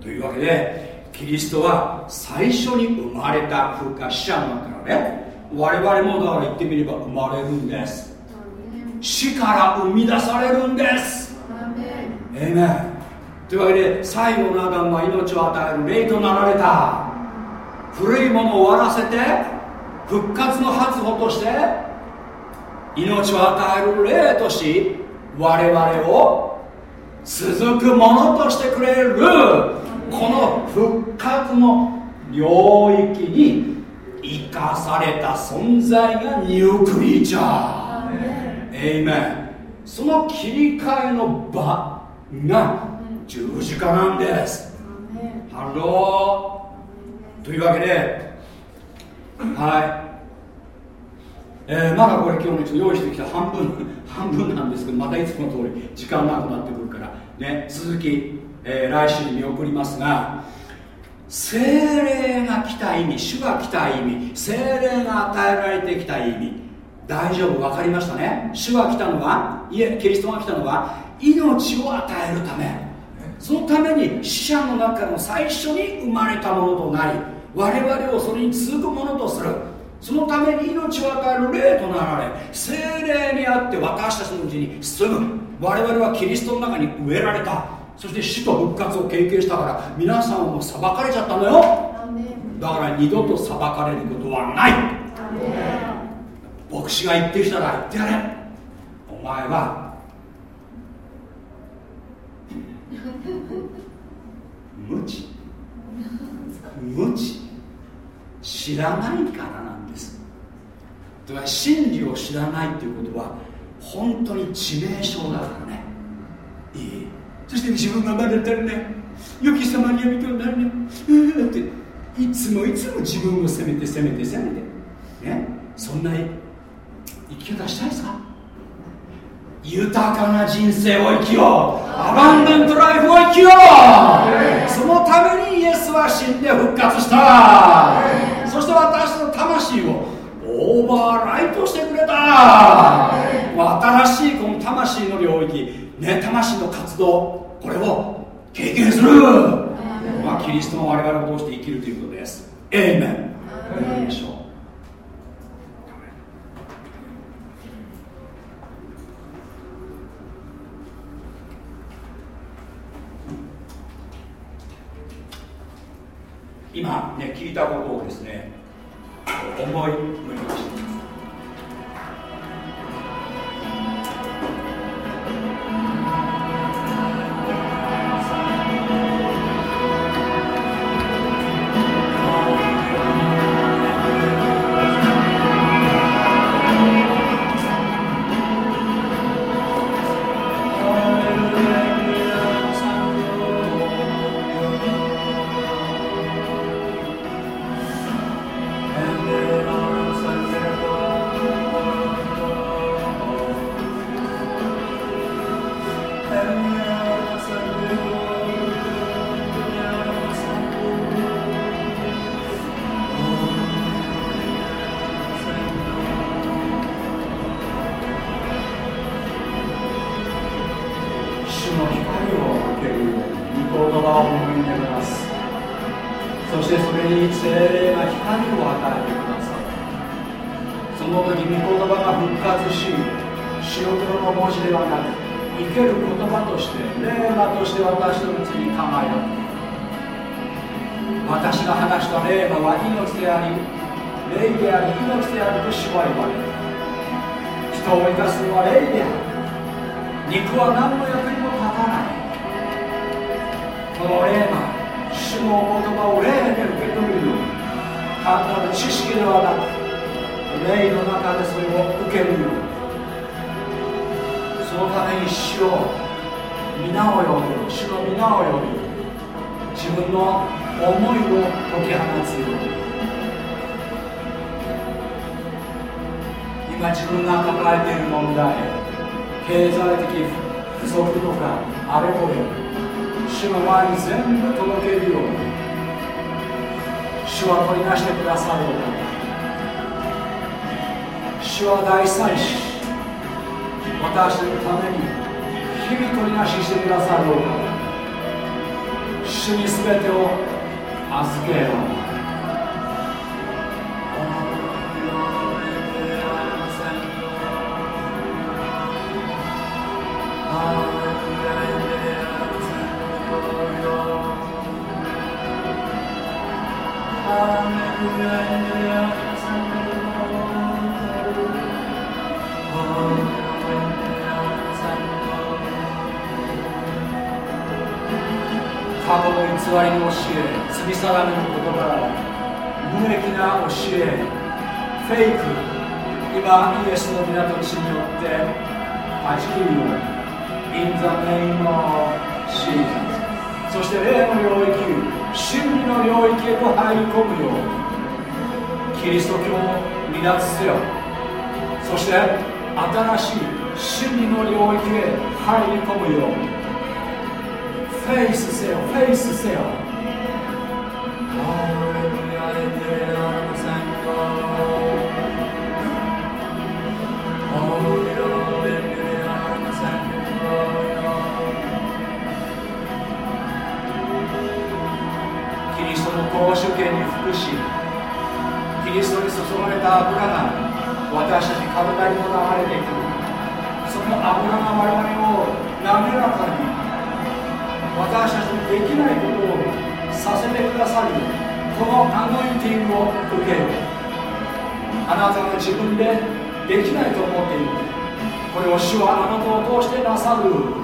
Speaker 1: というわけでキリストは最初に生まれた風化死者の中からね我々もだから言ってみれば生まれるんです。死から生み出されるんです。ええねというわけで最後のアダムは命を与える霊となられた。古いものを終わらせて復活の初歩として命を与える霊とし我々を続くものとしてくれるこの復活の領域に生かされた存在がニュークリーチャーエイメン。その切り替えの場が十字架なんです。ハローというわけではい。えーまだこれ今日ねちょっと用意してきた半分 半分なんですけどまたいつもの通り時間なくなってくるからね続き、えー来週に見送りますが聖霊が来た意味主が来た意味聖霊が与えられてきた意味大丈夫分かりましたね？主が来たのはいえキリストが来たのは命を与えるため。そのために死者の中の最初に生まれたものとなり我々をそれに続くものとする。そのために命を与える霊となられ精霊にあって私たちのうちに住む。我々はキリストの中に植えられた。そして死と復活を経験したから皆さんはもう裁かれちゃったのよ。だから二度と裁かれることはない。牧師が言ってきたら言ってやれ。お前は 無知。無知知らないからなんです。だから真理を知らないっていうことは本当に致命傷だからね。いい。そして自分がまだ足りない良き様には見てもなるね。うーっていつもいつも自分を責めて責めて責めてね。そんな生き方したいですか豊かな人生を生きよう。アバンデントライフを生きよう。そのためにイエスは死んで復活したそして私の魂をオーバーライトしてくれた。新しいこの魂の領域ね魂の活動これを経験する。まあキリストの我々を通して生きるということです。エイメン祈りましょう？今ね聞いたことをですね思いイスせよフェイスせよキリストの公主権に服しキリストに注がれた油が私たち体にも流れていく。その油が我々を滑らかに私たちにできないことをさせてくださるこのアノインティングを受けるあなたが自分でできないと思っている。これを主はあなたを通してなさる。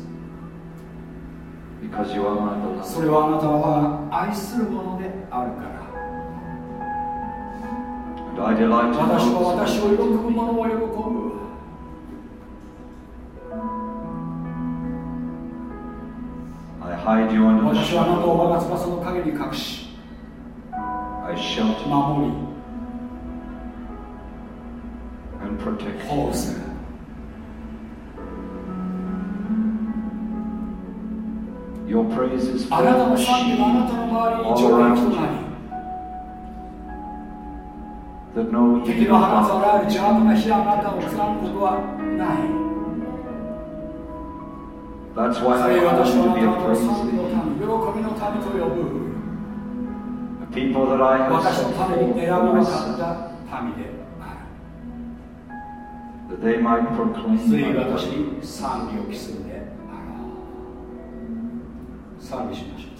Speaker 1: そ.れはあなたは我が愛するものであるから私は私を喜ぶ者を喜ぶ私はあなたを.我が翼の陰に隠し守り保護.するあなたの賛美があなたの周りに
Speaker 2: all
Speaker 1: 上陸となり
Speaker 2: that no
Speaker 1: 敵
Speaker 2: evil
Speaker 1: の放つあらゆる邪悪な火あなたをつかむことはない
Speaker 2: That's why
Speaker 1: そ
Speaker 2: I
Speaker 1: れゆえ
Speaker 2: call
Speaker 1: 私
Speaker 2: you
Speaker 1: はあ
Speaker 2: to be
Speaker 1: な
Speaker 2: a praise The people that I have set for myself, that they might
Speaker 1: る
Speaker 2: proclaim my
Speaker 1: 私
Speaker 2: word.
Speaker 1: に賛美しましょう。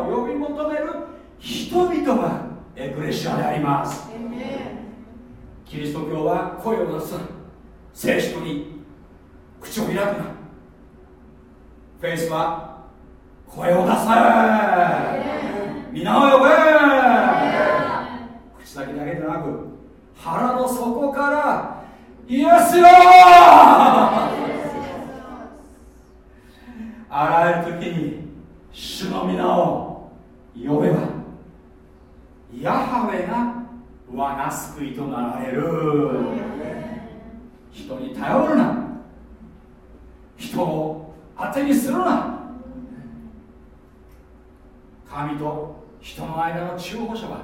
Speaker 1: を呼び求める人々がエクレシアであります。キリスト教は声を出すな聖書に口を開くな。フェイスは声を出せ。皆を呼べ。口先だけでなく腹の底からイエスよ。あらゆる時に主の皆を呼べばヤハウェが我が救いとなられる。人に頼るな。人を当てにするな。神と人の間の中保者は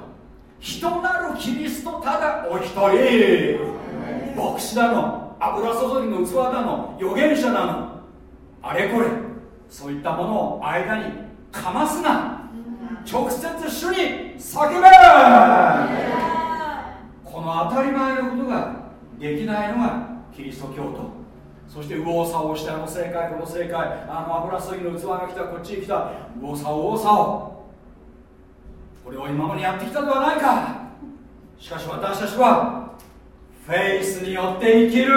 Speaker 1: 人なるキリストただお一人。牧師だの油注ぎの器だの預言者だの。あれこれそういったものを間にかますな。直接主に叫べこの当たり前のことができないのがキリスト教徒。そして右往左往してあの正解この正解あの油注ぎの器が来たこっちに来た。右往左往左往これを今までやってきたではないか。しかし私たちはフェイスによって生きる。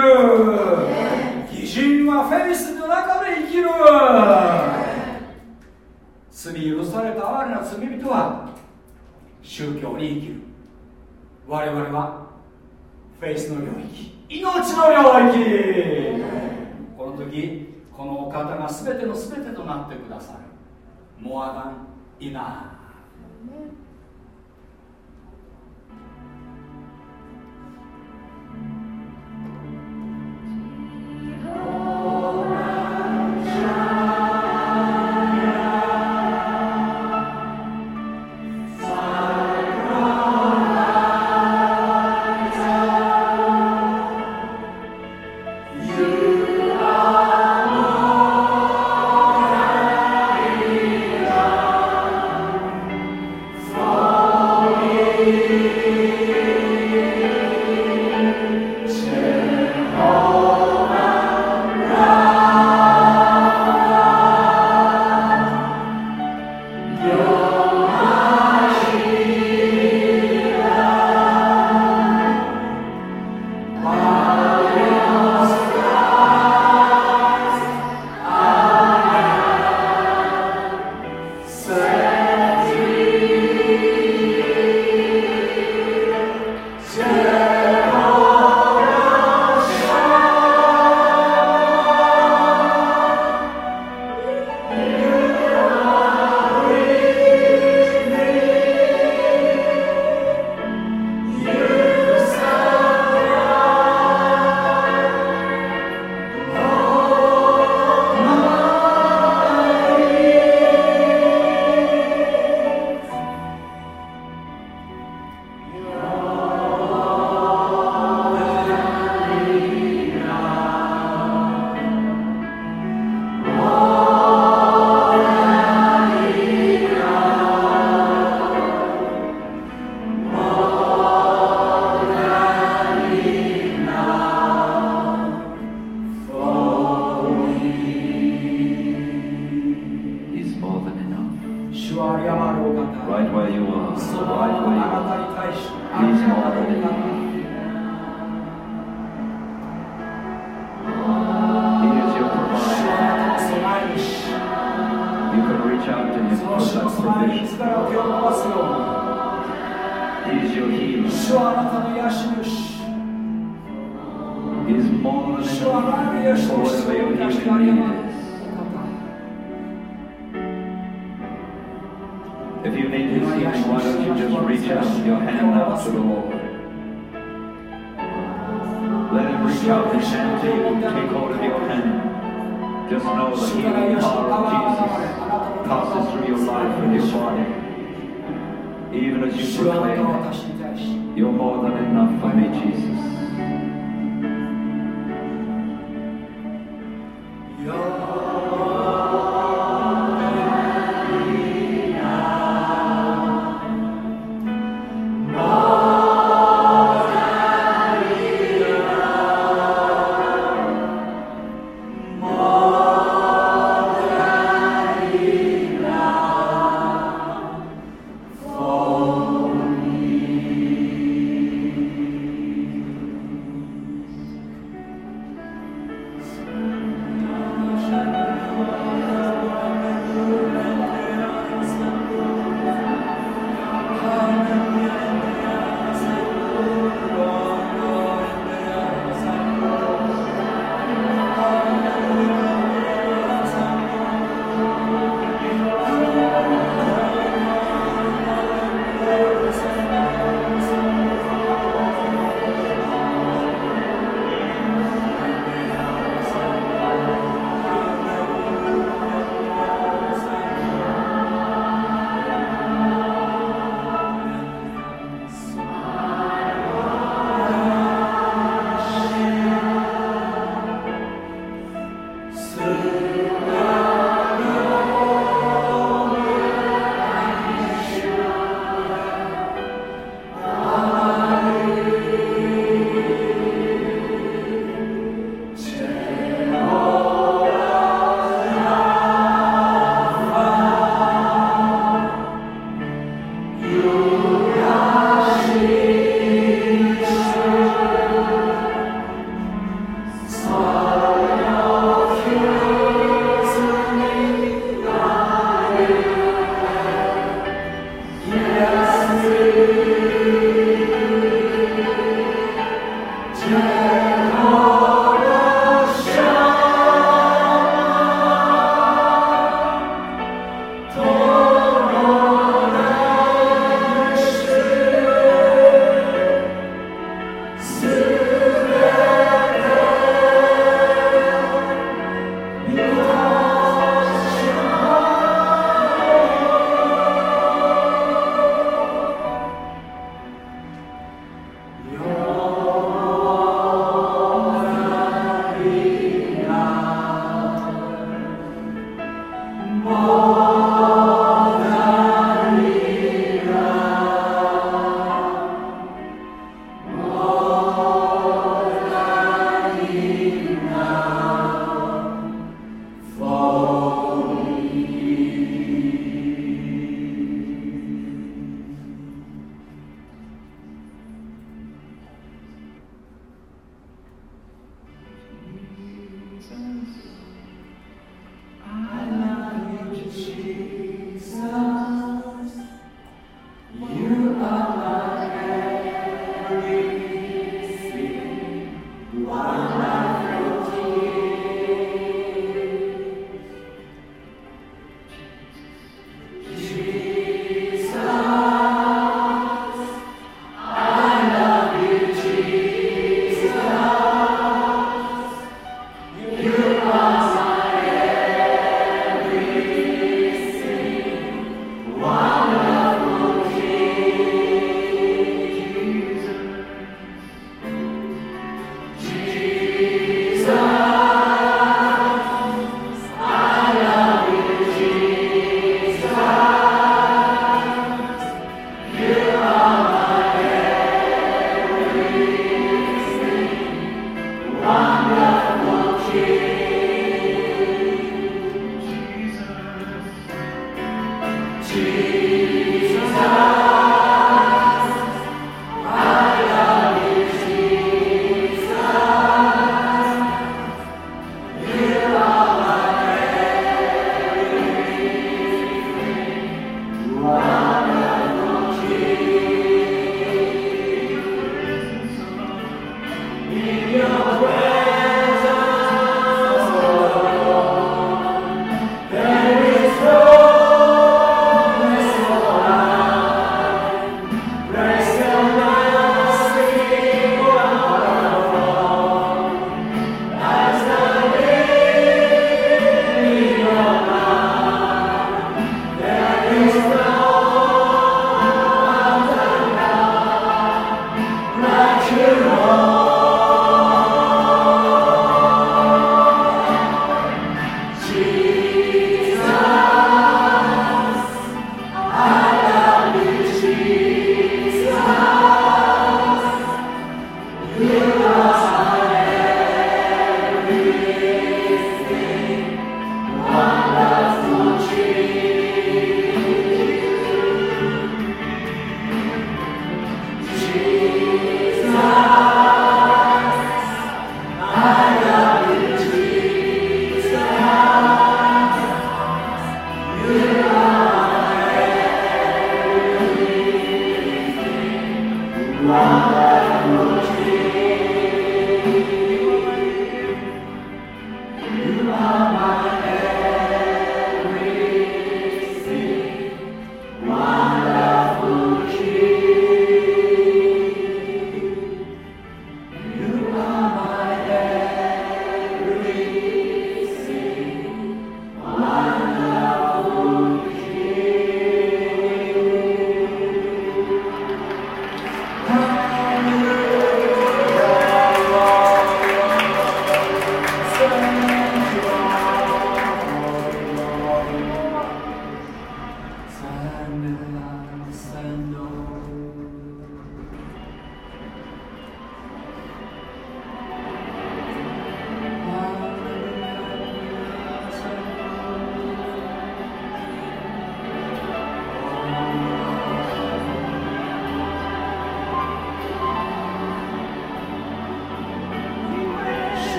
Speaker 1: 義人はフェイスの中で生きる罪許された哀れな罪人は宗教に生きる。我々はフェイスの領域。命の領域。この時このお方が全ての全てとなってくださる。モアガンイナー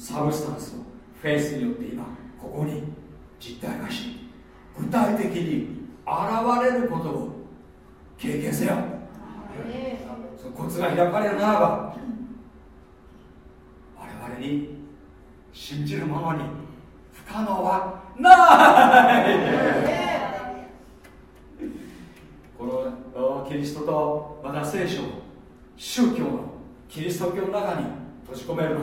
Speaker 1: サブスタンスをフェイスによって今ここに実体化し具体的に現れることを経験せよ。そのコツが開かれるならば我々に信じる者に不可能はない。このおキリストとまた聖書宗教のキリスト教の中に閉じ込めるな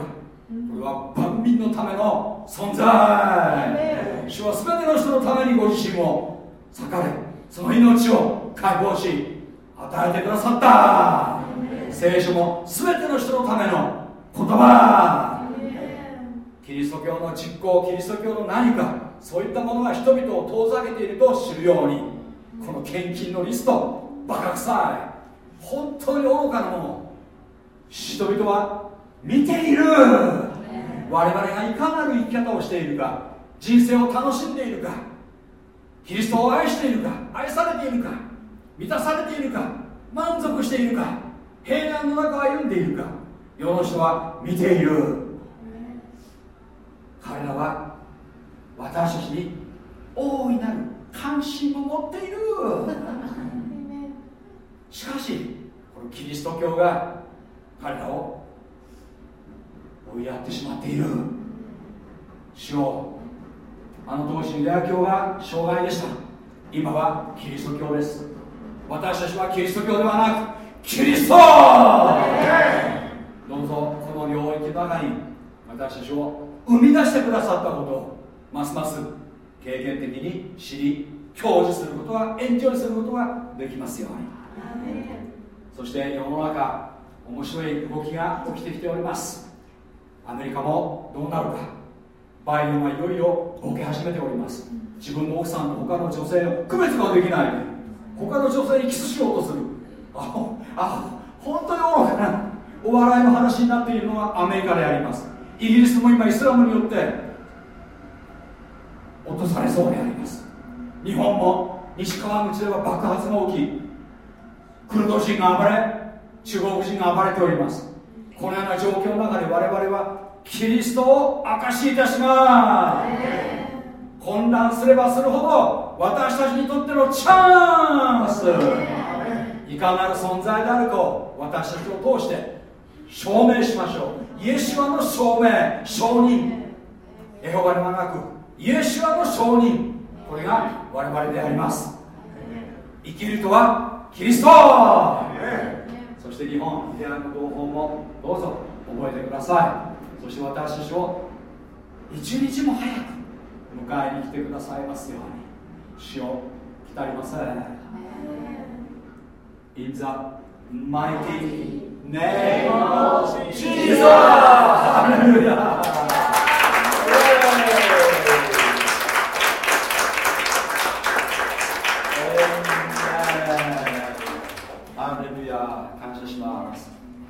Speaker 1: これは万民のための存在。主は全ての人のためにご自身を裂かれその命を解放し与えてくださった。聖書も全ての人のための言葉。キリスト教の実行キリスト教の何かそういったものが人々を遠ざけていると知るようにこの献金のリストバカ臭い本当に愚かなもの。人々は見ている。我々がいかなる生き方をしているか人生を楽しんでいるかキリストを愛しているか愛されているか満たされているか満足しているか平安の中を歩んでいるか世の人は見ている。彼らは私たちに大いなる関心を持っている。しかしこのキリスト教が彼らをやってしまっている。主よあの当時ユダヤ教が障害でした。今はキリスト教です。私たちはキリスト教ではなくキリスト!どうぞこの領域の中に私たちを生み出してくださったことをますます経験的に知り享受することがエンジョイすることができますように。そして世の中面白い動きが起きてきておりますアメリカもどうなるか。バイデンはいよいよボケ始めております。自分の奥さんと他の女性の区別ができない。他の女性にキスしようとする。ああ本当に愚かな。お笑いの話になっているのはアメリカであります。イギリスも今イスラムによって。落とされそうであります。日本も西川口では爆発が起き。クルド人が暴れ中国人が暴れております。このような状況の中で我々はキリストを証しいたします混乱すればするほど私たちにとってのチャンスいかなる存在であるかを私たちを通して証明しましょうイエシュアの証明証人エホバではなくイエシュアの証人これが我々であります。生きるとはキリスト、そして日本イデアの同胞もどうぞ覚えてください。そして私たちを一日も早く迎えに来てくださいますように。主を来たりません In the mighty name of Jesus!